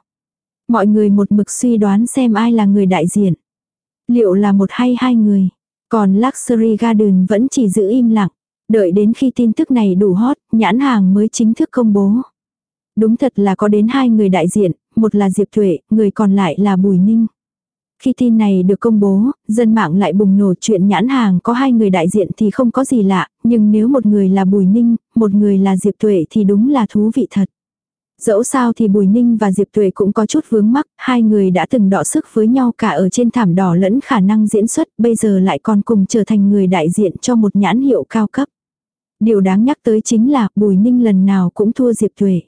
Mọi người một mực suy đoán xem ai là người đại diện. Liệu là một hay hai người. Còn Luxury Garden vẫn chỉ giữ im lặng. Đợi đến khi tin tức này đủ hot, nhãn hàng mới chính thức công bố. Đúng thật là có đến hai người đại diện, một là Diệp Thuệ, người còn lại là Bùi Ninh. Khi tin này được công bố, dân mạng lại bùng nổ chuyện nhãn hàng có hai người đại diện thì không có gì lạ, nhưng nếu một người là Bùi Ninh, một người là Diệp Tuệ thì đúng là thú vị thật. Dẫu sao thì Bùi Ninh và Diệp Tuệ cũng có chút vướng mắc, hai người đã từng đọ sức với nhau cả ở trên thảm đỏ lẫn khả năng diễn xuất, bây giờ lại còn cùng trở thành người đại diện cho một nhãn hiệu cao cấp. Điều đáng nhắc tới chính là Bùi Ninh lần nào cũng thua Diệp Tuệ.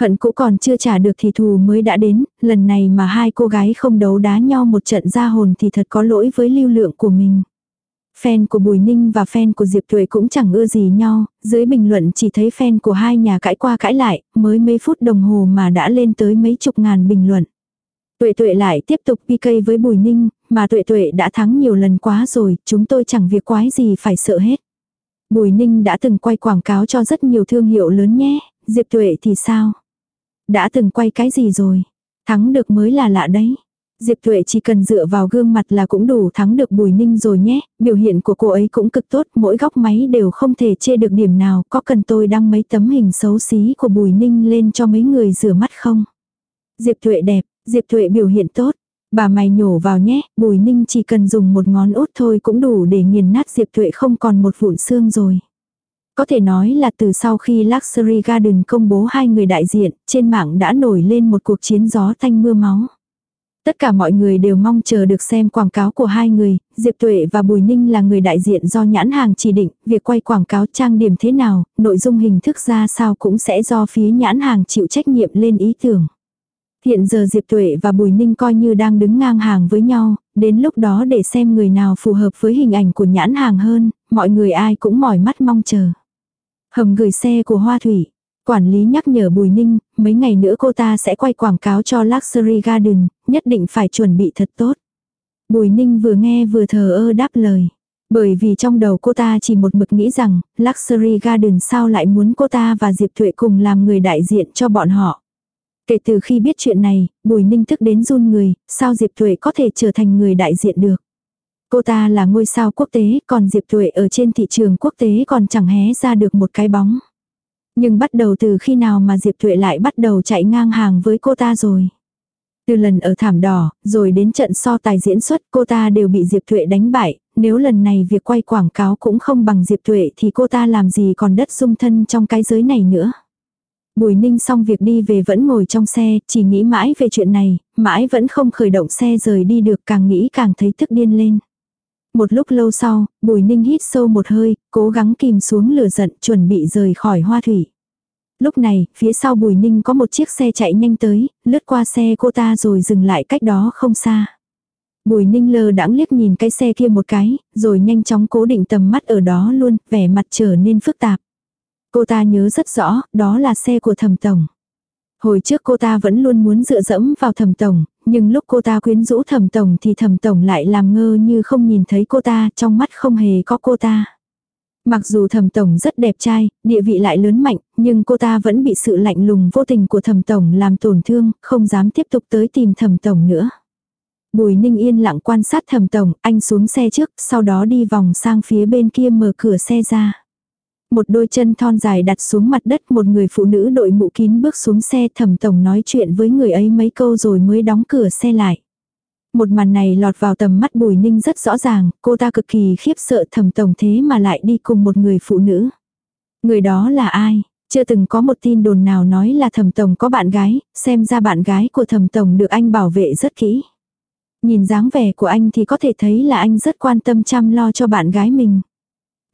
Hận cũ còn chưa trả được thì thù mới đã đến, lần này mà hai cô gái không đấu đá nhau một trận ra hồn thì thật có lỗi với lưu lượng của mình. Fan của Bùi Ninh và fan của Diệp Tuệ cũng chẳng ưa gì nhau, dưới bình luận chỉ thấy fan của hai nhà cãi qua cãi lại, mới mấy phút đồng hồ mà đã lên tới mấy chục ngàn bình luận. Tuệ Tuệ lại tiếp tục PK với Bùi Ninh, mà Tuệ Tuệ đã thắng nhiều lần quá rồi, chúng tôi chẳng việc quái gì phải sợ hết. Bùi Ninh đã từng quay quảng cáo cho rất nhiều thương hiệu lớn nhé, Diệp Tuệ thì sao? Đã từng quay cái gì rồi? Thắng được mới là lạ đấy. Diệp Thuệ chỉ cần dựa vào gương mặt là cũng đủ thắng được Bùi Ninh rồi nhé, biểu hiện của cô ấy cũng cực tốt, mỗi góc máy đều không thể chê được điểm nào, có cần tôi đăng mấy tấm hình xấu xí của Bùi Ninh lên cho mấy người rửa mắt không? Diệp Thuệ đẹp, Diệp Thuệ biểu hiện tốt, bà mày nhổ vào nhé, Bùi Ninh chỉ cần dùng một ngón út thôi cũng đủ để nghiền nát Diệp Thuệ không còn một vụn xương rồi. Có thể nói là từ sau khi Luxury Garden công bố hai người đại diện, trên mạng đã nổi lên một cuộc chiến gió thanh mưa máu. Tất cả mọi người đều mong chờ được xem quảng cáo của hai người, Diệp Tuệ và Bùi Ninh là người đại diện do nhãn hàng chỉ định, việc quay quảng cáo trang điểm thế nào, nội dung hình thức ra sao cũng sẽ do phía nhãn hàng chịu trách nhiệm lên ý tưởng. Hiện giờ Diệp Tuệ và Bùi Ninh coi như đang đứng ngang hàng với nhau, đến lúc đó để xem người nào phù hợp với hình ảnh của nhãn hàng hơn, mọi người ai cũng mỏi mắt mong chờ. Hầm gửi xe của Hoa Thủy. Quản lý nhắc nhở Bùi Ninh, mấy ngày nữa cô ta sẽ quay quảng cáo cho Luxury Garden, nhất định phải chuẩn bị thật tốt. Bùi Ninh vừa nghe vừa thờ ơ đáp lời. Bởi vì trong đầu cô ta chỉ một mực nghĩ rằng, Luxury Garden sao lại muốn cô ta và Diệp Thuệ cùng làm người đại diện cho bọn họ. Kể từ khi biết chuyện này, Bùi Ninh thức đến run người, sao Diệp Thuệ có thể trở thành người đại diện được. Cô ta là ngôi sao quốc tế, còn Diệp Tuệ ở trên thị trường quốc tế còn chẳng hé ra được một cái bóng. Nhưng bắt đầu từ khi nào mà Diệp Tuệ lại bắt đầu chạy ngang hàng với cô ta rồi. Từ lần ở thảm đỏ, rồi đến trận so tài diễn xuất cô ta đều bị Diệp Tuệ đánh bại, nếu lần này việc quay quảng cáo cũng không bằng Diệp Tuệ thì cô ta làm gì còn đất dung thân trong cái giới này nữa. Bùi ninh xong việc đi về vẫn ngồi trong xe, chỉ nghĩ mãi về chuyện này, mãi vẫn không khởi động xe rời đi được càng nghĩ càng thấy tức điên lên. Một lúc lâu sau, Bùi Ninh hít sâu một hơi, cố gắng kìm xuống lửa giận, chuẩn bị rời khỏi hoa thủy. Lúc này, phía sau Bùi Ninh có một chiếc xe chạy nhanh tới, lướt qua xe cô ta rồi dừng lại cách đó không xa. Bùi Ninh lơ đãng liếc nhìn cái xe kia một cái, rồi nhanh chóng cố định tầm mắt ở đó luôn, vẻ mặt trở nên phức tạp. Cô ta nhớ rất rõ, đó là xe của thẩm tổng. Hồi trước cô ta vẫn luôn muốn dựa dẫm vào thẩm tổng, nhưng lúc cô ta quyến rũ thẩm tổng thì thẩm tổng lại làm ngơ như không nhìn thấy cô ta, trong mắt không hề có cô ta. Mặc dù thẩm tổng rất đẹp trai, địa vị lại lớn mạnh, nhưng cô ta vẫn bị sự lạnh lùng vô tình của thẩm tổng làm tổn thương, không dám tiếp tục tới tìm thẩm tổng nữa. Bùi ninh yên lặng quan sát thẩm tổng, anh xuống xe trước, sau đó đi vòng sang phía bên kia mở cửa xe ra một đôi chân thon dài đặt xuống mặt đất một người phụ nữ đội mũ kín bước xuống xe thẩm tổng nói chuyện với người ấy mấy câu rồi mới đóng cửa xe lại. Một màn này lọt vào tầm mắt bùi ninh rất rõ ràng, cô ta cực kỳ khiếp sợ thẩm tổng thế mà lại đi cùng một người phụ nữ. Người đó là ai? Chưa từng có một tin đồn nào nói là thẩm tổng có bạn gái, xem ra bạn gái của thẩm tổng được anh bảo vệ rất kỹ. Nhìn dáng vẻ của anh thì có thể thấy là anh rất quan tâm chăm lo cho bạn gái mình.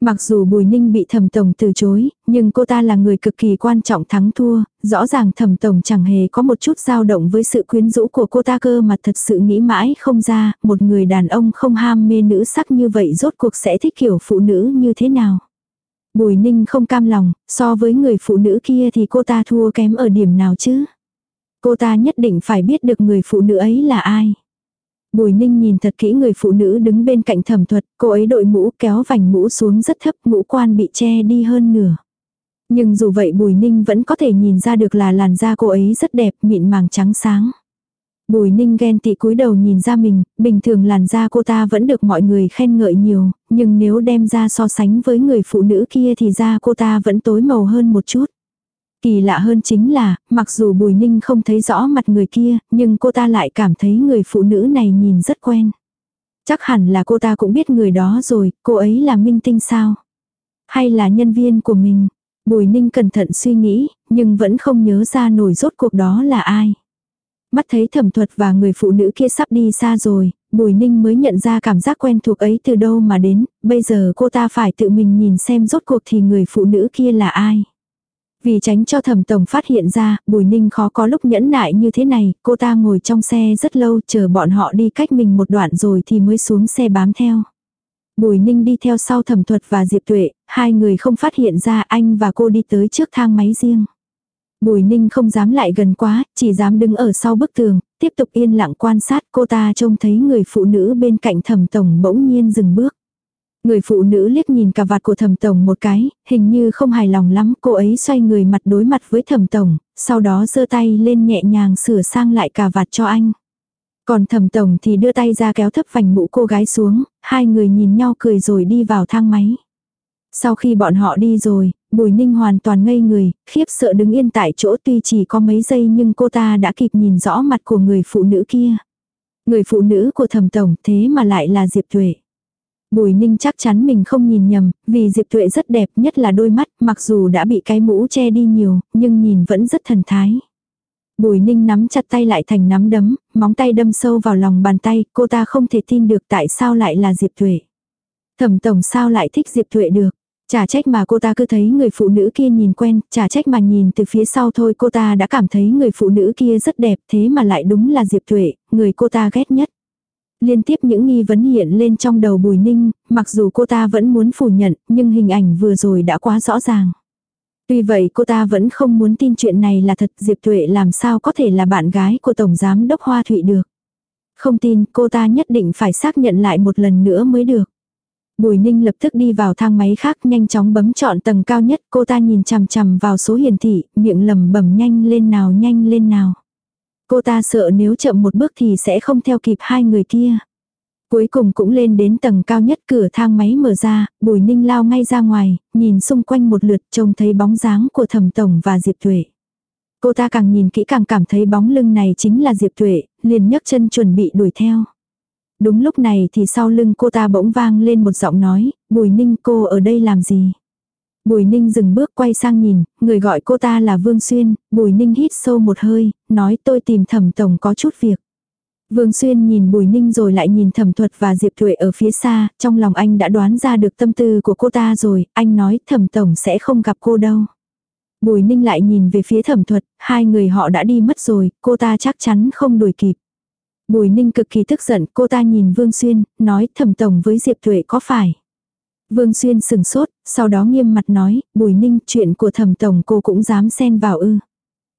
Mặc dù Bùi Ninh bị thẩm tổng từ chối, nhưng cô ta là người cực kỳ quan trọng thắng thua, rõ ràng thẩm tổng chẳng hề có một chút dao động với sự quyến rũ của cô ta cơ mà thật sự nghĩ mãi không ra, một người đàn ông không ham mê nữ sắc như vậy rốt cuộc sẽ thích kiểu phụ nữ như thế nào. Bùi Ninh không cam lòng, so với người phụ nữ kia thì cô ta thua kém ở điểm nào chứ. Cô ta nhất định phải biết được người phụ nữ ấy là ai. Bùi ninh nhìn thật kỹ người phụ nữ đứng bên cạnh thẩm thuật, cô ấy đội mũ kéo vành mũ xuống rất thấp, ngũ quan bị che đi hơn nửa. Nhưng dù vậy Bùi Ninh vẫn có thể nhìn ra được là làn da cô ấy rất đẹp, mịn màng trắng sáng. Bùi Ninh ghen tị cúi đầu nhìn ra mình, bình thường làn da cô ta vẫn được mọi người khen ngợi nhiều, nhưng nếu đem ra so sánh với người phụ nữ kia thì da cô ta vẫn tối màu hơn một chút. Kỳ lạ hơn chính là, mặc dù Bùi Ninh không thấy rõ mặt người kia, nhưng cô ta lại cảm thấy người phụ nữ này nhìn rất quen. Chắc hẳn là cô ta cũng biết người đó rồi, cô ấy là minh tinh sao? Hay là nhân viên của mình? Bùi Ninh cẩn thận suy nghĩ, nhưng vẫn không nhớ ra nổi rốt cuộc đó là ai. Mắt thấy thẩm thuật và người phụ nữ kia sắp đi xa rồi, Bùi Ninh mới nhận ra cảm giác quen thuộc ấy từ đâu mà đến, bây giờ cô ta phải tự mình nhìn xem rốt cuộc thì người phụ nữ kia là ai. Vì tránh cho thẩm tổng phát hiện ra, Bùi Ninh khó có lúc nhẫn nại như thế này, cô ta ngồi trong xe rất lâu chờ bọn họ đi cách mình một đoạn rồi thì mới xuống xe bám theo. Bùi Ninh đi theo sau thẩm thuật và Diệp Tuệ, hai người không phát hiện ra anh và cô đi tới trước thang máy riêng. Bùi Ninh không dám lại gần quá, chỉ dám đứng ở sau bức tường, tiếp tục yên lặng quan sát cô ta trông thấy người phụ nữ bên cạnh thẩm tổng bỗng nhiên dừng bước. Người phụ nữ liếc nhìn cà vạt của thẩm tổng một cái, hình như không hài lòng lắm, cô ấy xoay người mặt đối mặt với thẩm tổng, sau đó giơ tay lên nhẹ nhàng sửa sang lại cà vạt cho anh. Còn thẩm tổng thì đưa tay ra kéo thấp vành mũ cô gái xuống, hai người nhìn nhau cười rồi đi vào thang máy. Sau khi bọn họ đi rồi, Bùi Ninh hoàn toàn ngây người, khiếp sợ đứng yên tại chỗ tuy chỉ có mấy giây nhưng cô ta đã kịp nhìn rõ mặt của người phụ nữ kia. Người phụ nữ của thẩm tổng thế mà lại là Diệp Tuệ. Bùi ninh chắc chắn mình không nhìn nhầm, vì Diệp Tuệ rất đẹp nhất là đôi mắt, mặc dù đã bị cái mũ che đi nhiều, nhưng nhìn vẫn rất thần thái. Bùi ninh nắm chặt tay lại thành nắm đấm, móng tay đâm sâu vào lòng bàn tay, cô ta không thể tin được tại sao lại là Diệp Tuệ. Thẩm tổng sao lại thích Diệp Tuệ được. Chả trách mà cô ta cứ thấy người phụ nữ kia nhìn quen, chả trách mà nhìn từ phía sau thôi cô ta đã cảm thấy người phụ nữ kia rất đẹp thế mà lại đúng là Diệp Tuệ, người cô ta ghét nhất. Liên tiếp những nghi vấn hiện lên trong đầu Bùi Ninh, mặc dù cô ta vẫn muốn phủ nhận, nhưng hình ảnh vừa rồi đã quá rõ ràng. Tuy vậy cô ta vẫn không muốn tin chuyện này là thật Diệp Tuệ làm sao có thể là bạn gái của Tổng Giám Đốc Hoa Thụy được. Không tin cô ta nhất định phải xác nhận lại một lần nữa mới được. Bùi Ninh lập tức đi vào thang máy khác nhanh chóng bấm chọn tầng cao nhất cô ta nhìn chằm chằm vào số hiển thị, miệng lầm bẩm nhanh lên nào nhanh lên nào. Cô ta sợ nếu chậm một bước thì sẽ không theo kịp hai người kia. Cuối cùng cũng lên đến tầng cao nhất cửa thang máy mở ra, Bùi Ninh lao ngay ra ngoài, nhìn xung quanh một lượt trông thấy bóng dáng của Thẩm Tổng và Diệp Tuệ. Cô ta càng nhìn kỹ càng cảm thấy bóng lưng này chính là Diệp Tuệ, liền nhấc chân chuẩn bị đuổi theo. Đúng lúc này thì sau lưng cô ta bỗng vang lên một giọng nói, Bùi Ninh cô ở đây làm gì? Bùi Ninh dừng bước quay sang nhìn, người gọi cô ta là Vương Xuyên, Bùi Ninh hít sâu một hơi, nói tôi tìm thẩm tổng có chút việc. Vương Xuyên nhìn Bùi Ninh rồi lại nhìn thẩm thuật và Diệp Thuệ ở phía xa, trong lòng anh đã đoán ra được tâm tư của cô ta rồi, anh nói thẩm tổng sẽ không gặp cô đâu. Bùi Ninh lại nhìn về phía thẩm thuật, hai người họ đã đi mất rồi, cô ta chắc chắn không đuổi kịp. Bùi Ninh cực kỳ tức giận, cô ta nhìn Vương Xuyên, nói thẩm tổng với Diệp Thuệ có phải. Vương Xuyên sừng sốt, sau đó nghiêm mặt nói, Bùi Ninh chuyện của thẩm tổng cô cũng dám xen vào ư.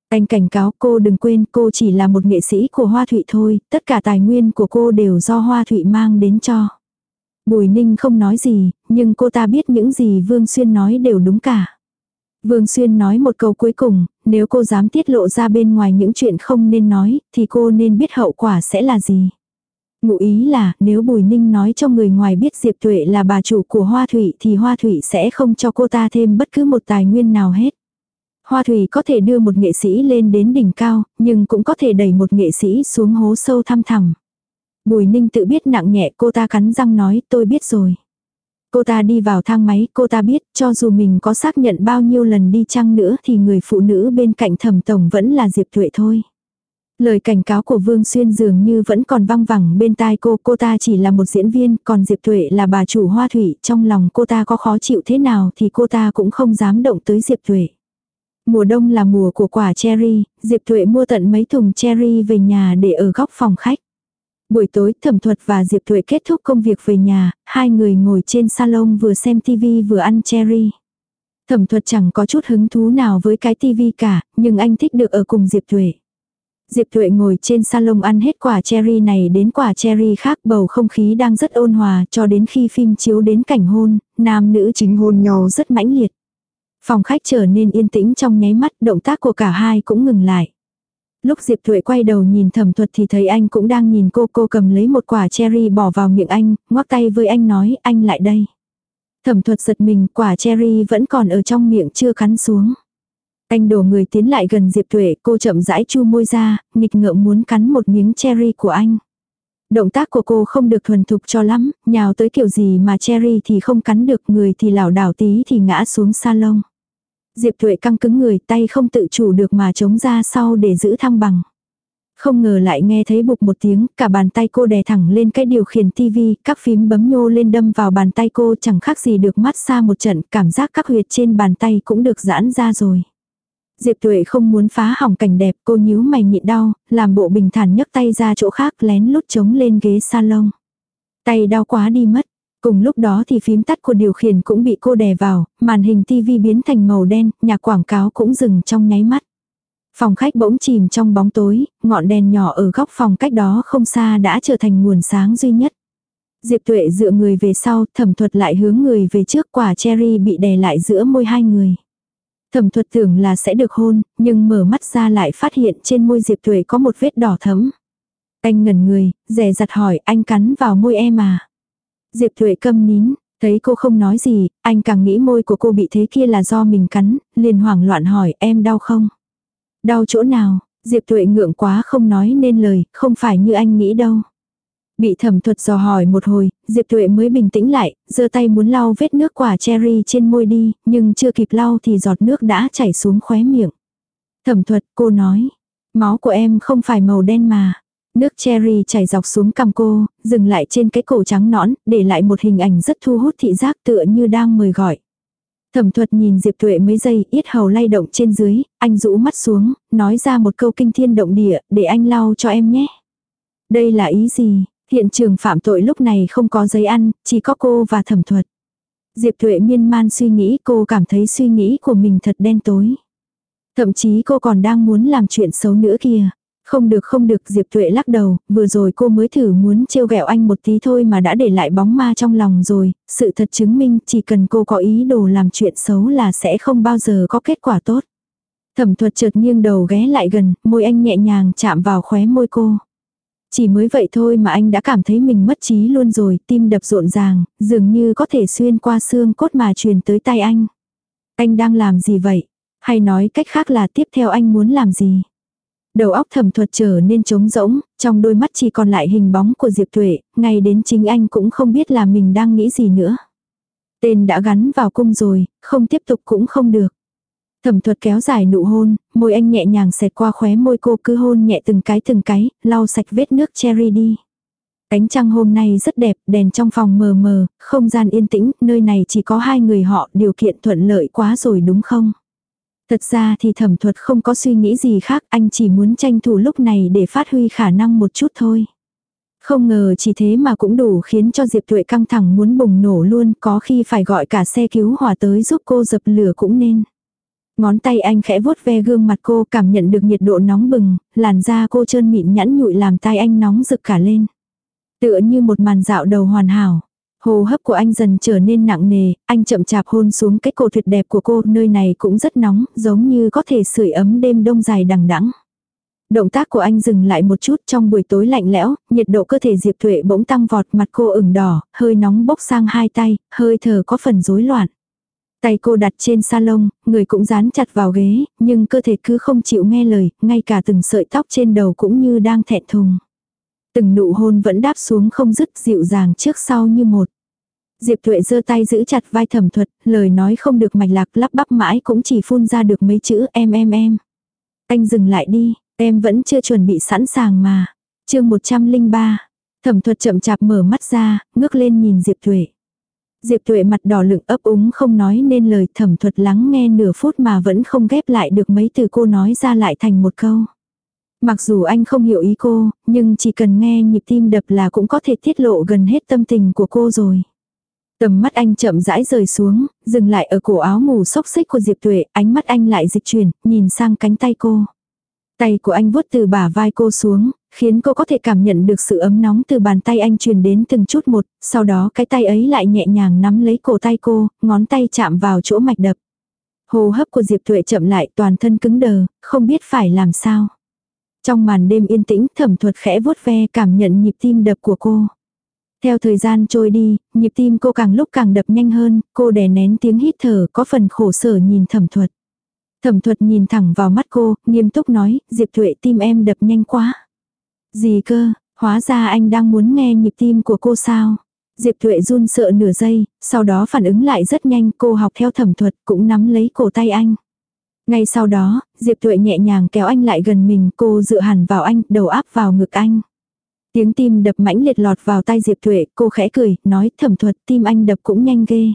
Anh cảnh cáo cô đừng quên cô chỉ là một nghệ sĩ của Hoa Thụy thôi, tất cả tài nguyên của cô đều do Hoa Thụy mang đến cho. Bùi Ninh không nói gì, nhưng cô ta biết những gì Vương Xuyên nói đều đúng cả. Vương Xuyên nói một câu cuối cùng, nếu cô dám tiết lộ ra bên ngoài những chuyện không nên nói, thì cô nên biết hậu quả sẽ là gì. Ngụ ý là, nếu Bùi Ninh nói cho người ngoài biết Diệp Tuệ là bà chủ của Hoa Thủy thì Hoa Thủy sẽ không cho cô ta thêm bất cứ một tài nguyên nào hết. Hoa Thủy có thể đưa một nghệ sĩ lên đến đỉnh cao, nhưng cũng có thể đẩy một nghệ sĩ xuống hố sâu thăm thẳm. Bùi Ninh tự biết nặng nhẹ cô ta cắn răng nói tôi biết rồi. Cô ta đi vào thang máy, cô ta biết cho dù mình có xác nhận bao nhiêu lần đi chăng nữa thì người phụ nữ bên cạnh thẩm tổng vẫn là Diệp Tuệ thôi. Lời cảnh cáo của Vương Xuyên dường như vẫn còn văng vẳng bên tai cô, cô ta chỉ là một diễn viên, còn Diệp Tuệ là bà chủ hoa thủy, trong lòng cô ta có khó chịu thế nào thì cô ta cũng không dám động tới Diệp Tuệ. Mùa đông là mùa của quả cherry, Diệp Tuệ mua tận mấy thùng cherry về nhà để ở góc phòng khách. Buổi tối thẩm thuật và Diệp Tuệ kết thúc công việc về nhà, hai người ngồi trên salon vừa xem tivi vừa ăn cherry. Thẩm thuật chẳng có chút hứng thú nào với cái tivi cả, nhưng anh thích được ở cùng Diệp Tuệ. Diệp Thuệ ngồi trên salon ăn hết quả cherry này đến quả cherry khác bầu không khí đang rất ôn hòa cho đến khi phim chiếu đến cảnh hôn, nam nữ chính hôn nhau rất mãnh liệt. Phòng khách trở nên yên tĩnh trong nháy mắt, động tác của cả hai cũng ngừng lại. Lúc Diệp Thuệ quay đầu nhìn thẩm thuật thì thấy anh cũng đang nhìn cô, cô cầm lấy một quả cherry bỏ vào miệng anh, ngoắc tay với anh nói, anh lại đây. Thẩm thuật giật mình, quả cherry vẫn còn ở trong miệng chưa cắn xuống. Anh đổ người tiến lại gần Diệp Tuệ, cô chậm rãi chu môi ra, nghịch ngợm muốn cắn một miếng cherry của anh. Động tác của cô không được thuần thục cho lắm, nhào tới kiểu gì mà cherry thì không cắn được người thì lảo đảo tí thì ngã xuống salon. Diệp Tuệ căng cứng người tay không tự chủ được mà chống ra sau để giữ thăng bằng. Không ngờ lại nghe thấy bục một tiếng, cả bàn tay cô đè thẳng lên cái điều khiển tivi, các phím bấm nhô lên đâm vào bàn tay cô chẳng khác gì được mát xa một trận, cảm giác các huyệt trên bàn tay cũng được giãn ra rồi. Diệp Tuệ không muốn phá hỏng cảnh đẹp, cô nhíu mày nhịn đau, làm bộ bình thản nhấc tay ra chỗ khác lén lút chống lên ghế salon. Tay đau quá đi mất. Cùng lúc đó thì phím tắt của điều khiển cũng bị cô đè vào, màn hình tivi biến thành màu đen, nhà quảng cáo cũng dừng trong nháy mắt. Phòng khách bỗng chìm trong bóng tối, ngọn đèn nhỏ ở góc phòng cách đó không xa đã trở thành nguồn sáng duy nhất. Diệp Tuệ dựa người về sau, thẩm thuật lại hướng người về trước quả cherry bị đè lại giữa môi hai người. Thẩm thuật tưởng là sẽ được hôn, nhưng mở mắt ra lại phát hiện trên môi Diệp Tuệ có một vết đỏ thấm. Anh ngẩn người, rè rặt hỏi anh cắn vào môi em à. Diệp Tuệ câm nín, thấy cô không nói gì, anh càng nghĩ môi của cô bị thế kia là do mình cắn, liền hoảng loạn hỏi em đau không? Đau chỗ nào? Diệp Tuệ ngượng quá không nói nên lời, không phải như anh nghĩ đâu. Bị thẩm thuật dò hỏi một hồi, Diệp Tuệ mới bình tĩnh lại, giơ tay muốn lau vết nước quả cherry trên môi đi, nhưng chưa kịp lau thì giọt nước đã chảy xuống khóe miệng. Thẩm thuật, cô nói, máu của em không phải màu đen mà. Nước cherry chảy dọc xuống cằm cô, dừng lại trên cái cổ trắng nõn, để lại một hình ảnh rất thu hút thị giác tựa như đang mời gọi. Thẩm thuật nhìn Diệp Tuệ mấy giây, yết hầu lay động trên dưới, anh rũ mắt xuống, nói ra một câu kinh thiên động địa, để anh lau cho em nhé. Đây là ý gì? Hiện trường phạm tội lúc này không có giấy ăn, chỉ có cô và thẩm thuật. Diệp Thuệ miên man suy nghĩ cô cảm thấy suy nghĩ của mình thật đen tối. Thậm chí cô còn đang muốn làm chuyện xấu nữa kìa. Không được không được Diệp Thuệ lắc đầu, vừa rồi cô mới thử muốn trêu ghẹo anh một tí thôi mà đã để lại bóng ma trong lòng rồi, sự thật chứng minh chỉ cần cô có ý đồ làm chuyện xấu là sẽ không bao giờ có kết quả tốt. Thẩm thuật chợt nghiêng đầu ghé lại gần, môi anh nhẹ nhàng chạm vào khóe môi cô. Chỉ mới vậy thôi mà anh đã cảm thấy mình mất trí luôn rồi, tim đập rộn ràng, dường như có thể xuyên qua xương cốt mà truyền tới tay anh. Anh đang làm gì vậy? Hay nói cách khác là tiếp theo anh muốn làm gì? Đầu óc thẩm thuật trở nên trống rỗng, trong đôi mắt chỉ còn lại hình bóng của Diệp Tuệ, ngay đến chính anh cũng không biết là mình đang nghĩ gì nữa. Tên đã gắn vào cung rồi, không tiếp tục cũng không được. Thẩm thuật kéo dài nụ hôn, môi anh nhẹ nhàng xẹt qua khóe môi cô cứ hôn nhẹ từng cái từng cái, lau sạch vết nước cherry đi. Cánh trăng hôm nay rất đẹp, đèn trong phòng mờ mờ, không gian yên tĩnh, nơi này chỉ có hai người họ, điều kiện thuận lợi quá rồi đúng không? Thật ra thì thẩm thuật không có suy nghĩ gì khác, anh chỉ muốn tranh thủ lúc này để phát huy khả năng một chút thôi. Không ngờ chỉ thế mà cũng đủ khiến cho Diệp Tuệ căng thẳng muốn bùng nổ luôn, có khi phải gọi cả xe cứu hỏa tới giúp cô dập lửa cũng nên. Ngón tay anh khẽ vuốt ve gương mặt cô cảm nhận được nhiệt độ nóng bừng, làn da cô trơn mịn nhẵn nhụi làm tay anh nóng rực cả lên. Tựa như một màn dạo đầu hoàn hảo. Hồ hấp của anh dần trở nên nặng nề, anh chậm chạp hôn xuống cái cổ tuyệt đẹp của cô, nơi này cũng rất nóng, giống như có thể sưởi ấm đêm đông dài đằng đẵng. Động tác của anh dừng lại một chút trong buổi tối lạnh lẽo, nhiệt độ cơ thể Diệp Thuệ bỗng tăng vọt mặt cô ửng đỏ, hơi nóng bốc sang hai tay, hơi thở có phần rối loạn. Tay cô đặt trên salon, người cũng dán chặt vào ghế, nhưng cơ thể cứ không chịu nghe lời, ngay cả từng sợi tóc trên đầu cũng như đang thẹn thùng. Từng nụ hôn vẫn đáp xuống không dứt dịu dàng trước sau như một. Diệp Thuệ giơ tay giữ chặt vai thẩm thuật, lời nói không được mạch lạc lắp bắp mãi cũng chỉ phun ra được mấy chữ em em em. Anh dừng lại đi, Em vẫn chưa chuẩn bị sẵn sàng mà. chương 103. Thẩm thuật chậm chạp mở mắt ra, ngước lên nhìn Diệp Thuệ. Diệp Tuệ mặt đỏ lựng ấp úng không nói nên lời thẩm thuật lắng nghe nửa phút mà vẫn không ghép lại được mấy từ cô nói ra lại thành một câu. Mặc dù anh không hiểu ý cô, nhưng chỉ cần nghe nhịp tim đập là cũng có thể tiết lộ gần hết tâm tình của cô rồi. Tầm mắt anh chậm rãi rời xuống, dừng lại ở cổ áo ngủ xốc xích của Diệp Tuệ, ánh mắt anh lại dịch chuyển, nhìn sang cánh tay cô. Tay của anh vuốt từ bả vai cô xuống, khiến cô có thể cảm nhận được sự ấm nóng từ bàn tay anh truyền đến từng chút một, sau đó cái tay ấy lại nhẹ nhàng nắm lấy cổ tay cô, ngón tay chạm vào chỗ mạch đập. Hô hấp của Diệp Thuệ chậm lại toàn thân cứng đờ, không biết phải làm sao. Trong màn đêm yên tĩnh thẩm thuật khẽ vuốt ve cảm nhận nhịp tim đập của cô. Theo thời gian trôi đi, nhịp tim cô càng lúc càng đập nhanh hơn, cô đè nén tiếng hít thở có phần khổ sở nhìn thẩm thuật. Thẩm thuật nhìn thẳng vào mắt cô, nghiêm túc nói, Diệp Thuệ tim em đập nhanh quá. Gì cơ, hóa ra anh đang muốn nghe nhịp tim của cô sao? Diệp Thuệ run sợ nửa giây, sau đó phản ứng lại rất nhanh cô học theo thẩm thuật cũng nắm lấy cổ tay anh. Ngay sau đó, Diệp Thuệ nhẹ nhàng kéo anh lại gần mình cô dựa hẳn vào anh, đầu áp vào ngực anh. Tiếng tim đập mãnh liệt lọt vào tay Diệp Thuệ, cô khẽ cười, nói thẩm thuật tim anh đập cũng nhanh ghê.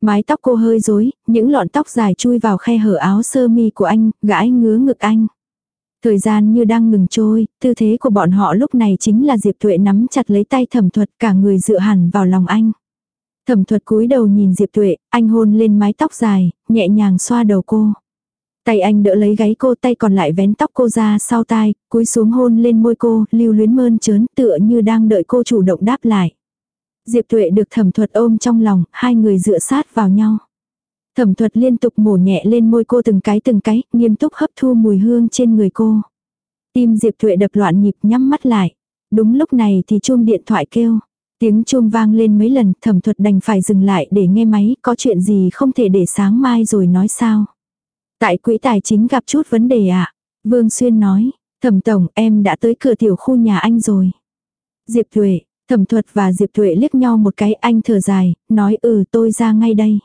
Mái tóc cô hơi rối, những lọn tóc dài chui vào khe hở áo sơ mi của anh, gãi ngứa ngực anh. Thời gian như đang ngừng trôi, tư thế của bọn họ lúc này chính là Diệp Tuệ nắm chặt lấy tay thẩm thuật cả người dựa hẳn vào lòng anh. Thẩm thuật cúi đầu nhìn Diệp Tuệ, anh hôn lên mái tóc dài, nhẹ nhàng xoa đầu cô. Tay anh đỡ lấy gáy cô tay còn lại vén tóc cô ra sau tai, cúi xuống hôn lên môi cô, lưu luyến mơn trớn tựa như đang đợi cô chủ động đáp lại. Diệp Tuệ được thẩm thuật ôm trong lòng, hai người dựa sát vào nhau. Thẩm thuật liên tục mổ nhẹ lên môi cô từng cái từng cái, nghiêm túc hấp thu mùi hương trên người cô. Tim Diệp Thuệ đập loạn nhịp nhắm mắt lại. Đúng lúc này thì chuông điện thoại kêu. Tiếng chuông vang lên mấy lần, thẩm thuật đành phải dừng lại để nghe máy, có chuyện gì không thể để sáng mai rồi nói sao. Tại quỹ tài chính gặp chút vấn đề ạ. À? Vương Xuyên nói, thẩm tổng em đã tới cửa tiểu khu nhà anh rồi. Diệp Thuệ, thẩm thuật và Diệp Thuệ liếc nhau một cái anh thở dài, nói ừ tôi ra ngay đây.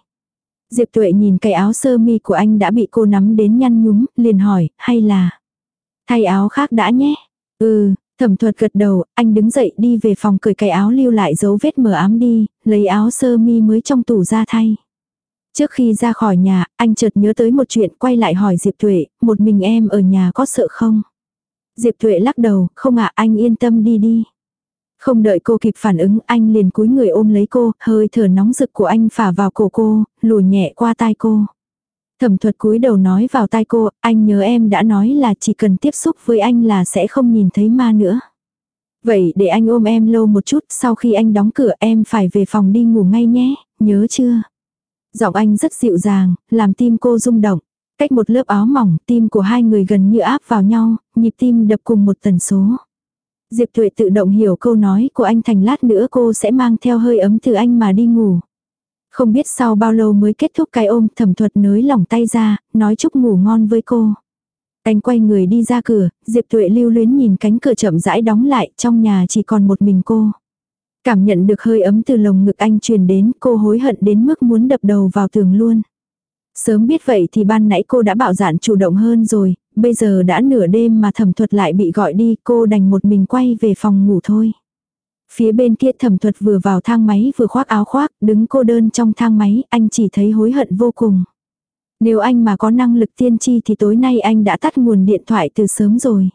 Diệp Tuệ nhìn cái áo sơ mi của anh đã bị cô nắm đến nhăn nhúm, liền hỏi, hay là thay áo khác đã nhé. Ừ, thẩm thuật gật đầu, anh đứng dậy đi về phòng cởi cái áo lưu lại dấu vết mờ ám đi, lấy áo sơ mi mới trong tủ ra thay. Trước khi ra khỏi nhà, anh chợt nhớ tới một chuyện quay lại hỏi Diệp Tuệ, một mình em ở nhà có sợ không? Diệp Tuệ lắc đầu, không ạ anh yên tâm đi đi. Không đợi cô kịp phản ứng anh liền cúi người ôm lấy cô, hơi thở nóng rực của anh phả vào cổ cô, lùi nhẹ qua tai cô. Thẩm thuật cúi đầu nói vào tai cô, anh nhớ em đã nói là chỉ cần tiếp xúc với anh là sẽ không nhìn thấy ma nữa. Vậy để anh ôm em lâu một chút, sau khi anh đóng cửa em phải về phòng đi ngủ ngay nhé, nhớ chưa? Giọng anh rất dịu dàng, làm tim cô rung động. Cách một lớp áo mỏng, tim của hai người gần như áp vào nhau, nhịp tim đập cùng một tần số. Diệp Thuệ tự động hiểu câu nói của anh thành lát nữa cô sẽ mang theo hơi ấm từ anh mà đi ngủ. Không biết sau bao lâu mới kết thúc cái ôm thẩm thuật nới lỏng tay ra, nói chúc ngủ ngon với cô. Anh quay người đi ra cửa, Diệp Tuệ lưu luyến nhìn cánh cửa chậm rãi đóng lại, trong nhà chỉ còn một mình cô. Cảm nhận được hơi ấm từ lồng ngực anh truyền đến, cô hối hận đến mức muốn đập đầu vào tường luôn. Sớm biết vậy thì ban nãy cô đã bảo dạn chủ động hơn rồi, bây giờ đã nửa đêm mà thẩm thuật lại bị gọi đi, cô đành một mình quay về phòng ngủ thôi. Phía bên kia thẩm thuật vừa vào thang máy vừa khoác áo khoác, đứng cô đơn trong thang máy, anh chỉ thấy hối hận vô cùng. Nếu anh mà có năng lực tiên tri thì tối nay anh đã tắt nguồn điện thoại từ sớm rồi.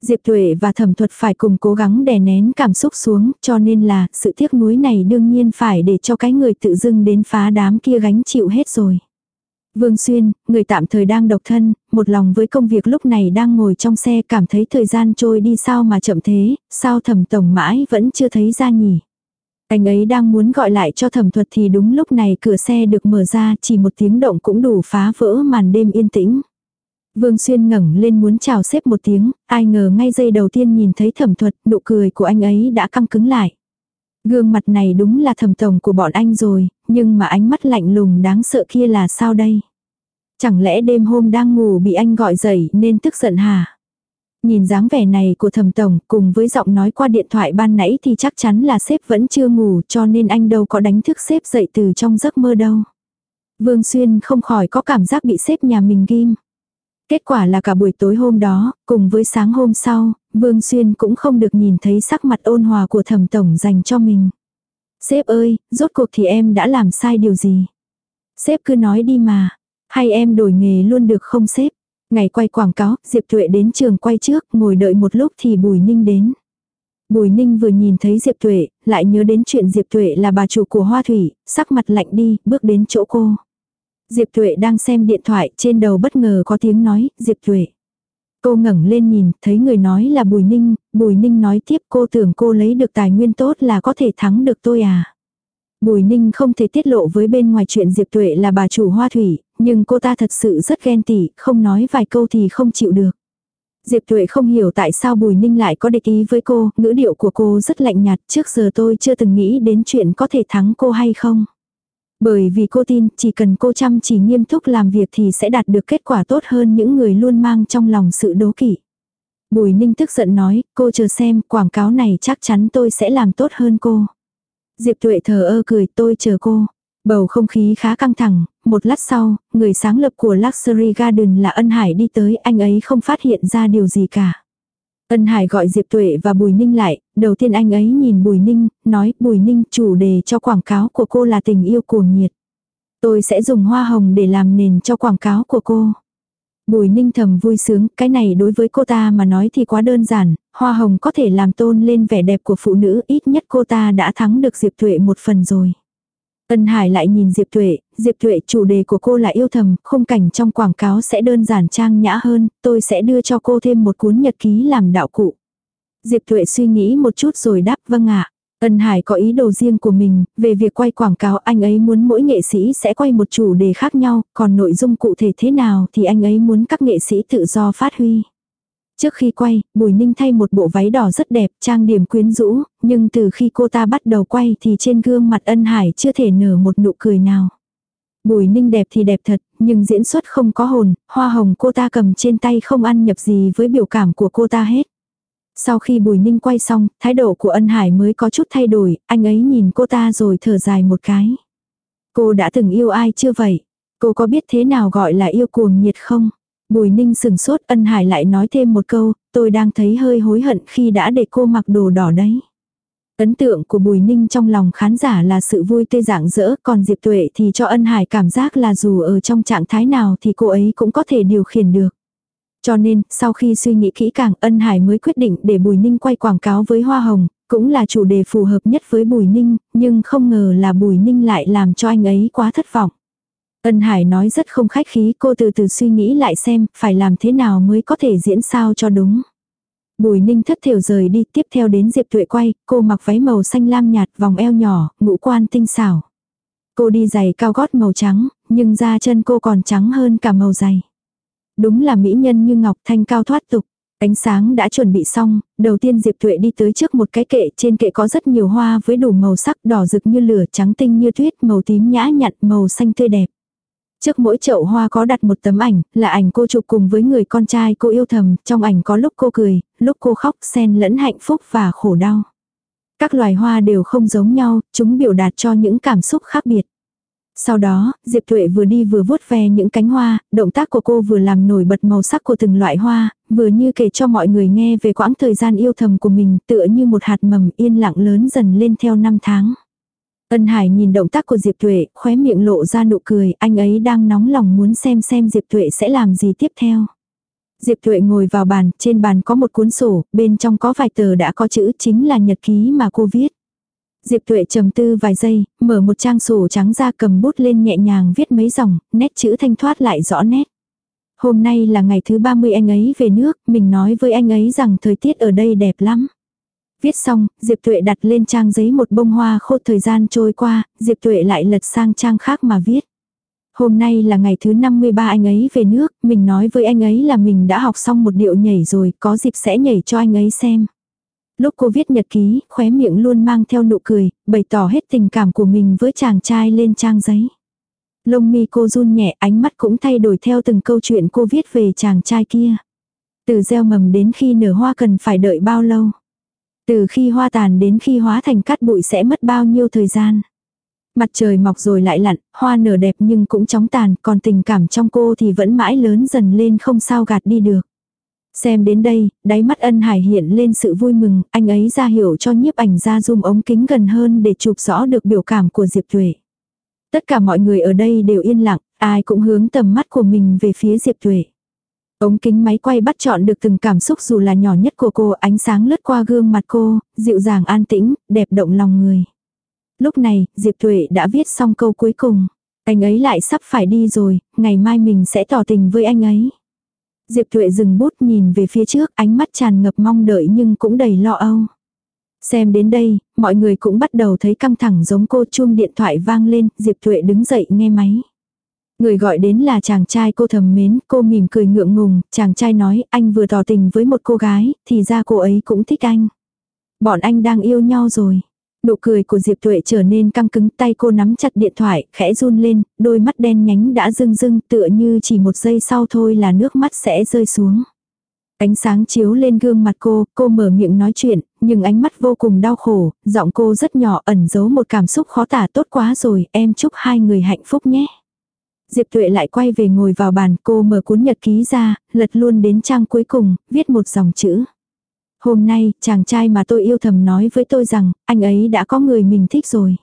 Diệp Tuệ và thẩm thuật phải cùng cố gắng đè nén cảm xúc xuống, cho nên là sự tiếc nuối này đương nhiên phải để cho cái người tự dưng đến phá đám kia gánh chịu hết rồi. Vương Xuyên, người tạm thời đang độc thân, một lòng với công việc lúc này đang ngồi trong xe cảm thấy thời gian trôi đi sao mà chậm thế, sao thẩm tổng mãi vẫn chưa thấy ra nhỉ. Anh ấy đang muốn gọi lại cho thẩm thuật thì đúng lúc này cửa xe được mở ra chỉ một tiếng động cũng đủ phá vỡ màn đêm yên tĩnh. Vương Xuyên ngẩng lên muốn chào xếp một tiếng, ai ngờ ngay giây đầu tiên nhìn thấy thẩm thuật, nụ cười của anh ấy đã căng cứng lại. Gương mặt này đúng là thẩm tổng của bọn anh rồi, nhưng mà ánh mắt lạnh lùng đáng sợ kia là sao đây? Chẳng lẽ đêm hôm đang ngủ bị anh gọi dậy nên tức giận hả? Nhìn dáng vẻ này của thẩm tổng cùng với giọng nói qua điện thoại ban nãy thì chắc chắn là sếp vẫn chưa ngủ cho nên anh đâu có đánh thức sếp dậy từ trong giấc mơ đâu. Vương Xuyên không khỏi có cảm giác bị sếp nhà mình ghim. Kết quả là cả buổi tối hôm đó, cùng với sáng hôm sau, Vương Xuyên cũng không được nhìn thấy sắc mặt ôn hòa của thẩm tổng dành cho mình. Sếp ơi, rốt cuộc thì em đã làm sai điều gì? Sếp cứ nói đi mà. Hay em đổi nghề luôn được không sếp? Ngày quay quảng cáo, Diệp Tuệ đến trường quay trước, ngồi đợi một lúc thì Bùi Ninh đến. Bùi Ninh vừa nhìn thấy Diệp Tuệ, lại nhớ đến chuyện Diệp Tuệ là bà chủ của Hoa Thủy, sắc mặt lạnh đi, bước đến chỗ cô. Diệp Thụy đang xem điện thoại, trên đầu bất ngờ có tiếng nói, Diệp Thụy Cô ngẩng lên nhìn, thấy người nói là Bùi Ninh, Bùi Ninh nói tiếp cô tưởng cô lấy được tài nguyên tốt là có thể thắng được tôi à. Bùi Ninh không thể tiết lộ với bên ngoài chuyện Diệp Tuệ là bà chủ hoa thủy, nhưng cô ta thật sự rất ghen tị, không nói vài câu thì không chịu được. Diệp Tuệ không hiểu tại sao Bùi Ninh lại có địch ý với cô, ngữ điệu của cô rất lạnh nhạt, trước giờ tôi chưa từng nghĩ đến chuyện có thể thắng cô hay không. Bởi vì cô tin chỉ cần cô chăm chỉ nghiêm túc làm việc thì sẽ đạt được kết quả tốt hơn những người luôn mang trong lòng sự đố kỵ. Bùi Ninh tức giận nói, cô chờ xem, quảng cáo này chắc chắn tôi sẽ làm tốt hơn cô. Diệp Tuệ thờ ơ cười, tôi chờ cô. Bầu không khí khá căng thẳng, một lát sau, người sáng lập của Luxury Garden là Ân Hải đi tới, anh ấy không phát hiện ra điều gì cả. Ân Hải gọi Diệp Tuệ và Bùi Ninh lại, đầu tiên anh ấy nhìn Bùi Ninh, nói Bùi Ninh chủ đề cho quảng cáo của cô là tình yêu cuồng nhiệt. Tôi sẽ dùng hoa hồng để làm nền cho quảng cáo của cô. Bùi Ninh thầm vui sướng, cái này đối với cô ta mà nói thì quá đơn giản, hoa hồng có thể làm tôn lên vẻ đẹp của phụ nữ, ít nhất cô ta đã thắng được Diệp Tuệ một phần rồi. Ân Hải lại nhìn Diệp Tuệ, Diệp Tuệ chủ đề của cô là yêu thầm, khung cảnh trong quảng cáo sẽ đơn giản trang nhã hơn, tôi sẽ đưa cho cô thêm một cuốn nhật ký làm đạo cụ. Diệp Tuệ suy nghĩ một chút rồi đáp vâng ạ. Ân Hải có ý đồ riêng của mình, về việc quay quảng cáo anh ấy muốn mỗi nghệ sĩ sẽ quay một chủ đề khác nhau, còn nội dung cụ thể thế nào thì anh ấy muốn các nghệ sĩ tự do phát huy. Trước khi quay, Bùi Ninh thay một bộ váy đỏ rất đẹp, trang điểm quyến rũ, nhưng từ khi cô ta bắt đầu quay thì trên gương mặt ân hải chưa thể nở một nụ cười nào. Bùi Ninh đẹp thì đẹp thật, nhưng diễn xuất không có hồn, hoa hồng cô ta cầm trên tay không ăn nhập gì với biểu cảm của cô ta hết. Sau khi Bùi Ninh quay xong, thái độ của ân hải mới có chút thay đổi, anh ấy nhìn cô ta rồi thở dài một cái. Cô đã từng yêu ai chưa vậy? Cô có biết thế nào gọi là yêu cuồng nhiệt không? Bùi ninh sừng sốt ân hải lại nói thêm một câu, tôi đang thấy hơi hối hận khi đã để cô mặc đồ đỏ đấy. Ấn tượng của Bùi Ninh trong lòng khán giả là sự vui tươi rạng rỡ, còn Diệp Tuệ thì cho ân hải cảm giác là dù ở trong trạng thái nào thì cô ấy cũng có thể điều khiển được. Cho nên, sau khi suy nghĩ kỹ càng, ân hải mới quyết định để Bùi Ninh quay quảng cáo với Hoa Hồng, cũng là chủ đề phù hợp nhất với Bùi Ninh, nhưng không ngờ là Bùi Ninh lại làm cho anh ấy quá thất vọng. Ân Hải nói rất không khách khí cô từ từ suy nghĩ lại xem phải làm thế nào mới có thể diễn sao cho đúng. Bùi ninh thất thiểu rời đi tiếp theo đến Diệp Tuệ quay, cô mặc váy màu xanh lam nhạt vòng eo nhỏ, ngũ quan tinh xảo. Cô đi giày cao gót màu trắng, nhưng da chân cô còn trắng hơn cả màu giày. Đúng là mỹ nhân như ngọc thanh cao thoát tục. Ánh sáng đã chuẩn bị xong, đầu tiên Diệp Thụy đi tới trước một cái kệ, trên kệ có rất nhiều hoa với đủ màu sắc đỏ rực như lửa, trắng tinh như tuyết, màu tím nhã nhặn, màu xanh tươi đẹp. Trước mỗi chậu hoa có đặt một tấm ảnh, là ảnh cô chụp cùng với người con trai cô yêu thầm, trong ảnh có lúc cô cười, lúc cô khóc, xen lẫn hạnh phúc và khổ đau. Các loài hoa đều không giống nhau, chúng biểu đạt cho những cảm xúc khác biệt. Sau đó, Diệp Tuệ vừa đi vừa vuốt ve những cánh hoa, động tác của cô vừa làm nổi bật màu sắc của từng loại hoa, vừa như kể cho mọi người nghe về quãng thời gian yêu thầm của mình tựa như một hạt mầm yên lặng lớn dần lên theo năm tháng. Ân Hải nhìn động tác của Diệp Tuệ, khóe miệng lộ ra nụ cười, anh ấy đang nóng lòng muốn xem xem Diệp Tuệ sẽ làm gì tiếp theo. Diệp Tuệ ngồi vào bàn, trên bàn có một cuốn sổ, bên trong có vài tờ đã có chữ chính là nhật ký mà cô viết. Diệp Tuệ trầm tư vài giây, mở một trang sổ trắng ra cầm bút lên nhẹ nhàng viết mấy dòng, nét chữ thanh thoát lại rõ nét. Hôm nay là ngày thứ 30 anh ấy về nước, mình nói với anh ấy rằng thời tiết ở đây đẹp lắm. Viết xong, Diệp Tuệ đặt lên trang giấy một bông hoa khô thời gian trôi qua, Diệp Tuệ lại lật sang trang khác mà viết. Hôm nay là ngày thứ 53 anh ấy về nước, mình nói với anh ấy là mình đã học xong một điệu nhảy rồi, có dịp sẽ nhảy cho anh ấy xem. Lúc cô viết nhật ký, khóe miệng luôn mang theo nụ cười, bày tỏ hết tình cảm của mình với chàng trai lên trang giấy. Lông mi cô run nhẹ, ánh mắt cũng thay đổi theo từng câu chuyện cô viết về chàng trai kia. Từ gieo mầm đến khi nở hoa cần phải đợi bao lâu. Từ khi hoa tàn đến khi hóa thành cát bụi sẽ mất bao nhiêu thời gian. Mặt trời mọc rồi lại lặn, hoa nở đẹp nhưng cũng chóng tàn, còn tình cảm trong cô thì vẫn mãi lớn dần lên không sao gạt đi được. Xem đến đây, đáy mắt ân hải hiện lên sự vui mừng, anh ấy ra hiểu cho nhiếp ảnh ra zoom ống kính gần hơn để chụp rõ được biểu cảm của Diệp Thuệ. Tất cả mọi người ở đây đều yên lặng, ai cũng hướng tầm mắt của mình về phía Diệp Thuệ. Ống kính máy quay bắt chọn được từng cảm xúc dù là nhỏ nhất của cô, ánh sáng lướt qua gương mặt cô, dịu dàng an tĩnh, đẹp động lòng người. Lúc này, Diệp Tuệ đã viết xong câu cuối cùng. Anh ấy lại sắp phải đi rồi, ngày mai mình sẽ tỏ tình với anh ấy. Diệp Tuệ dừng bút nhìn về phía trước, ánh mắt tràn ngập mong đợi nhưng cũng đầy lo âu. Xem đến đây, mọi người cũng bắt đầu thấy căng thẳng giống cô chuông điện thoại vang lên, Diệp Tuệ đứng dậy nghe máy. Người gọi đến là chàng trai cô thầm mến, cô mỉm cười ngượng ngùng, chàng trai nói anh vừa tỏ tình với một cô gái, thì ra cô ấy cũng thích anh. Bọn anh đang yêu nhau rồi. Nụ cười của Diệp Tuệ trở nên căng cứng tay cô nắm chặt điện thoại, khẽ run lên, đôi mắt đen nhánh đã rưng rưng tựa như chỉ một giây sau thôi là nước mắt sẽ rơi xuống. Ánh sáng chiếu lên gương mặt cô, cô mở miệng nói chuyện, nhưng ánh mắt vô cùng đau khổ, giọng cô rất nhỏ ẩn giấu một cảm xúc khó tả tốt quá rồi, em chúc hai người hạnh phúc nhé. Diệp Tuệ lại quay về ngồi vào bàn, cô mở cuốn nhật ký ra, lật luôn đến trang cuối cùng, viết một dòng chữ. Hôm nay, chàng trai mà tôi yêu thầm nói với tôi rằng, anh ấy đã có người mình thích rồi.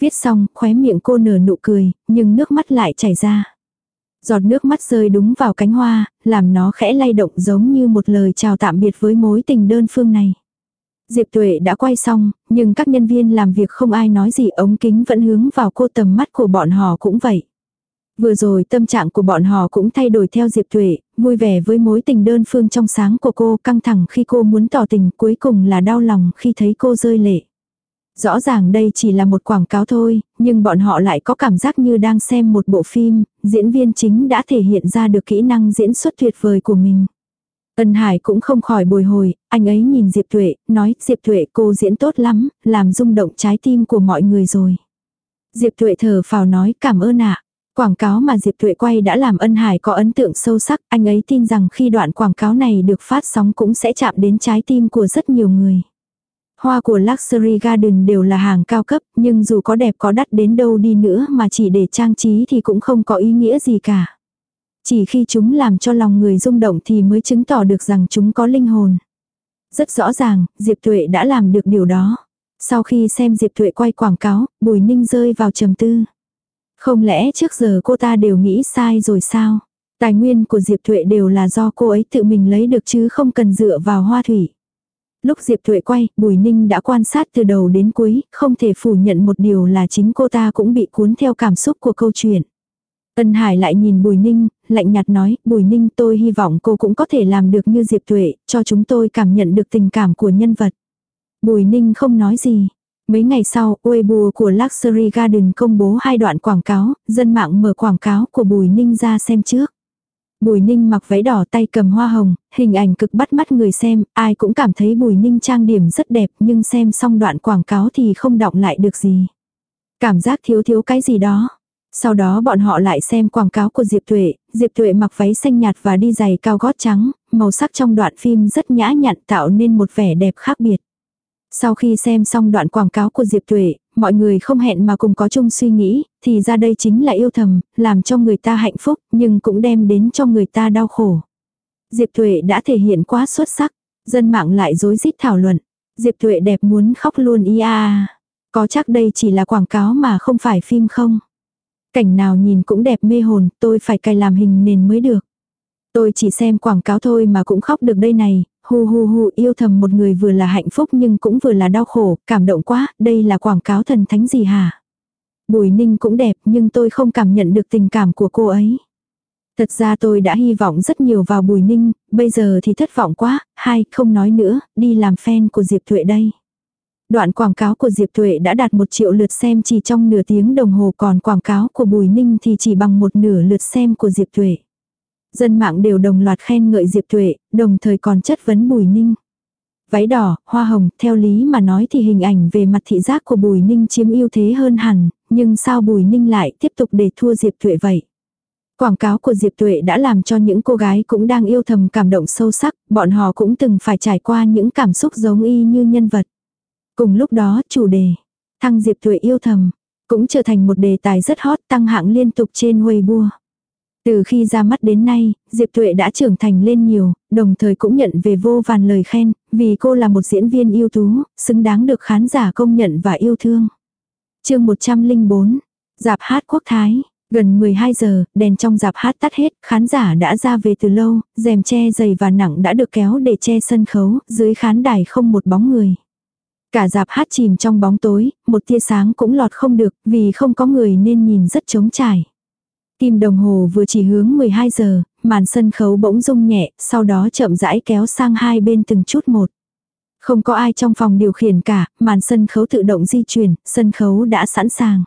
Viết xong, khóe miệng cô nở nụ cười, nhưng nước mắt lại chảy ra. Giọt nước mắt rơi đúng vào cánh hoa, làm nó khẽ lay động giống như một lời chào tạm biệt với mối tình đơn phương này. Diệp Tuệ đã quay xong, nhưng các nhân viên làm việc không ai nói gì ống kính vẫn hướng vào cô tầm mắt của bọn họ cũng vậy. Vừa rồi tâm trạng của bọn họ cũng thay đổi theo Diệp Tuệ, vui vẻ với mối tình đơn phương trong sáng của cô, căng thẳng khi cô muốn tỏ tình, cuối cùng là đau lòng khi thấy cô rơi lệ. Rõ ràng đây chỉ là một quảng cáo thôi, nhưng bọn họ lại có cảm giác như đang xem một bộ phim, diễn viên chính đã thể hiện ra được kỹ năng diễn xuất tuyệt vời của mình. Ân Hải cũng không khỏi bồi hồi, anh ấy nhìn Diệp Tuệ, nói Diệp Tuệ cô diễn tốt lắm, làm rung động trái tim của mọi người rồi. Diệp Tuệ thở phào nói cảm ơn ạ. Quảng cáo mà Diệp Tuệ quay đã làm ân hải có ấn tượng sâu sắc, anh ấy tin rằng khi đoạn quảng cáo này được phát sóng cũng sẽ chạm đến trái tim của rất nhiều người. Hoa của Luxury Garden đều là hàng cao cấp, nhưng dù có đẹp có đắt đến đâu đi nữa mà chỉ để trang trí thì cũng không có ý nghĩa gì cả. Chỉ khi chúng làm cho lòng người rung động thì mới chứng tỏ được rằng chúng có linh hồn. Rất rõ ràng, Diệp Tuệ đã làm được điều đó. Sau khi xem Diệp Thuệ quay quảng cáo, Bùi Ninh rơi vào trầm tư. Không lẽ trước giờ cô ta đều nghĩ sai rồi sao? Tài nguyên của Diệp Thuệ đều là do cô ấy tự mình lấy được chứ không cần dựa vào hoa thủy. Lúc Diệp Thuệ quay, Bùi Ninh đã quan sát từ đầu đến cuối, không thể phủ nhận một điều là chính cô ta cũng bị cuốn theo cảm xúc của câu chuyện. Ân Hải lại nhìn Bùi Ninh, lạnh nhạt nói, Bùi Ninh tôi hy vọng cô cũng có thể làm được như Diệp Thuệ, cho chúng tôi cảm nhận được tình cảm của nhân vật. Bùi Ninh không nói gì, Mấy ngày sau, Weibo của Luxury Garden công bố hai đoạn quảng cáo, dân mạng mở quảng cáo của Bùi Ninh ra xem trước. Bùi Ninh mặc váy đỏ tay cầm hoa hồng, hình ảnh cực bắt mắt người xem, ai cũng cảm thấy Bùi Ninh trang điểm rất đẹp nhưng xem xong đoạn quảng cáo thì không đọng lại được gì. Cảm giác thiếu thiếu cái gì đó. Sau đó bọn họ lại xem quảng cáo của Diệp Tuệ, Diệp Tuệ mặc váy xanh nhạt và đi giày cao gót trắng, màu sắc trong đoạn phim rất nhã nhặn tạo nên một vẻ đẹp khác biệt. Sau khi xem xong đoạn quảng cáo của Diệp Tuệ, mọi người không hẹn mà cùng có chung suy nghĩ, thì ra đây chính là yêu thầm, làm cho người ta hạnh phúc, nhưng cũng đem đến cho người ta đau khổ. Diệp Tuệ đã thể hiện quá xuất sắc, dân mạng lại rối rít thảo luận. Diệp Tuệ đẹp muốn khóc luôn ia à. Có chắc đây chỉ là quảng cáo mà không phải phim không? Cảnh nào nhìn cũng đẹp mê hồn, tôi phải cài làm hình nền mới được. Tôi chỉ xem quảng cáo thôi mà cũng khóc được đây này, hu hu hu yêu thầm một người vừa là hạnh phúc nhưng cũng vừa là đau khổ, cảm động quá, đây là quảng cáo thần thánh gì hả? Bùi ninh cũng đẹp nhưng tôi không cảm nhận được tình cảm của cô ấy. Thật ra tôi đã hy vọng rất nhiều vào Bùi Ninh, bây giờ thì thất vọng quá, hai, không nói nữa, đi làm fan của Diệp Thuệ đây. Đoạn quảng cáo của Diệp Thuệ đã đạt một triệu lượt xem chỉ trong nửa tiếng đồng hồ còn quảng cáo của Bùi Ninh thì chỉ bằng một nửa lượt xem của Diệp Thuệ. Dân mạng đều đồng loạt khen ngợi Diệp Tuệ, đồng thời còn chất vấn Bùi Ninh. Váy đỏ, hoa hồng, theo lý mà nói thì hình ảnh về mặt thị giác của Bùi Ninh chiếm ưu thế hơn hẳn, nhưng sao Bùi Ninh lại tiếp tục để thua Diệp Tuệ vậy? Quảng cáo của Diệp Tuệ đã làm cho những cô gái cũng đang yêu thầm cảm động sâu sắc, bọn họ cũng từng phải trải qua những cảm xúc giống y như nhân vật. Cùng lúc đó, chủ đề, thăng Diệp Tuệ yêu thầm, Cũng trở thành một đề tài rất hot tăng hạng liên tục trên Weibo. Từ khi ra mắt đến nay, Diệp Tuệ đã trưởng thành lên nhiều, đồng thời cũng nhận về vô vàn lời khen, vì cô là một diễn viên ưu tú, xứng đáng được khán giả công nhận và yêu thương. chương 104, Dạp hát quốc thái. Gần 12 giờ, đèn trong dạp hát tắt hết, khán giả đã ra về từ lâu, rèm che dày và nặng đã được kéo để che sân khấu, dưới khán đài không một bóng người. Cả dạp hát chìm trong bóng tối, một tia sáng cũng lọt không được, vì không có người nên nhìn rất trống trải. Kim đồng hồ vừa chỉ hướng 12 giờ, màn sân khấu bỗng rung nhẹ, sau đó chậm rãi kéo sang hai bên từng chút một. Không có ai trong phòng điều khiển cả, màn sân khấu tự động di chuyển, sân khấu đã sẵn sàng.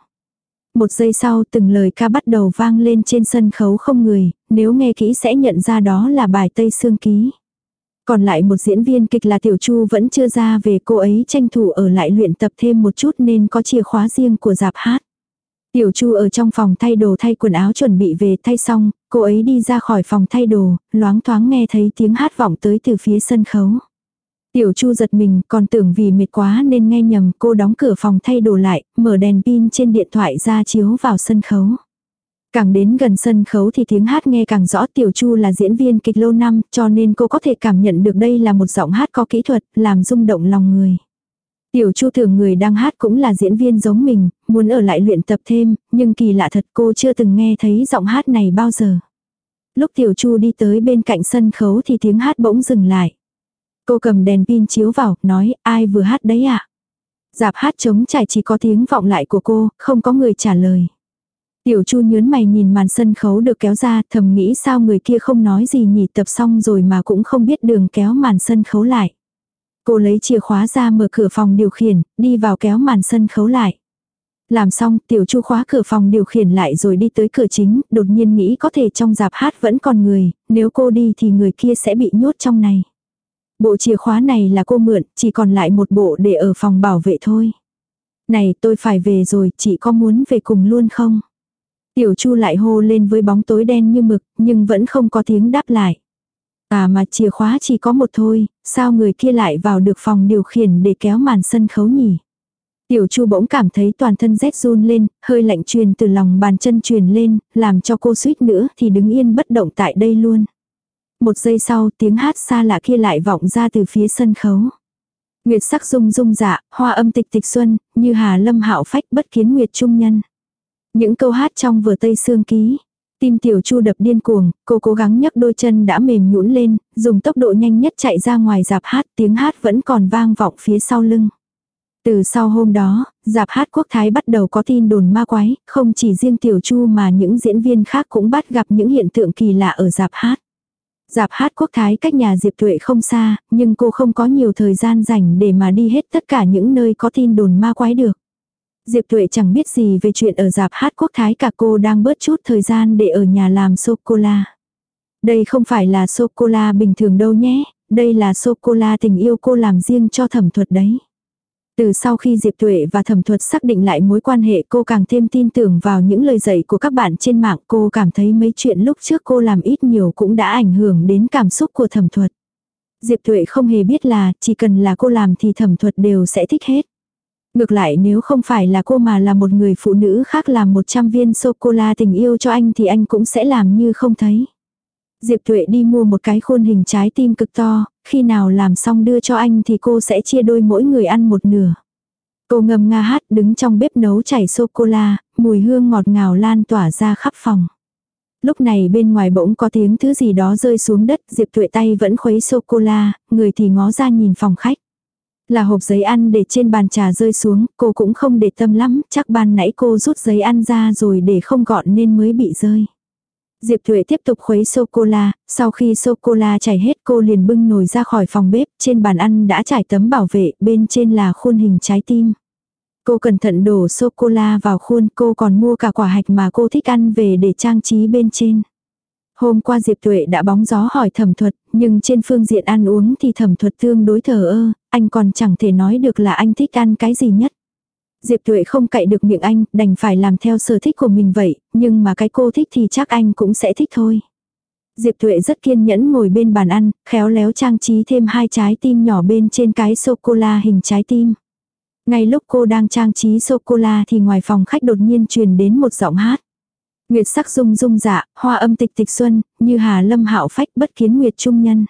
Một giây sau từng lời ca bắt đầu vang lên trên sân khấu không người, nếu nghe kỹ sẽ nhận ra đó là bài Tây Sương Ký. Còn lại một diễn viên kịch là Tiểu Chu vẫn chưa ra về cô ấy tranh thủ ở lại luyện tập thêm một chút nên có chìa khóa riêng của dạp hát. Tiểu Chu ở trong phòng thay đồ thay quần áo chuẩn bị về thay xong, cô ấy đi ra khỏi phòng thay đồ, loáng thoáng nghe thấy tiếng hát vọng tới từ phía sân khấu. Tiểu Chu giật mình, còn tưởng vì mệt quá nên nghe nhầm, cô đóng cửa phòng thay đồ lại, mở đèn pin trên điện thoại ra chiếu vào sân khấu. Càng đến gần sân khấu thì tiếng hát nghe càng rõ Tiểu Chu là diễn viên kịch lâu năm, cho nên cô có thể cảm nhận được đây là một giọng hát có kỹ thuật, làm rung động lòng người. Tiểu Chu tưởng người đang hát cũng là diễn viên giống mình, muốn ở lại luyện tập thêm, nhưng kỳ lạ thật cô chưa từng nghe thấy giọng hát này bao giờ. Lúc Tiểu Chu đi tới bên cạnh sân khấu thì tiếng hát bỗng dừng lại. Cô cầm đèn pin chiếu vào, nói, ai vừa hát đấy ạ? À? Dạp hát trống trải chỉ có tiếng vọng lại của cô, không có người trả lời. Tiểu Chu nhớn mày nhìn màn sân khấu được kéo ra, thầm nghĩ sao người kia không nói gì nhỉ tập xong rồi mà cũng không biết đường kéo màn sân khấu lại. Cô lấy chìa khóa ra mở cửa phòng điều khiển, đi vào kéo màn sân khấu lại. Làm xong, tiểu chu khóa cửa phòng điều khiển lại rồi đi tới cửa chính, đột nhiên nghĩ có thể trong dạp hát vẫn còn người, nếu cô đi thì người kia sẽ bị nhốt trong này. Bộ chìa khóa này là cô mượn, chỉ còn lại một bộ để ở phòng bảo vệ thôi. Này tôi phải về rồi, chị có muốn về cùng luôn không? Tiểu chu lại hô lên với bóng tối đen như mực, nhưng vẫn không có tiếng đáp lại. À mà chìa khóa chỉ có một thôi, sao người kia lại vào được phòng điều khiển để kéo màn sân khấu nhỉ? Tiểu Chu bỗng cảm thấy toàn thân rét run lên, hơi lạnh truyền từ lòng bàn chân truyền lên, làm cho cô suýt nữa thì đứng yên bất động tại đây luôn. Một giây sau tiếng hát xa lạ kia lại vọng ra từ phía sân khấu. Nguyệt sắc rung rung dạ, hoa âm tịch tịch xuân, như hà lâm hạo phách bất kiến nguyệt trung nhân. Những câu hát trong vừa Tây xương Ký, Tim tiểu chu đập điên cuồng, cô cố gắng nhấc đôi chân đã mềm nhũn lên, dùng tốc độ nhanh nhất chạy ra ngoài dạp hát, tiếng hát vẫn còn vang vọng phía sau lưng. Từ sau hôm đó, dạp hát quốc thái bắt đầu có tin đồn ma quái, không chỉ riêng tiểu chu mà những diễn viên khác cũng bắt gặp những hiện tượng kỳ lạ ở dạp hát. Dạp hát quốc thái cách nhà Diệp Tuệ không xa, nhưng cô không có nhiều thời gian dành để mà đi hết tất cả những nơi có tin đồn ma quái được. Diệp Tuệ chẳng biết gì về chuyện ở dạp hát quốc thái cả cô đang bớt chút thời gian để ở nhà làm sô-cô-la. Đây không phải là sô-cô-la bình thường đâu nhé, đây là sô-cô-la tình yêu cô làm riêng cho thẩm thuật đấy. Từ sau khi Diệp Tuệ và thẩm thuật xác định lại mối quan hệ cô càng thêm tin tưởng vào những lời dạy của các bạn trên mạng cô cảm thấy mấy chuyện lúc trước cô làm ít nhiều cũng đã ảnh hưởng đến cảm xúc của thẩm thuật. Diệp Tuệ không hề biết là chỉ cần là cô làm thì thẩm thuật đều sẽ thích hết. Ngược lại nếu không phải là cô mà là một người phụ nữ khác làm 100 viên sô-cô-la tình yêu cho anh thì anh cũng sẽ làm như không thấy. Diệp Tuệ đi mua một cái khuôn hình trái tim cực to, khi nào làm xong đưa cho anh thì cô sẽ chia đôi mỗi người ăn một nửa. Cô ngâm nga hát đứng trong bếp nấu chảy sô-cô-la, mùi hương ngọt ngào lan tỏa ra khắp phòng. Lúc này bên ngoài bỗng có tiếng thứ gì đó rơi xuống đất, Diệp Tuệ tay vẫn khuấy sô-cô-la, người thì ngó ra nhìn phòng khách. Là hộp giấy ăn để trên bàn trà rơi xuống, cô cũng không để tâm lắm, chắc ban nãy cô rút giấy ăn ra rồi để không gọn nên mới bị rơi. Diệp Thuệ tiếp tục khuấy sô-cô-la, sau khi sô-cô-la chảy hết cô liền bưng nồi ra khỏi phòng bếp, trên bàn ăn đã trải tấm bảo vệ, bên trên là khuôn hình trái tim. Cô cẩn thận đổ sô-cô-la vào khuôn, cô còn mua cả quả hạch mà cô thích ăn về để trang trí bên trên. Hôm qua Diệp Tuệ đã bóng gió hỏi thẩm thuật, nhưng trên phương diện ăn uống thì thẩm thuật tương đối thờ ơ, anh còn chẳng thể nói được là anh thích ăn cái gì nhất. Diệp Tuệ không cậy được miệng anh, đành phải làm theo sở thích của mình vậy, nhưng mà cái cô thích thì chắc anh cũng sẽ thích thôi. Diệp Tuệ rất kiên nhẫn ngồi bên bàn ăn, khéo léo trang trí thêm hai trái tim nhỏ bên trên cái sô-cô-la hình trái tim. Ngay lúc cô đang trang trí sô-cô-la thì ngoài phòng khách đột nhiên truyền đến một giọng hát. Nguyệt sắc dung dung dạ, hoa âm tịch tịch xuân, như hà lâm hạo phách bất kiến nguyệt trung nhân.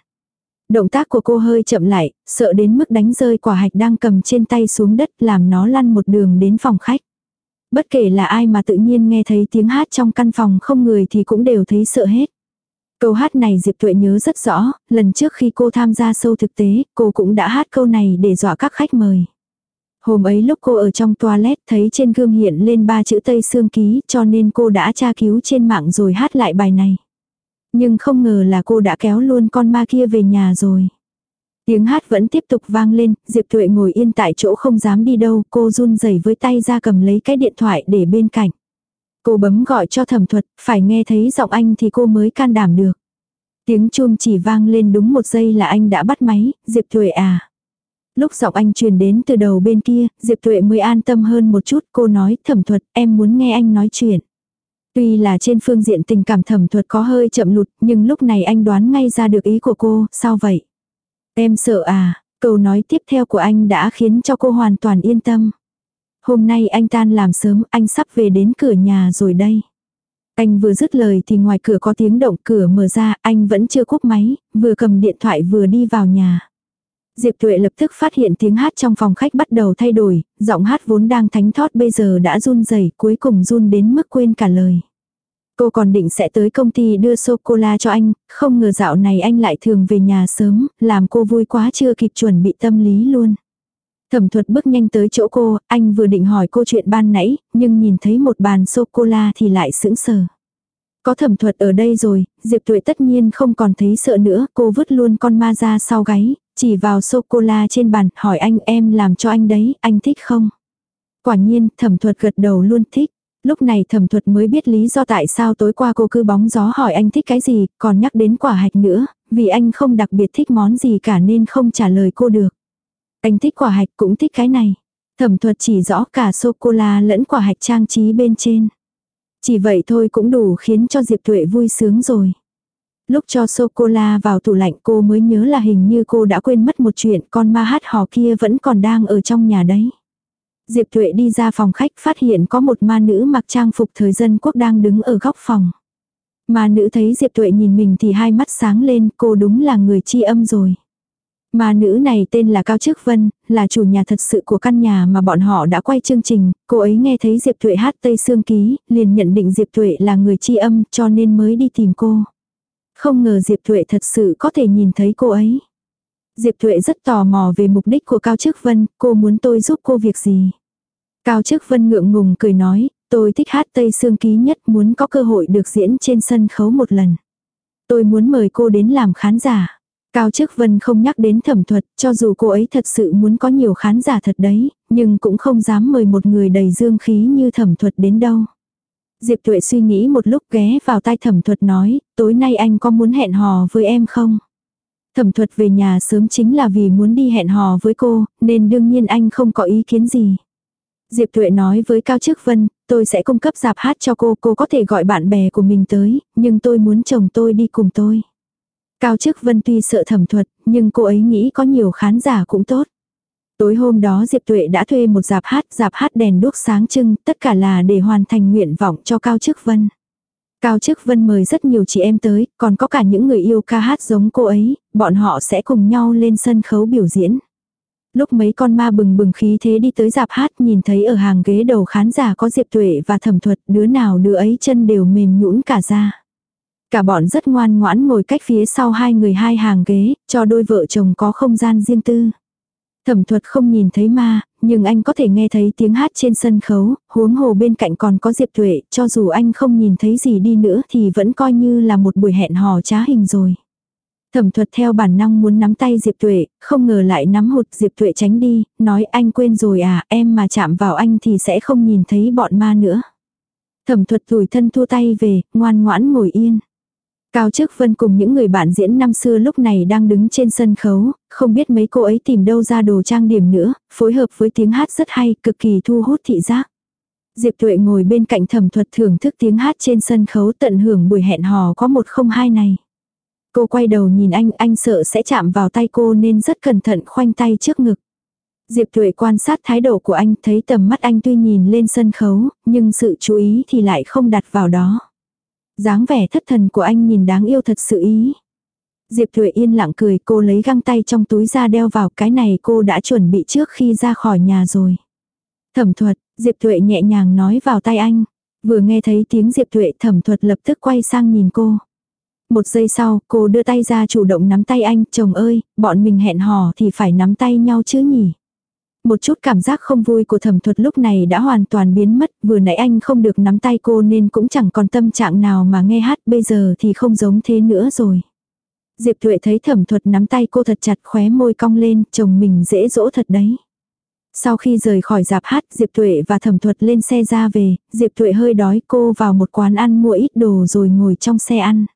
Động tác của cô hơi chậm lại, sợ đến mức đánh rơi quả hạch đang cầm trên tay xuống đất làm nó lăn một đường đến phòng khách. Bất kể là ai mà tự nhiên nghe thấy tiếng hát trong căn phòng không người thì cũng đều thấy sợ hết. Câu hát này Diệp Tuệ nhớ rất rõ, lần trước khi cô tham gia sâu thực tế, cô cũng đã hát câu này để dọa các khách mời. Hôm ấy lúc cô ở trong toilet thấy trên gương hiện lên ba chữ Tây Sương Ký cho nên cô đã tra cứu trên mạng rồi hát lại bài này. Nhưng không ngờ là cô đã kéo luôn con ma kia về nhà rồi. Tiếng hát vẫn tiếp tục vang lên, Diệp Tuệ ngồi yên tại chỗ không dám đi đâu, cô run rẩy với tay ra cầm lấy cái điện thoại để bên cạnh. Cô bấm gọi cho thẩm thuật, phải nghe thấy giọng anh thì cô mới can đảm được. Tiếng chuông chỉ vang lên đúng một giây là anh đã bắt máy, Diệp Tuệ à. Lúc giọng anh truyền đến từ đầu bên kia, Diệp Tuệ mới an tâm hơn một chút, cô nói thẩm thuật, em muốn nghe anh nói chuyện. Tuy là trên phương diện tình cảm thẩm thuật có hơi chậm lụt, nhưng lúc này anh đoán ngay ra được ý của cô, sao vậy? Em sợ à, câu nói tiếp theo của anh đã khiến cho cô hoàn toàn yên tâm. Hôm nay anh tan làm sớm, anh sắp về đến cửa nhà rồi đây. Anh vừa dứt lời thì ngoài cửa có tiếng động cửa mở ra, anh vẫn chưa cúp máy, vừa cầm điện thoại vừa đi vào nhà. Diệp Tuệ lập tức phát hiện tiếng hát trong phòng khách bắt đầu thay đổi, giọng hát vốn đang thánh thót bây giờ đã run rẩy, cuối cùng run đến mức quên cả lời. Cô còn định sẽ tới công ty đưa sô-cô-la cho anh, không ngờ dạo này anh lại thường về nhà sớm, làm cô vui quá chưa kịp chuẩn bị tâm lý luôn. Thẩm thuật bước nhanh tới chỗ cô, anh vừa định hỏi cô chuyện ban nãy, nhưng nhìn thấy một bàn sô-cô-la thì lại sững sờ. Có thẩm thuật ở đây rồi, Diệp Tuệ tất nhiên không còn thấy sợ nữa, cô vứt luôn con ma ra sau gáy, chỉ vào sô-cô-la trên bàn, hỏi anh em làm cho anh đấy, anh thích không? Quả nhiên, thẩm thuật gật đầu luôn thích. Lúc này thẩm thuật mới biết lý do tại sao tối qua cô cứ bóng gió hỏi anh thích cái gì, còn nhắc đến quả hạch nữa, vì anh không đặc biệt thích món gì cả nên không trả lời cô được. Anh thích quả hạch cũng thích cái này. Thẩm thuật chỉ rõ cả sô-cô-la lẫn quả hạch trang trí bên trên. Chỉ vậy thôi cũng đủ khiến cho Diệp Tuệ vui sướng rồi. Lúc cho sô-cô-la vào tủ lạnh cô mới nhớ là hình như cô đã quên mất một chuyện con ma hát hò kia vẫn còn đang ở trong nhà đấy. Diệp Tuệ đi ra phòng khách phát hiện có một ma nữ mặc trang phục thời dân quốc đang đứng ở góc phòng. Ma nữ thấy Diệp Tuệ nhìn mình thì hai mắt sáng lên cô đúng là người chi âm rồi. Ma nữ này tên là Cao Chức Vân, là chủ nhà thật sự của căn nhà mà bọn họ đã quay chương trình, cô ấy nghe thấy Diệp Tuệ hát Tây Sương Ký, liền nhận định Diệp Tuệ là người chi âm cho nên mới đi tìm cô. Không ngờ Diệp Thuệ thật sự có thể nhìn thấy cô ấy. Diệp Thuệ rất tò mò về mục đích của Cao Chức Vân, cô muốn tôi giúp cô việc gì. Cao Chức Vân ngượng ngùng cười nói, tôi thích hát Tây Sương Ký nhất muốn có cơ hội được diễn trên sân khấu một lần. Tôi muốn mời cô đến làm khán giả. Cao Chức Vân không nhắc đến thẩm thuật, cho dù cô ấy thật sự muốn có nhiều khán giả thật đấy, nhưng cũng không dám mời một người đầy dương khí như thẩm thuật đến đâu. Diệp Tuệ suy nghĩ một lúc ghé vào tai thẩm thuật nói, tối nay anh có muốn hẹn hò với em không? Thẩm thuật về nhà sớm chính là vì muốn đi hẹn hò với cô, nên đương nhiên anh không có ý kiến gì. Diệp Tuệ nói với Cao Chức Vân, tôi sẽ cung cấp dạp hát cho cô, cô có thể gọi bạn bè của mình tới, nhưng tôi muốn chồng tôi đi cùng tôi. Cao Chức Vân tuy sợ thẩm thuật, nhưng cô ấy nghĩ có nhiều khán giả cũng tốt. Tối hôm đó Diệp Tuệ đã thuê một dạp hát, dạp hát đèn đuốc sáng trưng, tất cả là để hoàn thành nguyện vọng cho Cao Chức Vân. Cao Chức Vân mời rất nhiều chị em tới, còn có cả những người yêu ca hát giống cô ấy, bọn họ sẽ cùng nhau lên sân khấu biểu diễn. Lúc mấy con ma bừng bừng khí thế đi tới dạp hát nhìn thấy ở hàng ghế đầu khán giả có Diệp Tuệ và thẩm thuật, đứa nào đứa ấy chân đều mềm nhũn cả ra. Cả bọn rất ngoan ngoãn ngồi cách phía sau hai người hai hàng ghế, cho đôi vợ chồng có không gian riêng tư. Thẩm thuật không nhìn thấy ma, nhưng anh có thể nghe thấy tiếng hát trên sân khấu, huống hồ bên cạnh còn có Diệp Tuệ, cho dù anh không nhìn thấy gì đi nữa thì vẫn coi như là một buổi hẹn hò trá hình rồi. Thẩm thuật theo bản năng muốn nắm tay Diệp Tuệ, không ngờ lại nắm hụt Diệp Tuệ tránh đi, nói anh quên rồi à, em mà chạm vào anh thì sẽ không nhìn thấy bọn ma nữa. Thẩm thuật thủi thân thua tay về, ngoan ngoãn ngồi yên. Cao Chức Vân cùng những người bạn diễn năm xưa lúc này đang đứng trên sân khấu, không biết mấy cô ấy tìm đâu ra đồ trang điểm nữa, phối hợp với tiếng hát rất hay, cực kỳ thu hút thị giác. Diệp Tuệ ngồi bên cạnh thẩm thuật thưởng thức tiếng hát trên sân khấu tận hưởng buổi hẹn hò có một không hai này. Cô quay đầu nhìn anh, anh sợ sẽ chạm vào tay cô nên rất cẩn thận khoanh tay trước ngực. Diệp Tuệ quan sát thái độ của anh thấy tầm mắt anh tuy nhìn lên sân khấu, nhưng sự chú ý thì lại không đặt vào đó dáng vẻ thất thần của anh nhìn đáng yêu thật sự ý. Diệp Thuệ yên lặng cười cô lấy găng tay trong túi ra đeo vào cái này cô đã chuẩn bị trước khi ra khỏi nhà rồi. Thẩm thuật, Diệp Thuệ nhẹ nhàng nói vào tay anh. Vừa nghe thấy tiếng Diệp Thuệ thẩm thuật lập tức quay sang nhìn cô. Một giây sau, cô đưa tay ra chủ động nắm tay anh, chồng ơi, bọn mình hẹn hò thì phải nắm tay nhau chứ nhỉ. Một chút cảm giác không vui của thẩm thuật lúc này đã hoàn toàn biến mất, vừa nãy anh không được nắm tay cô nên cũng chẳng còn tâm trạng nào mà nghe hát, bây giờ thì không giống thế nữa rồi. Diệp Thuệ thấy thẩm thuật nắm tay cô thật chặt khóe môi cong lên, chồng mình dễ dỗ thật đấy. Sau khi rời khỏi dạp hát, Diệp Thuệ và thẩm thuật lên xe ra về, Diệp Thuệ hơi đói cô vào một quán ăn mua ít đồ rồi ngồi trong xe ăn.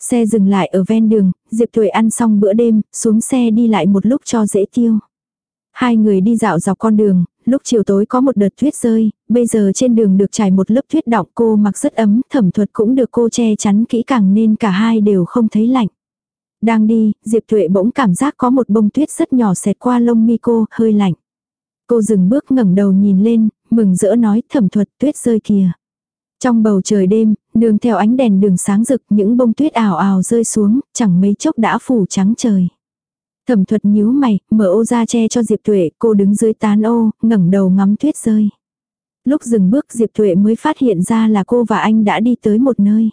Xe dừng lại ở ven đường, Diệp Thuệ ăn xong bữa đêm, xuống xe đi lại một lúc cho dễ tiêu. Hai người đi dạo dọc con đường, lúc chiều tối có một đợt tuyết rơi, bây giờ trên đường được trải một lớp tuyết đọng cô mặc rất ấm, thẩm thuật cũng được cô che chắn kỹ càng nên cả hai đều không thấy lạnh. Đang đi, Diệp Thuệ bỗng cảm giác có một bông tuyết rất nhỏ xẹt qua lông mi cô, hơi lạnh. Cô dừng bước ngẩng đầu nhìn lên, mừng rỡ nói thẩm thuật tuyết rơi kìa. Trong bầu trời đêm, nương theo ánh đèn đường sáng rực những bông tuyết ảo ảo rơi xuống, chẳng mấy chốc đã phủ trắng trời. Thẩm thuật nhíu mày, mở ô ra che cho Diệp Tuệ, cô đứng dưới tán ô, ngẩng đầu ngắm tuyết rơi. Lúc dừng bước Diệp Tuệ mới phát hiện ra là cô và anh đã đi tới một nơi.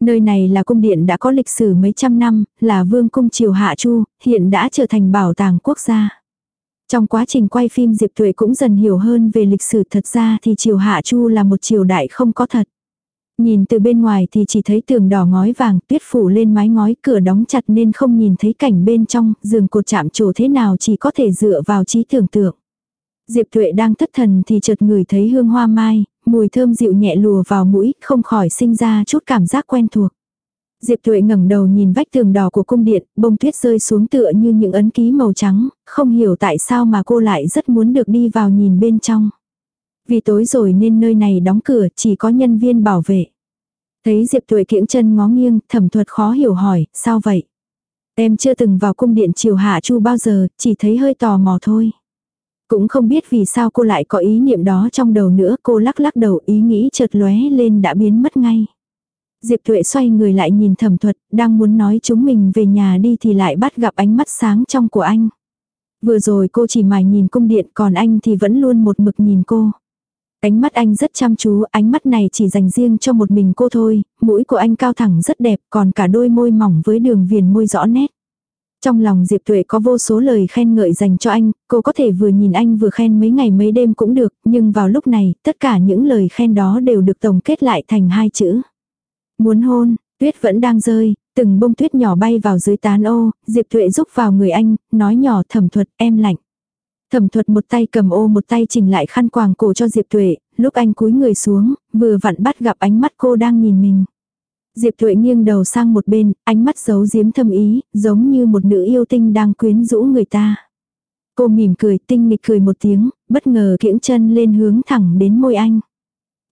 Nơi này là cung điện đã có lịch sử mấy trăm năm, là vương cung triều Hạ Chu, hiện đã trở thành bảo tàng quốc gia. Trong quá trình quay phim Diệp Tuệ cũng dần hiểu hơn về lịch sử thật ra thì triều Hạ Chu là một triều đại không có thật. Nhìn từ bên ngoài thì chỉ thấy tường đỏ ngói vàng, tuyết phủ lên mái ngói, cửa đóng chặt nên không nhìn thấy cảnh bên trong, giường cột chạm trổ thế nào chỉ có thể dựa vào trí tưởng tượng. Diệp Tuệ đang thất thần thì chợt ngửi thấy hương hoa mai, mùi thơm dịu nhẹ lùa vào mũi, không khỏi sinh ra chút cảm giác quen thuộc. Diệp Tuệ ngẩng đầu nhìn vách tường đỏ của cung điện, bông tuyết rơi xuống tựa như những ấn ký màu trắng, không hiểu tại sao mà cô lại rất muốn được đi vào nhìn bên trong. Vì tối rồi nên nơi này đóng cửa, chỉ có nhân viên bảo vệ. Thấy Diệp Tuệ kiễng chân ngó nghiêng, thẩm thuật khó hiểu hỏi, sao vậy? Em chưa từng vào cung điện triều hạ chu bao giờ, chỉ thấy hơi tò mò thôi. Cũng không biết vì sao cô lại có ý niệm đó trong đầu nữa, cô lắc lắc đầu ý nghĩ chợt lóe lên đã biến mất ngay. Diệp Tuệ xoay người lại nhìn thẩm thuật, đang muốn nói chúng mình về nhà đi thì lại bắt gặp ánh mắt sáng trong của anh. Vừa rồi cô chỉ mải nhìn cung điện còn anh thì vẫn luôn một mực nhìn cô. Ánh mắt anh rất chăm chú, ánh mắt này chỉ dành riêng cho một mình cô thôi, mũi của anh cao thẳng rất đẹp còn cả đôi môi mỏng với đường viền môi rõ nét. Trong lòng Diệp Tuệ có vô số lời khen ngợi dành cho anh, cô có thể vừa nhìn anh vừa khen mấy ngày mấy đêm cũng được, nhưng vào lúc này, tất cả những lời khen đó đều được tổng kết lại thành hai chữ. Muốn hôn, tuyết vẫn đang rơi, từng bông tuyết nhỏ bay vào dưới tán ô, Diệp Tuệ rúc vào người anh, nói nhỏ thẩm thuật em lạnh. Thẩm thuật một tay cầm ô một tay chỉnh lại khăn quàng cổ cho Diệp Tuệ, lúc anh cúi người xuống, vừa vặn bắt gặp ánh mắt cô đang nhìn mình. Diệp Tuệ nghiêng đầu sang một bên, ánh mắt giấu giếm thâm ý, giống như một nữ yêu tinh đang quyến rũ người ta. Cô mỉm cười tinh nghịch cười một tiếng, bất ngờ kiễng chân lên hướng thẳng đến môi anh.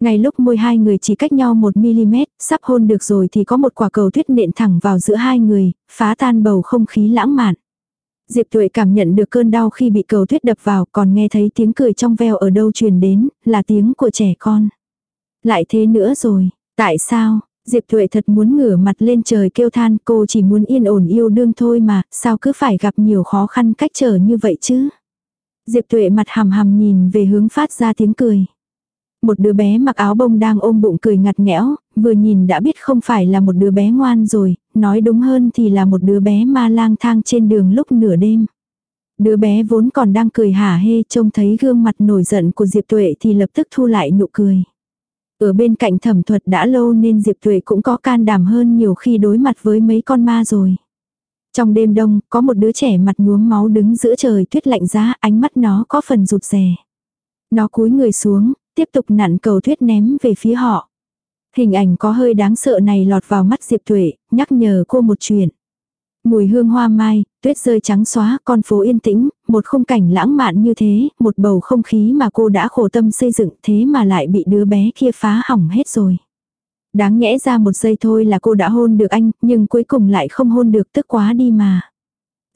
Ngay lúc môi hai người chỉ cách nhau một mm sắp hôn được rồi thì có một quả cầu tuyết nện thẳng vào giữa hai người, phá tan bầu không khí lãng mạn. Diệp Tuệ cảm nhận được cơn đau khi bị cầu tuyết đập vào còn nghe thấy tiếng cười trong veo ở đâu truyền đến, là tiếng của trẻ con. Lại thế nữa rồi, tại sao, Diệp Thuệ thật muốn ngửa mặt lên trời kêu than cô chỉ muốn yên ổn yêu đương thôi mà, sao cứ phải gặp nhiều khó khăn cách trở như vậy chứ. Diệp Thuệ mặt hàm hàm nhìn về hướng phát ra tiếng cười. Một đứa bé mặc áo bông đang ôm bụng cười ngặt nghẽo, vừa nhìn đã biết không phải là một đứa bé ngoan rồi, nói đúng hơn thì là một đứa bé ma lang thang trên đường lúc nửa đêm. Đứa bé vốn còn đang cười hả hê trông thấy gương mặt nổi giận của Diệp Tuệ thì lập tức thu lại nụ cười. Ở bên cạnh thẩm thuật đã lâu nên Diệp Tuệ cũng có can đảm hơn nhiều khi đối mặt với mấy con ma rồi. Trong đêm đông, có một đứa trẻ mặt nhuốm máu đứng giữa trời tuyết lạnh giá, ánh mắt nó có phần rụt rè. Nó cúi người xuống, tiếp tục nặn cầu tuyết ném về phía họ. Hình ảnh có hơi đáng sợ này lọt vào mắt Diệp Tuệ, nhắc nhở cô một chuyện. Mùi hương hoa mai, tuyết rơi trắng xóa, con phố yên tĩnh, một khung cảnh lãng mạn như thế, một bầu không khí mà cô đã khổ tâm xây dựng thế mà lại bị đứa bé kia phá hỏng hết rồi. Đáng nhẽ ra một giây thôi là cô đã hôn được anh, nhưng cuối cùng lại không hôn được tức quá đi mà.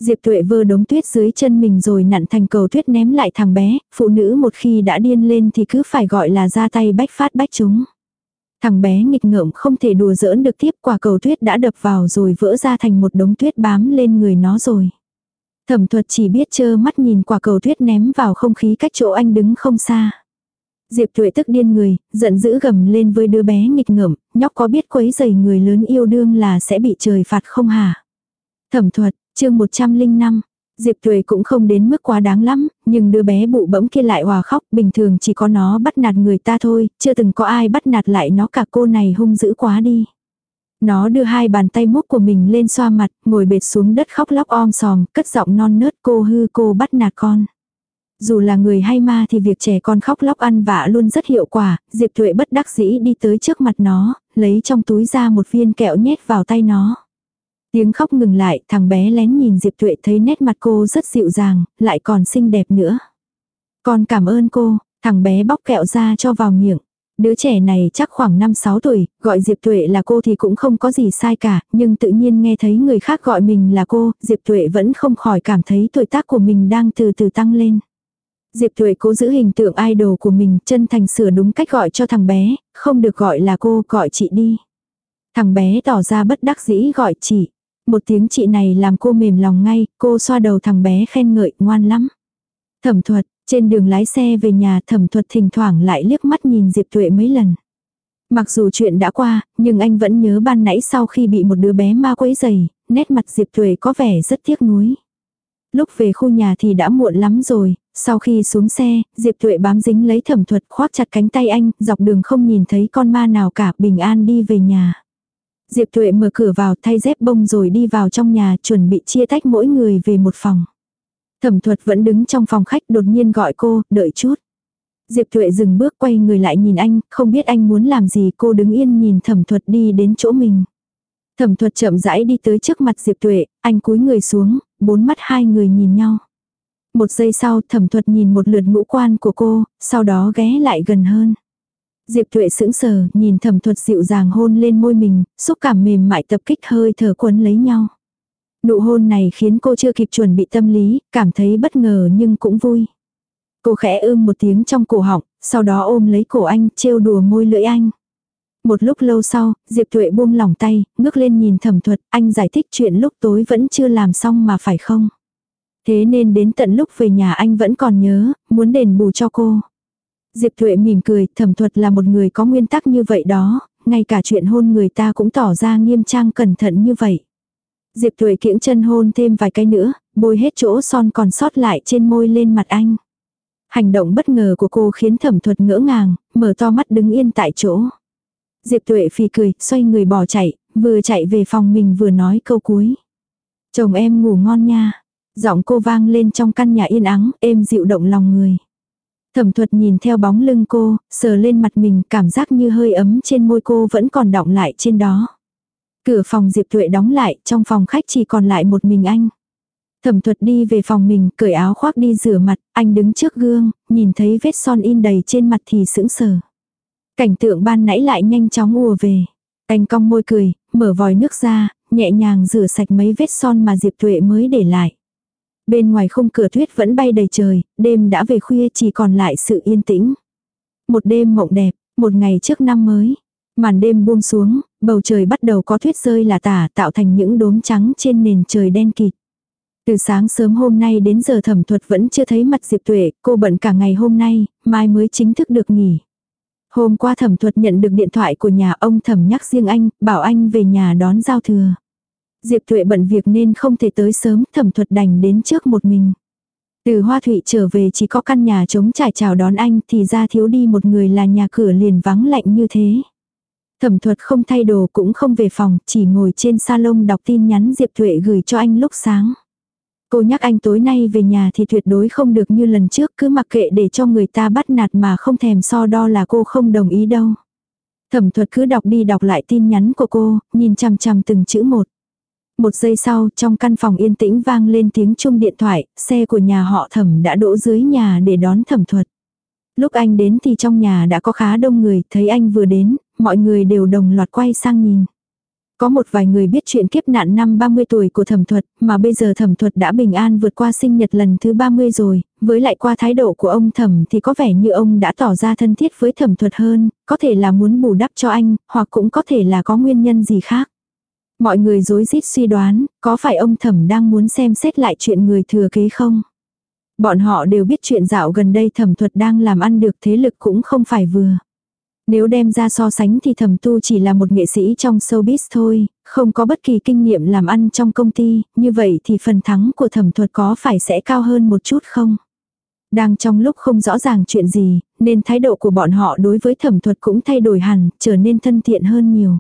Diệp Tuệ vơ đống tuyết dưới chân mình rồi nặn thành cầu tuyết ném lại thằng bé, phụ nữ một khi đã điên lên thì cứ phải gọi là ra tay bách phát bách chúng. Thằng bé nghịch ngợm không thể đùa giỡn được tiếp quả cầu tuyết đã đập vào rồi vỡ ra thành một đống tuyết bám lên người nó rồi. Thẩm thuật chỉ biết chơ mắt nhìn quả cầu tuyết ném vào không khí cách chỗ anh đứng không xa. Diệp tuệ tức điên người, giận dữ gầm lên với đứa bé nghịch ngợm, nhóc có biết quấy giày người lớn yêu đương là sẽ bị trời phạt không hả? Thẩm thuật, chương 105, Diệp Tuệ cũng không đến mức quá đáng lắm, nhưng đứa bé bụ bẫm kia lại hòa khóc, bình thường chỉ có nó bắt nạt người ta thôi, chưa từng có ai bắt nạt lại nó cả cô này hung dữ quá đi. Nó đưa hai bàn tay múc của mình lên xoa mặt, ngồi bệt xuống đất khóc lóc om sòm, cất giọng non nớt cô hư cô bắt nạt con. Dù là người hay ma thì việc trẻ con khóc lóc ăn vạ luôn rất hiệu quả, Diệp Thuệ bất đắc dĩ đi tới trước mặt nó, lấy trong túi ra một viên kẹo nhét vào tay nó. Tiếng khóc ngừng lại, thằng bé lén nhìn Diệp Tuệ thấy nét mặt cô rất dịu dàng, lại còn xinh đẹp nữa. Con cảm ơn cô, thằng bé bóc kẹo ra cho vào miệng. Đứa trẻ này chắc khoảng 5-6 tuổi, gọi Diệp Tuệ là cô thì cũng không có gì sai cả, nhưng tự nhiên nghe thấy người khác gọi mình là cô, Diệp Tuệ vẫn không khỏi cảm thấy tuổi tác của mình đang từ từ tăng lên. Diệp Tuệ cố giữ hình tượng idol của mình, chân thành sửa đúng cách gọi cho thằng bé, không được gọi là cô, gọi chị đi. Thằng bé tỏ ra bất đắc dĩ gọi chị. Một tiếng chị này làm cô mềm lòng ngay, cô xoa đầu thằng bé khen ngợi, ngoan lắm. Thẩm thuật, trên đường lái xe về nhà thẩm thuật thỉnh thoảng lại liếc mắt nhìn Diệp Tuệ mấy lần. Mặc dù chuyện đã qua, nhưng anh vẫn nhớ ban nãy sau khi bị một đứa bé ma quấy dày, nét mặt Diệp Tuệ có vẻ rất tiếc nuối. Lúc về khu nhà thì đã muộn lắm rồi, sau khi xuống xe, Diệp Tuệ bám dính lấy thẩm thuật khoác chặt cánh tay anh, dọc đường không nhìn thấy con ma nào cả, bình an đi về nhà. Diệp Tuệ mở cửa vào thay dép bông rồi đi vào trong nhà chuẩn bị chia tách mỗi người về một phòng. Thẩm thuật vẫn đứng trong phòng khách đột nhiên gọi cô, đợi chút. Diệp Tuệ dừng bước quay người lại nhìn anh, không biết anh muốn làm gì cô đứng yên nhìn thẩm thuật đi đến chỗ mình. Thẩm thuật chậm rãi đi tới trước mặt Diệp Tuệ, anh cúi người xuống, bốn mắt hai người nhìn nhau. Một giây sau thẩm thuật nhìn một lượt ngũ quan của cô, sau đó ghé lại gần hơn. Diệp Tuệ sững sờ, nhìn thẩm thuật dịu dàng hôn lên môi mình, xúc cảm mềm mại tập kích hơi thở quấn lấy nhau. Nụ hôn này khiến cô chưa kịp chuẩn bị tâm lý, cảm thấy bất ngờ nhưng cũng vui. Cô khẽ ưm một tiếng trong cổ họng, sau đó ôm lấy cổ anh, trêu đùa môi lưỡi anh. Một lúc lâu sau, Diệp Tuệ buông lỏng tay, ngước lên nhìn thẩm thuật, anh giải thích chuyện lúc tối vẫn chưa làm xong mà phải không? Thế nên đến tận lúc về nhà anh vẫn còn nhớ, muốn đền bù cho cô. Diệp Thuệ mỉm cười, thẩm thuật là một người có nguyên tắc như vậy đó, ngay cả chuyện hôn người ta cũng tỏ ra nghiêm trang cẩn thận như vậy. Diệp Thuệ kiễng chân hôn thêm vài cái nữa, bôi hết chỗ son còn sót lại trên môi lên mặt anh. Hành động bất ngờ của cô khiến thẩm thuật ngỡ ngàng, mở to mắt đứng yên tại chỗ. Diệp Tuệ phì cười, xoay người bỏ chạy, vừa chạy về phòng mình vừa nói câu cuối. Chồng em ngủ ngon nha. Giọng cô vang lên trong căn nhà yên ắng, êm dịu động lòng người. Thẩm thuật nhìn theo bóng lưng cô, sờ lên mặt mình, cảm giác như hơi ấm trên môi cô vẫn còn đọng lại trên đó. Cửa phòng Diệp Tuệ đóng lại, trong phòng khách chỉ còn lại một mình anh. Thẩm thuật đi về phòng mình, cởi áo khoác đi rửa mặt, anh đứng trước gương, nhìn thấy vết son in đầy trên mặt thì sững sờ. Cảnh tượng ban nãy lại nhanh chóng ùa về. Anh cong môi cười, mở vòi nước ra, nhẹ nhàng rửa sạch mấy vết son mà Diệp Tuệ mới để lại. Bên ngoài khung cửa tuyết vẫn bay đầy trời, đêm đã về khuya chỉ còn lại sự yên tĩnh. Một đêm mộng đẹp, một ngày trước năm mới. Màn đêm buông xuống, bầu trời bắt đầu có tuyết rơi là tả tạo thành những đốm trắng trên nền trời đen kịt. Từ sáng sớm hôm nay đến giờ thẩm thuật vẫn chưa thấy mặt Diệp Tuệ, cô bận cả ngày hôm nay, mai mới chính thức được nghỉ. Hôm qua thẩm thuật nhận được điện thoại của nhà ông thẩm nhắc riêng anh, bảo anh về nhà đón giao thừa. Diệp Thuệ bận việc nên không thể tới sớm, thẩm thuật đành đến trước một mình. Từ Hoa Thụy trở về chỉ có căn nhà trống trải chào đón anh thì ra thiếu đi một người là nhà cửa liền vắng lạnh như thế. Thẩm thuật không thay đồ cũng không về phòng, chỉ ngồi trên salon đọc tin nhắn Diệp Thuệ gửi cho anh lúc sáng. Cô nhắc anh tối nay về nhà thì tuyệt đối không được như lần trước cứ mặc kệ để cho người ta bắt nạt mà không thèm so đo là cô không đồng ý đâu. Thẩm thuật cứ đọc đi đọc lại tin nhắn của cô, nhìn chằm chằm từng chữ một. Một giây sau, trong căn phòng yên tĩnh vang lên tiếng chuông điện thoại, xe của nhà họ thẩm đã đỗ dưới nhà để đón thẩm thuật. Lúc anh đến thì trong nhà đã có khá đông người, thấy anh vừa đến, mọi người đều đồng loạt quay sang nhìn. Có một vài người biết chuyện kiếp nạn năm 30 tuổi của thẩm thuật, mà bây giờ thẩm thuật đã bình an vượt qua sinh nhật lần thứ 30 rồi, với lại qua thái độ của ông thẩm thì có vẻ như ông đã tỏ ra thân thiết với thẩm thuật hơn, có thể là muốn bù đắp cho anh, hoặc cũng có thể là có nguyên nhân gì khác. Mọi người rối rít suy đoán, có phải ông thẩm đang muốn xem xét lại chuyện người thừa kế không? Bọn họ đều biết chuyện dạo gần đây thẩm thuật đang làm ăn được thế lực cũng không phải vừa. Nếu đem ra so sánh thì thẩm tu chỉ là một nghệ sĩ trong showbiz thôi, không có bất kỳ kinh nghiệm làm ăn trong công ty, như vậy thì phần thắng của thẩm thuật có phải sẽ cao hơn một chút không? Đang trong lúc không rõ ràng chuyện gì, nên thái độ của bọn họ đối với thẩm thuật cũng thay đổi hẳn, trở nên thân thiện hơn nhiều.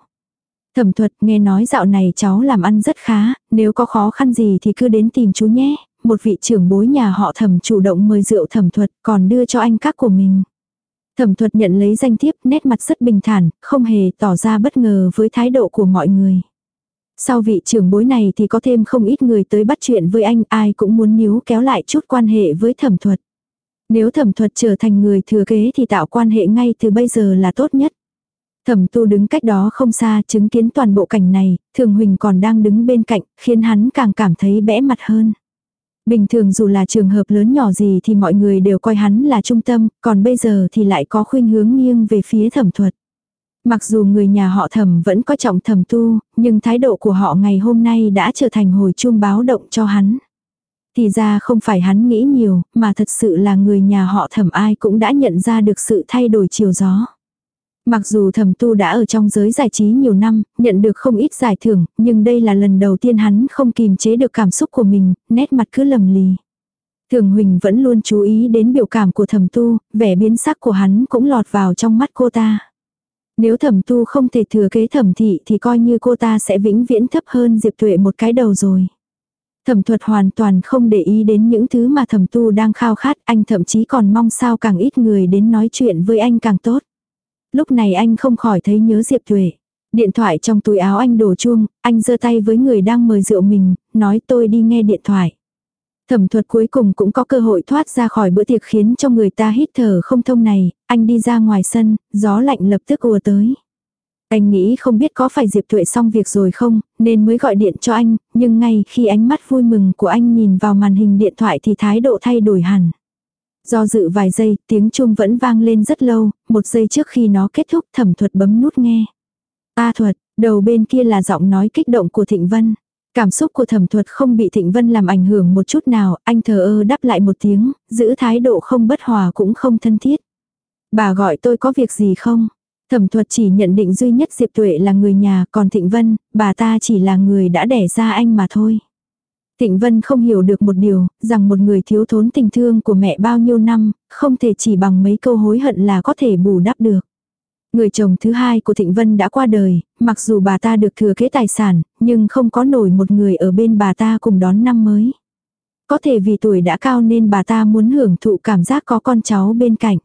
Thẩm thuật nghe nói dạo này cháu làm ăn rất khá, nếu có khó khăn gì thì cứ đến tìm chú nhé. Một vị trưởng bối nhà họ thẩm chủ động mời rượu thẩm thuật còn đưa cho anh các của mình. Thẩm thuật nhận lấy danh thiếp nét mặt rất bình thản, không hề tỏ ra bất ngờ với thái độ của mọi người. Sau vị trưởng bối này thì có thêm không ít người tới bắt chuyện với anh, ai cũng muốn níu kéo lại chút quan hệ với thẩm thuật. Nếu thẩm thuật trở thành người thừa kế thì tạo quan hệ ngay từ bây giờ là tốt nhất. Thẩm tu đứng cách đó không xa chứng kiến toàn bộ cảnh này, thường huỳnh còn đang đứng bên cạnh, khiến hắn càng cảm thấy bẽ mặt hơn. Bình thường dù là trường hợp lớn nhỏ gì thì mọi người đều coi hắn là trung tâm, còn bây giờ thì lại có khuynh hướng nghiêng về phía thẩm thuật. Mặc dù người nhà họ thẩm vẫn có trọng thẩm tu, nhưng thái độ của họ ngày hôm nay đã trở thành hồi chuông báo động cho hắn. Thì ra không phải hắn nghĩ nhiều, mà thật sự là người nhà họ thẩm ai cũng đã nhận ra được sự thay đổi chiều gió. Mặc dù thầm tu đã ở trong giới giải trí nhiều năm, nhận được không ít giải thưởng, nhưng đây là lần đầu tiên hắn không kìm chế được cảm xúc của mình, nét mặt cứ lầm lì. Thường Huỳnh vẫn luôn chú ý đến biểu cảm của thầm tu, vẻ biến sắc của hắn cũng lọt vào trong mắt cô ta. Nếu thẩm tu không thể thừa kế thẩm thị thì coi như cô ta sẽ vĩnh viễn thấp hơn Diệp Tuệ một cái đầu rồi. Thẩm thuật hoàn toàn không để ý đến những thứ mà thẩm tu đang khao khát, anh thậm chí còn mong sao càng ít người đến nói chuyện với anh càng tốt. Lúc này anh không khỏi thấy nhớ Diệp Thuệ. Điện thoại trong túi áo anh đổ chuông, anh giơ tay với người đang mời rượu mình, nói tôi đi nghe điện thoại. Thẩm thuật cuối cùng cũng có cơ hội thoát ra khỏi bữa tiệc khiến cho người ta hít thở không thông này, anh đi ra ngoài sân, gió lạnh lập tức ùa tới. Anh nghĩ không biết có phải Diệp Tuệ xong việc rồi không, nên mới gọi điện cho anh, nhưng ngay khi ánh mắt vui mừng của anh nhìn vào màn hình điện thoại thì thái độ thay đổi hẳn. Do dự vài giây, tiếng chuông vẫn vang lên rất lâu, một giây trước khi nó kết thúc thẩm thuật bấm nút nghe. A thuật, đầu bên kia là giọng nói kích động của Thịnh Vân. Cảm xúc của thẩm thuật không bị Thịnh Vân làm ảnh hưởng một chút nào, anh thờ ơ đáp lại một tiếng, giữ thái độ không bất hòa cũng không thân thiết. Bà gọi tôi có việc gì không? Thẩm thuật chỉ nhận định duy nhất Diệp Tuệ là người nhà, còn Thịnh Vân, bà ta chỉ là người đã đẻ ra anh mà thôi. Thịnh Vân không hiểu được một điều, rằng một người thiếu thốn tình thương của mẹ bao nhiêu năm, không thể chỉ bằng mấy câu hối hận là có thể bù đắp được. Người chồng thứ hai của Thịnh Vân đã qua đời, mặc dù bà ta được thừa kế tài sản, nhưng không có nổi một người ở bên bà ta cùng đón năm mới. Có thể vì tuổi đã cao nên bà ta muốn hưởng thụ cảm giác có con cháu bên cạnh.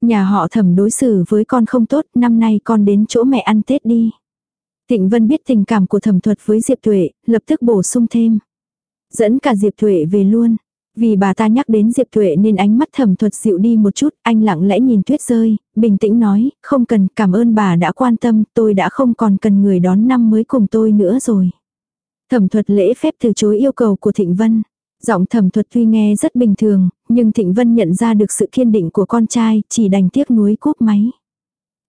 Nhà họ thẩm đối xử với con không tốt, năm nay con đến chỗ mẹ ăn Tết đi. Thịnh Vân biết tình cảm của thẩm thuật với Diệp Tuệ, lập tức bổ sung thêm. Dẫn cả Diệp Thuệ về luôn. Vì bà ta nhắc đến Diệp Thuệ nên ánh mắt thẩm thuật dịu đi một chút, anh lặng lẽ nhìn tuyết rơi, bình tĩnh nói, không cần, cảm ơn bà đã quan tâm, tôi đã không còn cần người đón năm mới cùng tôi nữa rồi. Thẩm thuật lễ phép từ chối yêu cầu của Thịnh Vân. Giọng thẩm thuật tuy nghe rất bình thường, nhưng Thịnh Vân nhận ra được sự kiên định của con trai, chỉ đành tiếc nuối cúp máy.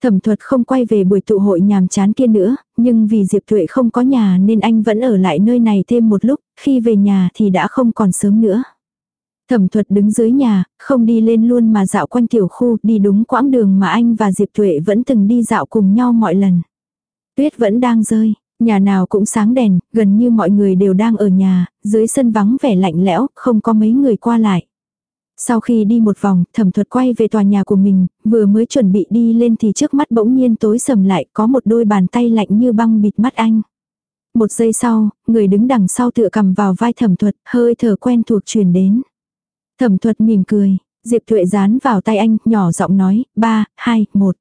Thẩm thuật không quay về buổi tụ hội nhàm chán kia nữa, nhưng vì Diệp Thuệ không có nhà nên anh vẫn ở lại nơi này thêm một lúc, khi về nhà thì đã không còn sớm nữa. Thẩm thuật đứng dưới nhà, không đi lên luôn mà dạo quanh tiểu khu, đi đúng quãng đường mà anh và Diệp Thuệ vẫn từng đi dạo cùng nhau mọi lần. Tuyết vẫn đang rơi, nhà nào cũng sáng đèn, gần như mọi người đều đang ở nhà, dưới sân vắng vẻ lạnh lẽo, không có mấy người qua lại. Sau khi đi một vòng, thẩm thuật quay về tòa nhà của mình, vừa mới chuẩn bị đi lên thì trước mắt bỗng nhiên tối sầm lại, có một đôi bàn tay lạnh như băng bịt mắt anh. Một giây sau, người đứng đằng sau tựa cầm vào vai thẩm thuật, hơi thở quen thuộc truyền đến. Thẩm thuật mỉm cười, Diệp Thuệ dán vào tay anh, nhỏ giọng nói, 3, 2, 1.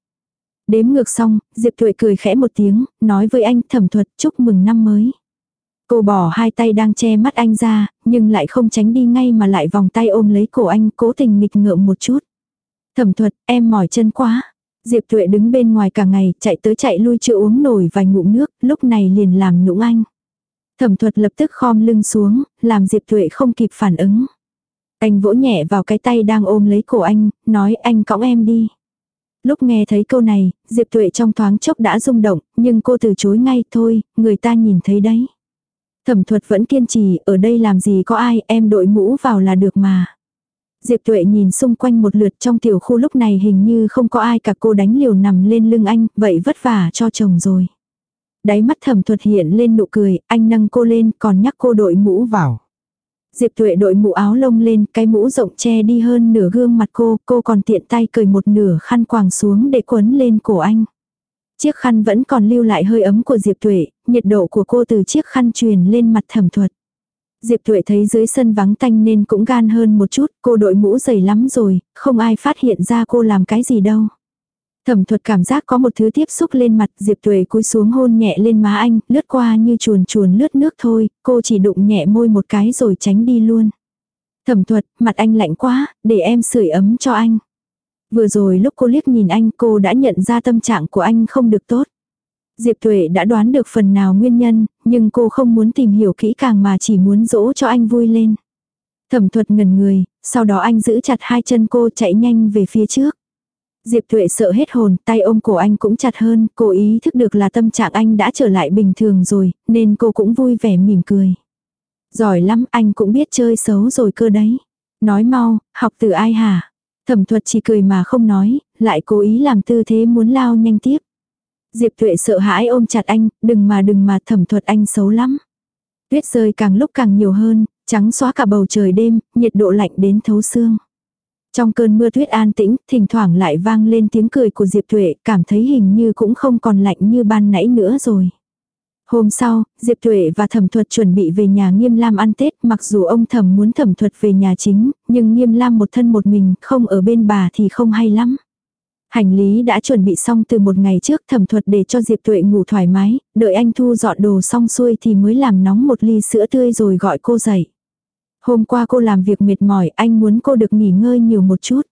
Đếm ngược xong, Diệp Thuệ cười khẽ một tiếng, nói với anh thẩm thuật chúc mừng năm mới. Cô bỏ hai tay đang che mắt anh ra, nhưng lại không tránh đi ngay mà lại vòng tay ôm lấy cổ anh cố tình nghịch ngợm một chút. Thẩm thuật, em mỏi chân quá. Diệp Tuệ đứng bên ngoài cả ngày, chạy tới chạy lui chưa uống nổi vài ngụm nước, lúc này liền làm nũng anh. Thẩm thuật lập tức khom lưng xuống, làm Diệp Tuệ không kịp phản ứng. Anh vỗ nhẹ vào cái tay đang ôm lấy cổ anh, nói anh cõng em đi. Lúc nghe thấy câu này, Diệp Tuệ trong thoáng chốc đã rung động, nhưng cô từ chối ngay thôi, người ta nhìn thấy đấy. Thẩm thuật vẫn kiên trì, ở đây làm gì có ai, em đội mũ vào là được mà. Diệp Tuệ nhìn xung quanh một lượt trong tiểu khu lúc này hình như không có ai cả cô đánh liều nằm lên lưng anh, vậy vất vả cho chồng rồi. Đáy mắt thẩm thuật hiện lên nụ cười, anh nâng cô lên còn nhắc cô đội mũ vào. Diệp Tuệ đội mũ áo lông lên, cái mũ rộng che đi hơn nửa gương mặt cô, cô còn tiện tay cởi một nửa khăn quàng xuống để quấn lên cổ anh. Chiếc khăn vẫn còn lưu lại hơi ấm của Diệp Tuệ, nhiệt độ của cô từ chiếc khăn truyền lên mặt thẩm thuật. Diệp Tuệ thấy dưới sân vắng tanh nên cũng gan hơn một chút, cô đội mũ dày lắm rồi, không ai phát hiện ra cô làm cái gì đâu. Thẩm thuật cảm giác có một thứ tiếp xúc lên mặt Diệp Tuệ cúi xuống hôn nhẹ lên má anh, lướt qua như chuồn chuồn lướt nước thôi, cô chỉ đụng nhẹ môi một cái rồi tránh đi luôn. Thẩm thuật, mặt anh lạnh quá, để em sưởi ấm cho anh. Vừa rồi lúc cô liếc nhìn anh cô đã nhận ra tâm trạng của anh không được tốt. Diệp Tuệ đã đoán được phần nào nguyên nhân, nhưng cô không muốn tìm hiểu kỹ càng mà chỉ muốn dỗ cho anh vui lên. Thẩm thuật ngần người, sau đó anh giữ chặt hai chân cô chạy nhanh về phía trước. Diệp Tuệ sợ hết hồn, tay ôm cổ anh cũng chặt hơn, cô ý thức được là tâm trạng anh đã trở lại bình thường rồi, nên cô cũng vui vẻ mỉm cười. Giỏi lắm, anh cũng biết chơi xấu rồi cơ đấy. Nói mau, học từ ai hả? Thẩm thuật chỉ cười mà không nói, lại cố ý làm tư thế muốn lao nhanh tiếp. Diệp Thụy sợ hãi ôm chặt anh, đừng mà đừng mà thẩm thuật anh xấu lắm. Tuyết rơi càng lúc càng nhiều hơn, trắng xóa cả bầu trời đêm, nhiệt độ lạnh đến thấu xương. Trong cơn mưa tuyết an tĩnh, thỉnh thoảng lại vang lên tiếng cười của Diệp Thụy, cảm thấy hình như cũng không còn lạnh như ban nãy nữa rồi. Hôm sau, Diệp Tuệ và Thẩm Thuật chuẩn bị về nhà Nghiêm Lam ăn Tết, mặc dù ông Thẩm muốn Thẩm Thuật về nhà chính, nhưng Nghiêm Lam một thân một mình, không ở bên bà thì không hay lắm. Hành lý đã chuẩn bị xong từ một ngày trước thẩm thuật để cho Diệp Tuệ ngủ thoải mái, đợi anh thu dọn đồ xong xuôi thì mới làm nóng một ly sữa tươi rồi gọi cô dậy. Hôm qua cô làm việc mệt mỏi, anh muốn cô được nghỉ ngơi nhiều một chút.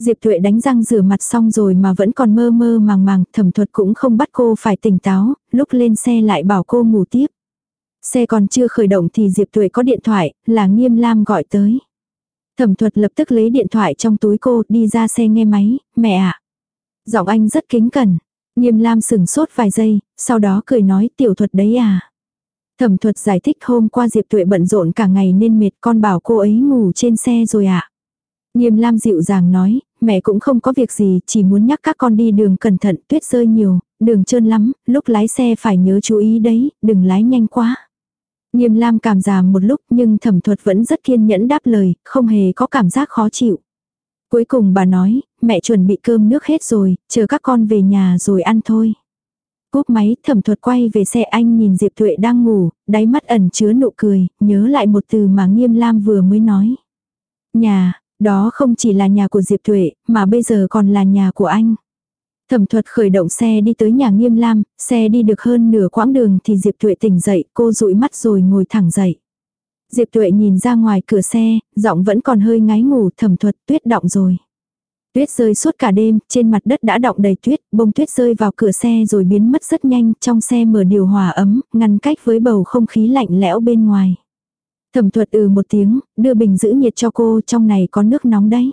Diệp Thuệ đánh răng rửa mặt xong rồi mà vẫn còn mơ mơ màng màng, thẩm thuật cũng không bắt cô phải tỉnh táo, lúc lên xe lại bảo cô ngủ tiếp. Xe còn chưa khởi động thì Diệp Tuệ có điện thoại, là Nghiêm Lam gọi tới. Thẩm thuật lập tức lấy điện thoại trong túi cô, đi ra xe nghe máy, mẹ ạ. Giọng anh rất kính cẩn. Nghiêm Lam sừng sốt vài giây, sau đó cười nói tiểu thuật đấy à. Thẩm thuật giải thích hôm qua Diệp Tuệ bận rộn cả ngày nên mệt con bảo cô ấy ngủ trên xe rồi ạ. À. Nghiêm Lam dịu dàng nói, mẹ cũng không có việc gì, chỉ muốn nhắc các con đi đường cẩn thận, tuyết rơi nhiều, đường trơn lắm, lúc lái xe phải nhớ chú ý đấy, đừng lái nhanh quá. Nghiêm Lam cảm giảm một lúc nhưng thẩm thuật vẫn rất kiên nhẫn đáp lời, không hề có cảm giác khó chịu. Cuối cùng bà nói, mẹ chuẩn bị cơm nước hết rồi, chờ các con về nhà rồi ăn thôi. Cúp máy thẩm thuật quay về xe anh nhìn Diệp Thuệ đang ngủ, đáy mắt ẩn chứa nụ cười, nhớ lại một từ mà Nghiêm Lam vừa mới nói. Nhà, đó không chỉ là nhà của Diệp Thuệ, mà bây giờ còn là nhà của anh. Thẩm thuật khởi động xe đi tới nhà Nghiêm Lam, xe đi được hơn nửa quãng đường thì Diệp Thuệ tỉnh dậy, cô dụi mắt rồi ngồi thẳng dậy. Diệp Tuệ nhìn ra ngoài cửa xe, giọng vẫn còn hơi ngái ngủ thẩm thuật tuyết động rồi. Tuyết rơi suốt cả đêm, trên mặt đất đã động đầy tuyết, bông tuyết rơi vào cửa xe rồi biến mất rất nhanh, trong xe mở điều hòa ấm, ngăn cách với bầu không khí lạnh lẽo bên ngoài. Thẩm thuật ừ một tiếng, đưa bình giữ nhiệt cho cô, trong này có nước nóng đấy.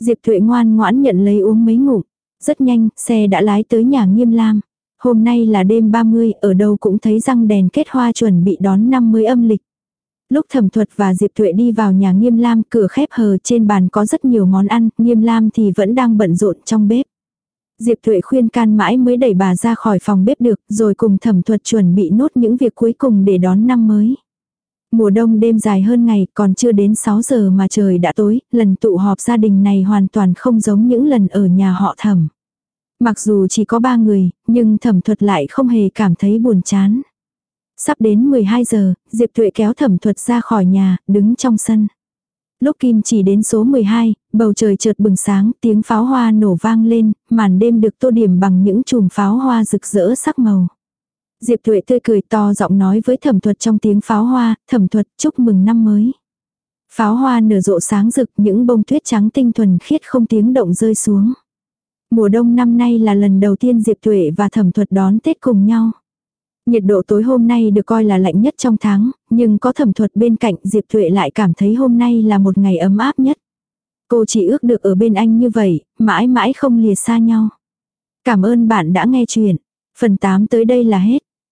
Diệp Thuệ ngoan ngoãn nhận lấy uống mấy ngụm. Rất nhanh, xe đã lái tới nhà Nghiêm Lam. Hôm nay là đêm 30, ở đâu cũng thấy răng đèn kết hoa chuẩn bị đón năm mới âm lịch. Lúc thẩm thuật và Diệp Thụy đi vào nhà Nghiêm Lam cửa khép hờ trên bàn có rất nhiều món ăn, Nghiêm Lam thì vẫn đang bận rộn trong bếp. Diệp Thụy khuyên can mãi mới đẩy bà ra khỏi phòng bếp được, rồi cùng thẩm thuật chuẩn bị nốt những việc cuối cùng để đón năm mới. Mùa đông đêm dài hơn ngày, còn chưa đến 6 giờ mà trời đã tối, lần tụ họp gia đình này hoàn toàn không giống những lần ở nhà họ thẩm. Mặc dù chỉ có ba người, nhưng thẩm thuật lại không hề cảm thấy buồn chán. Sắp đến 12 giờ, Diệp Tuệ kéo thẩm thuật ra khỏi nhà, đứng trong sân. Lúc Kim chỉ đến số 12, bầu trời chợt bừng sáng, tiếng pháo hoa nổ vang lên, màn đêm được tô điểm bằng những chùm pháo hoa rực rỡ sắc màu. Diệp Thuệ tươi cười to giọng nói với thẩm thuật trong tiếng pháo hoa, thẩm thuật chúc mừng năm mới. Pháo hoa nở rộ sáng rực những bông tuyết trắng tinh thuần khiết không tiếng động rơi xuống. Mùa đông năm nay là lần đầu tiên Diệp Thuệ và Thẩm Thuật đón Tết cùng nhau. Nhiệt độ tối hôm nay được coi là lạnh nhất trong tháng, nhưng có Thẩm Thuật bên cạnh Diệp Thuệ lại cảm thấy hôm nay là một ngày ấm áp nhất. Cô chỉ ước được ở bên anh như vậy, mãi mãi không lìa xa nhau. Cảm ơn bạn đã nghe chuyện. Phần 8 tới đây là hết.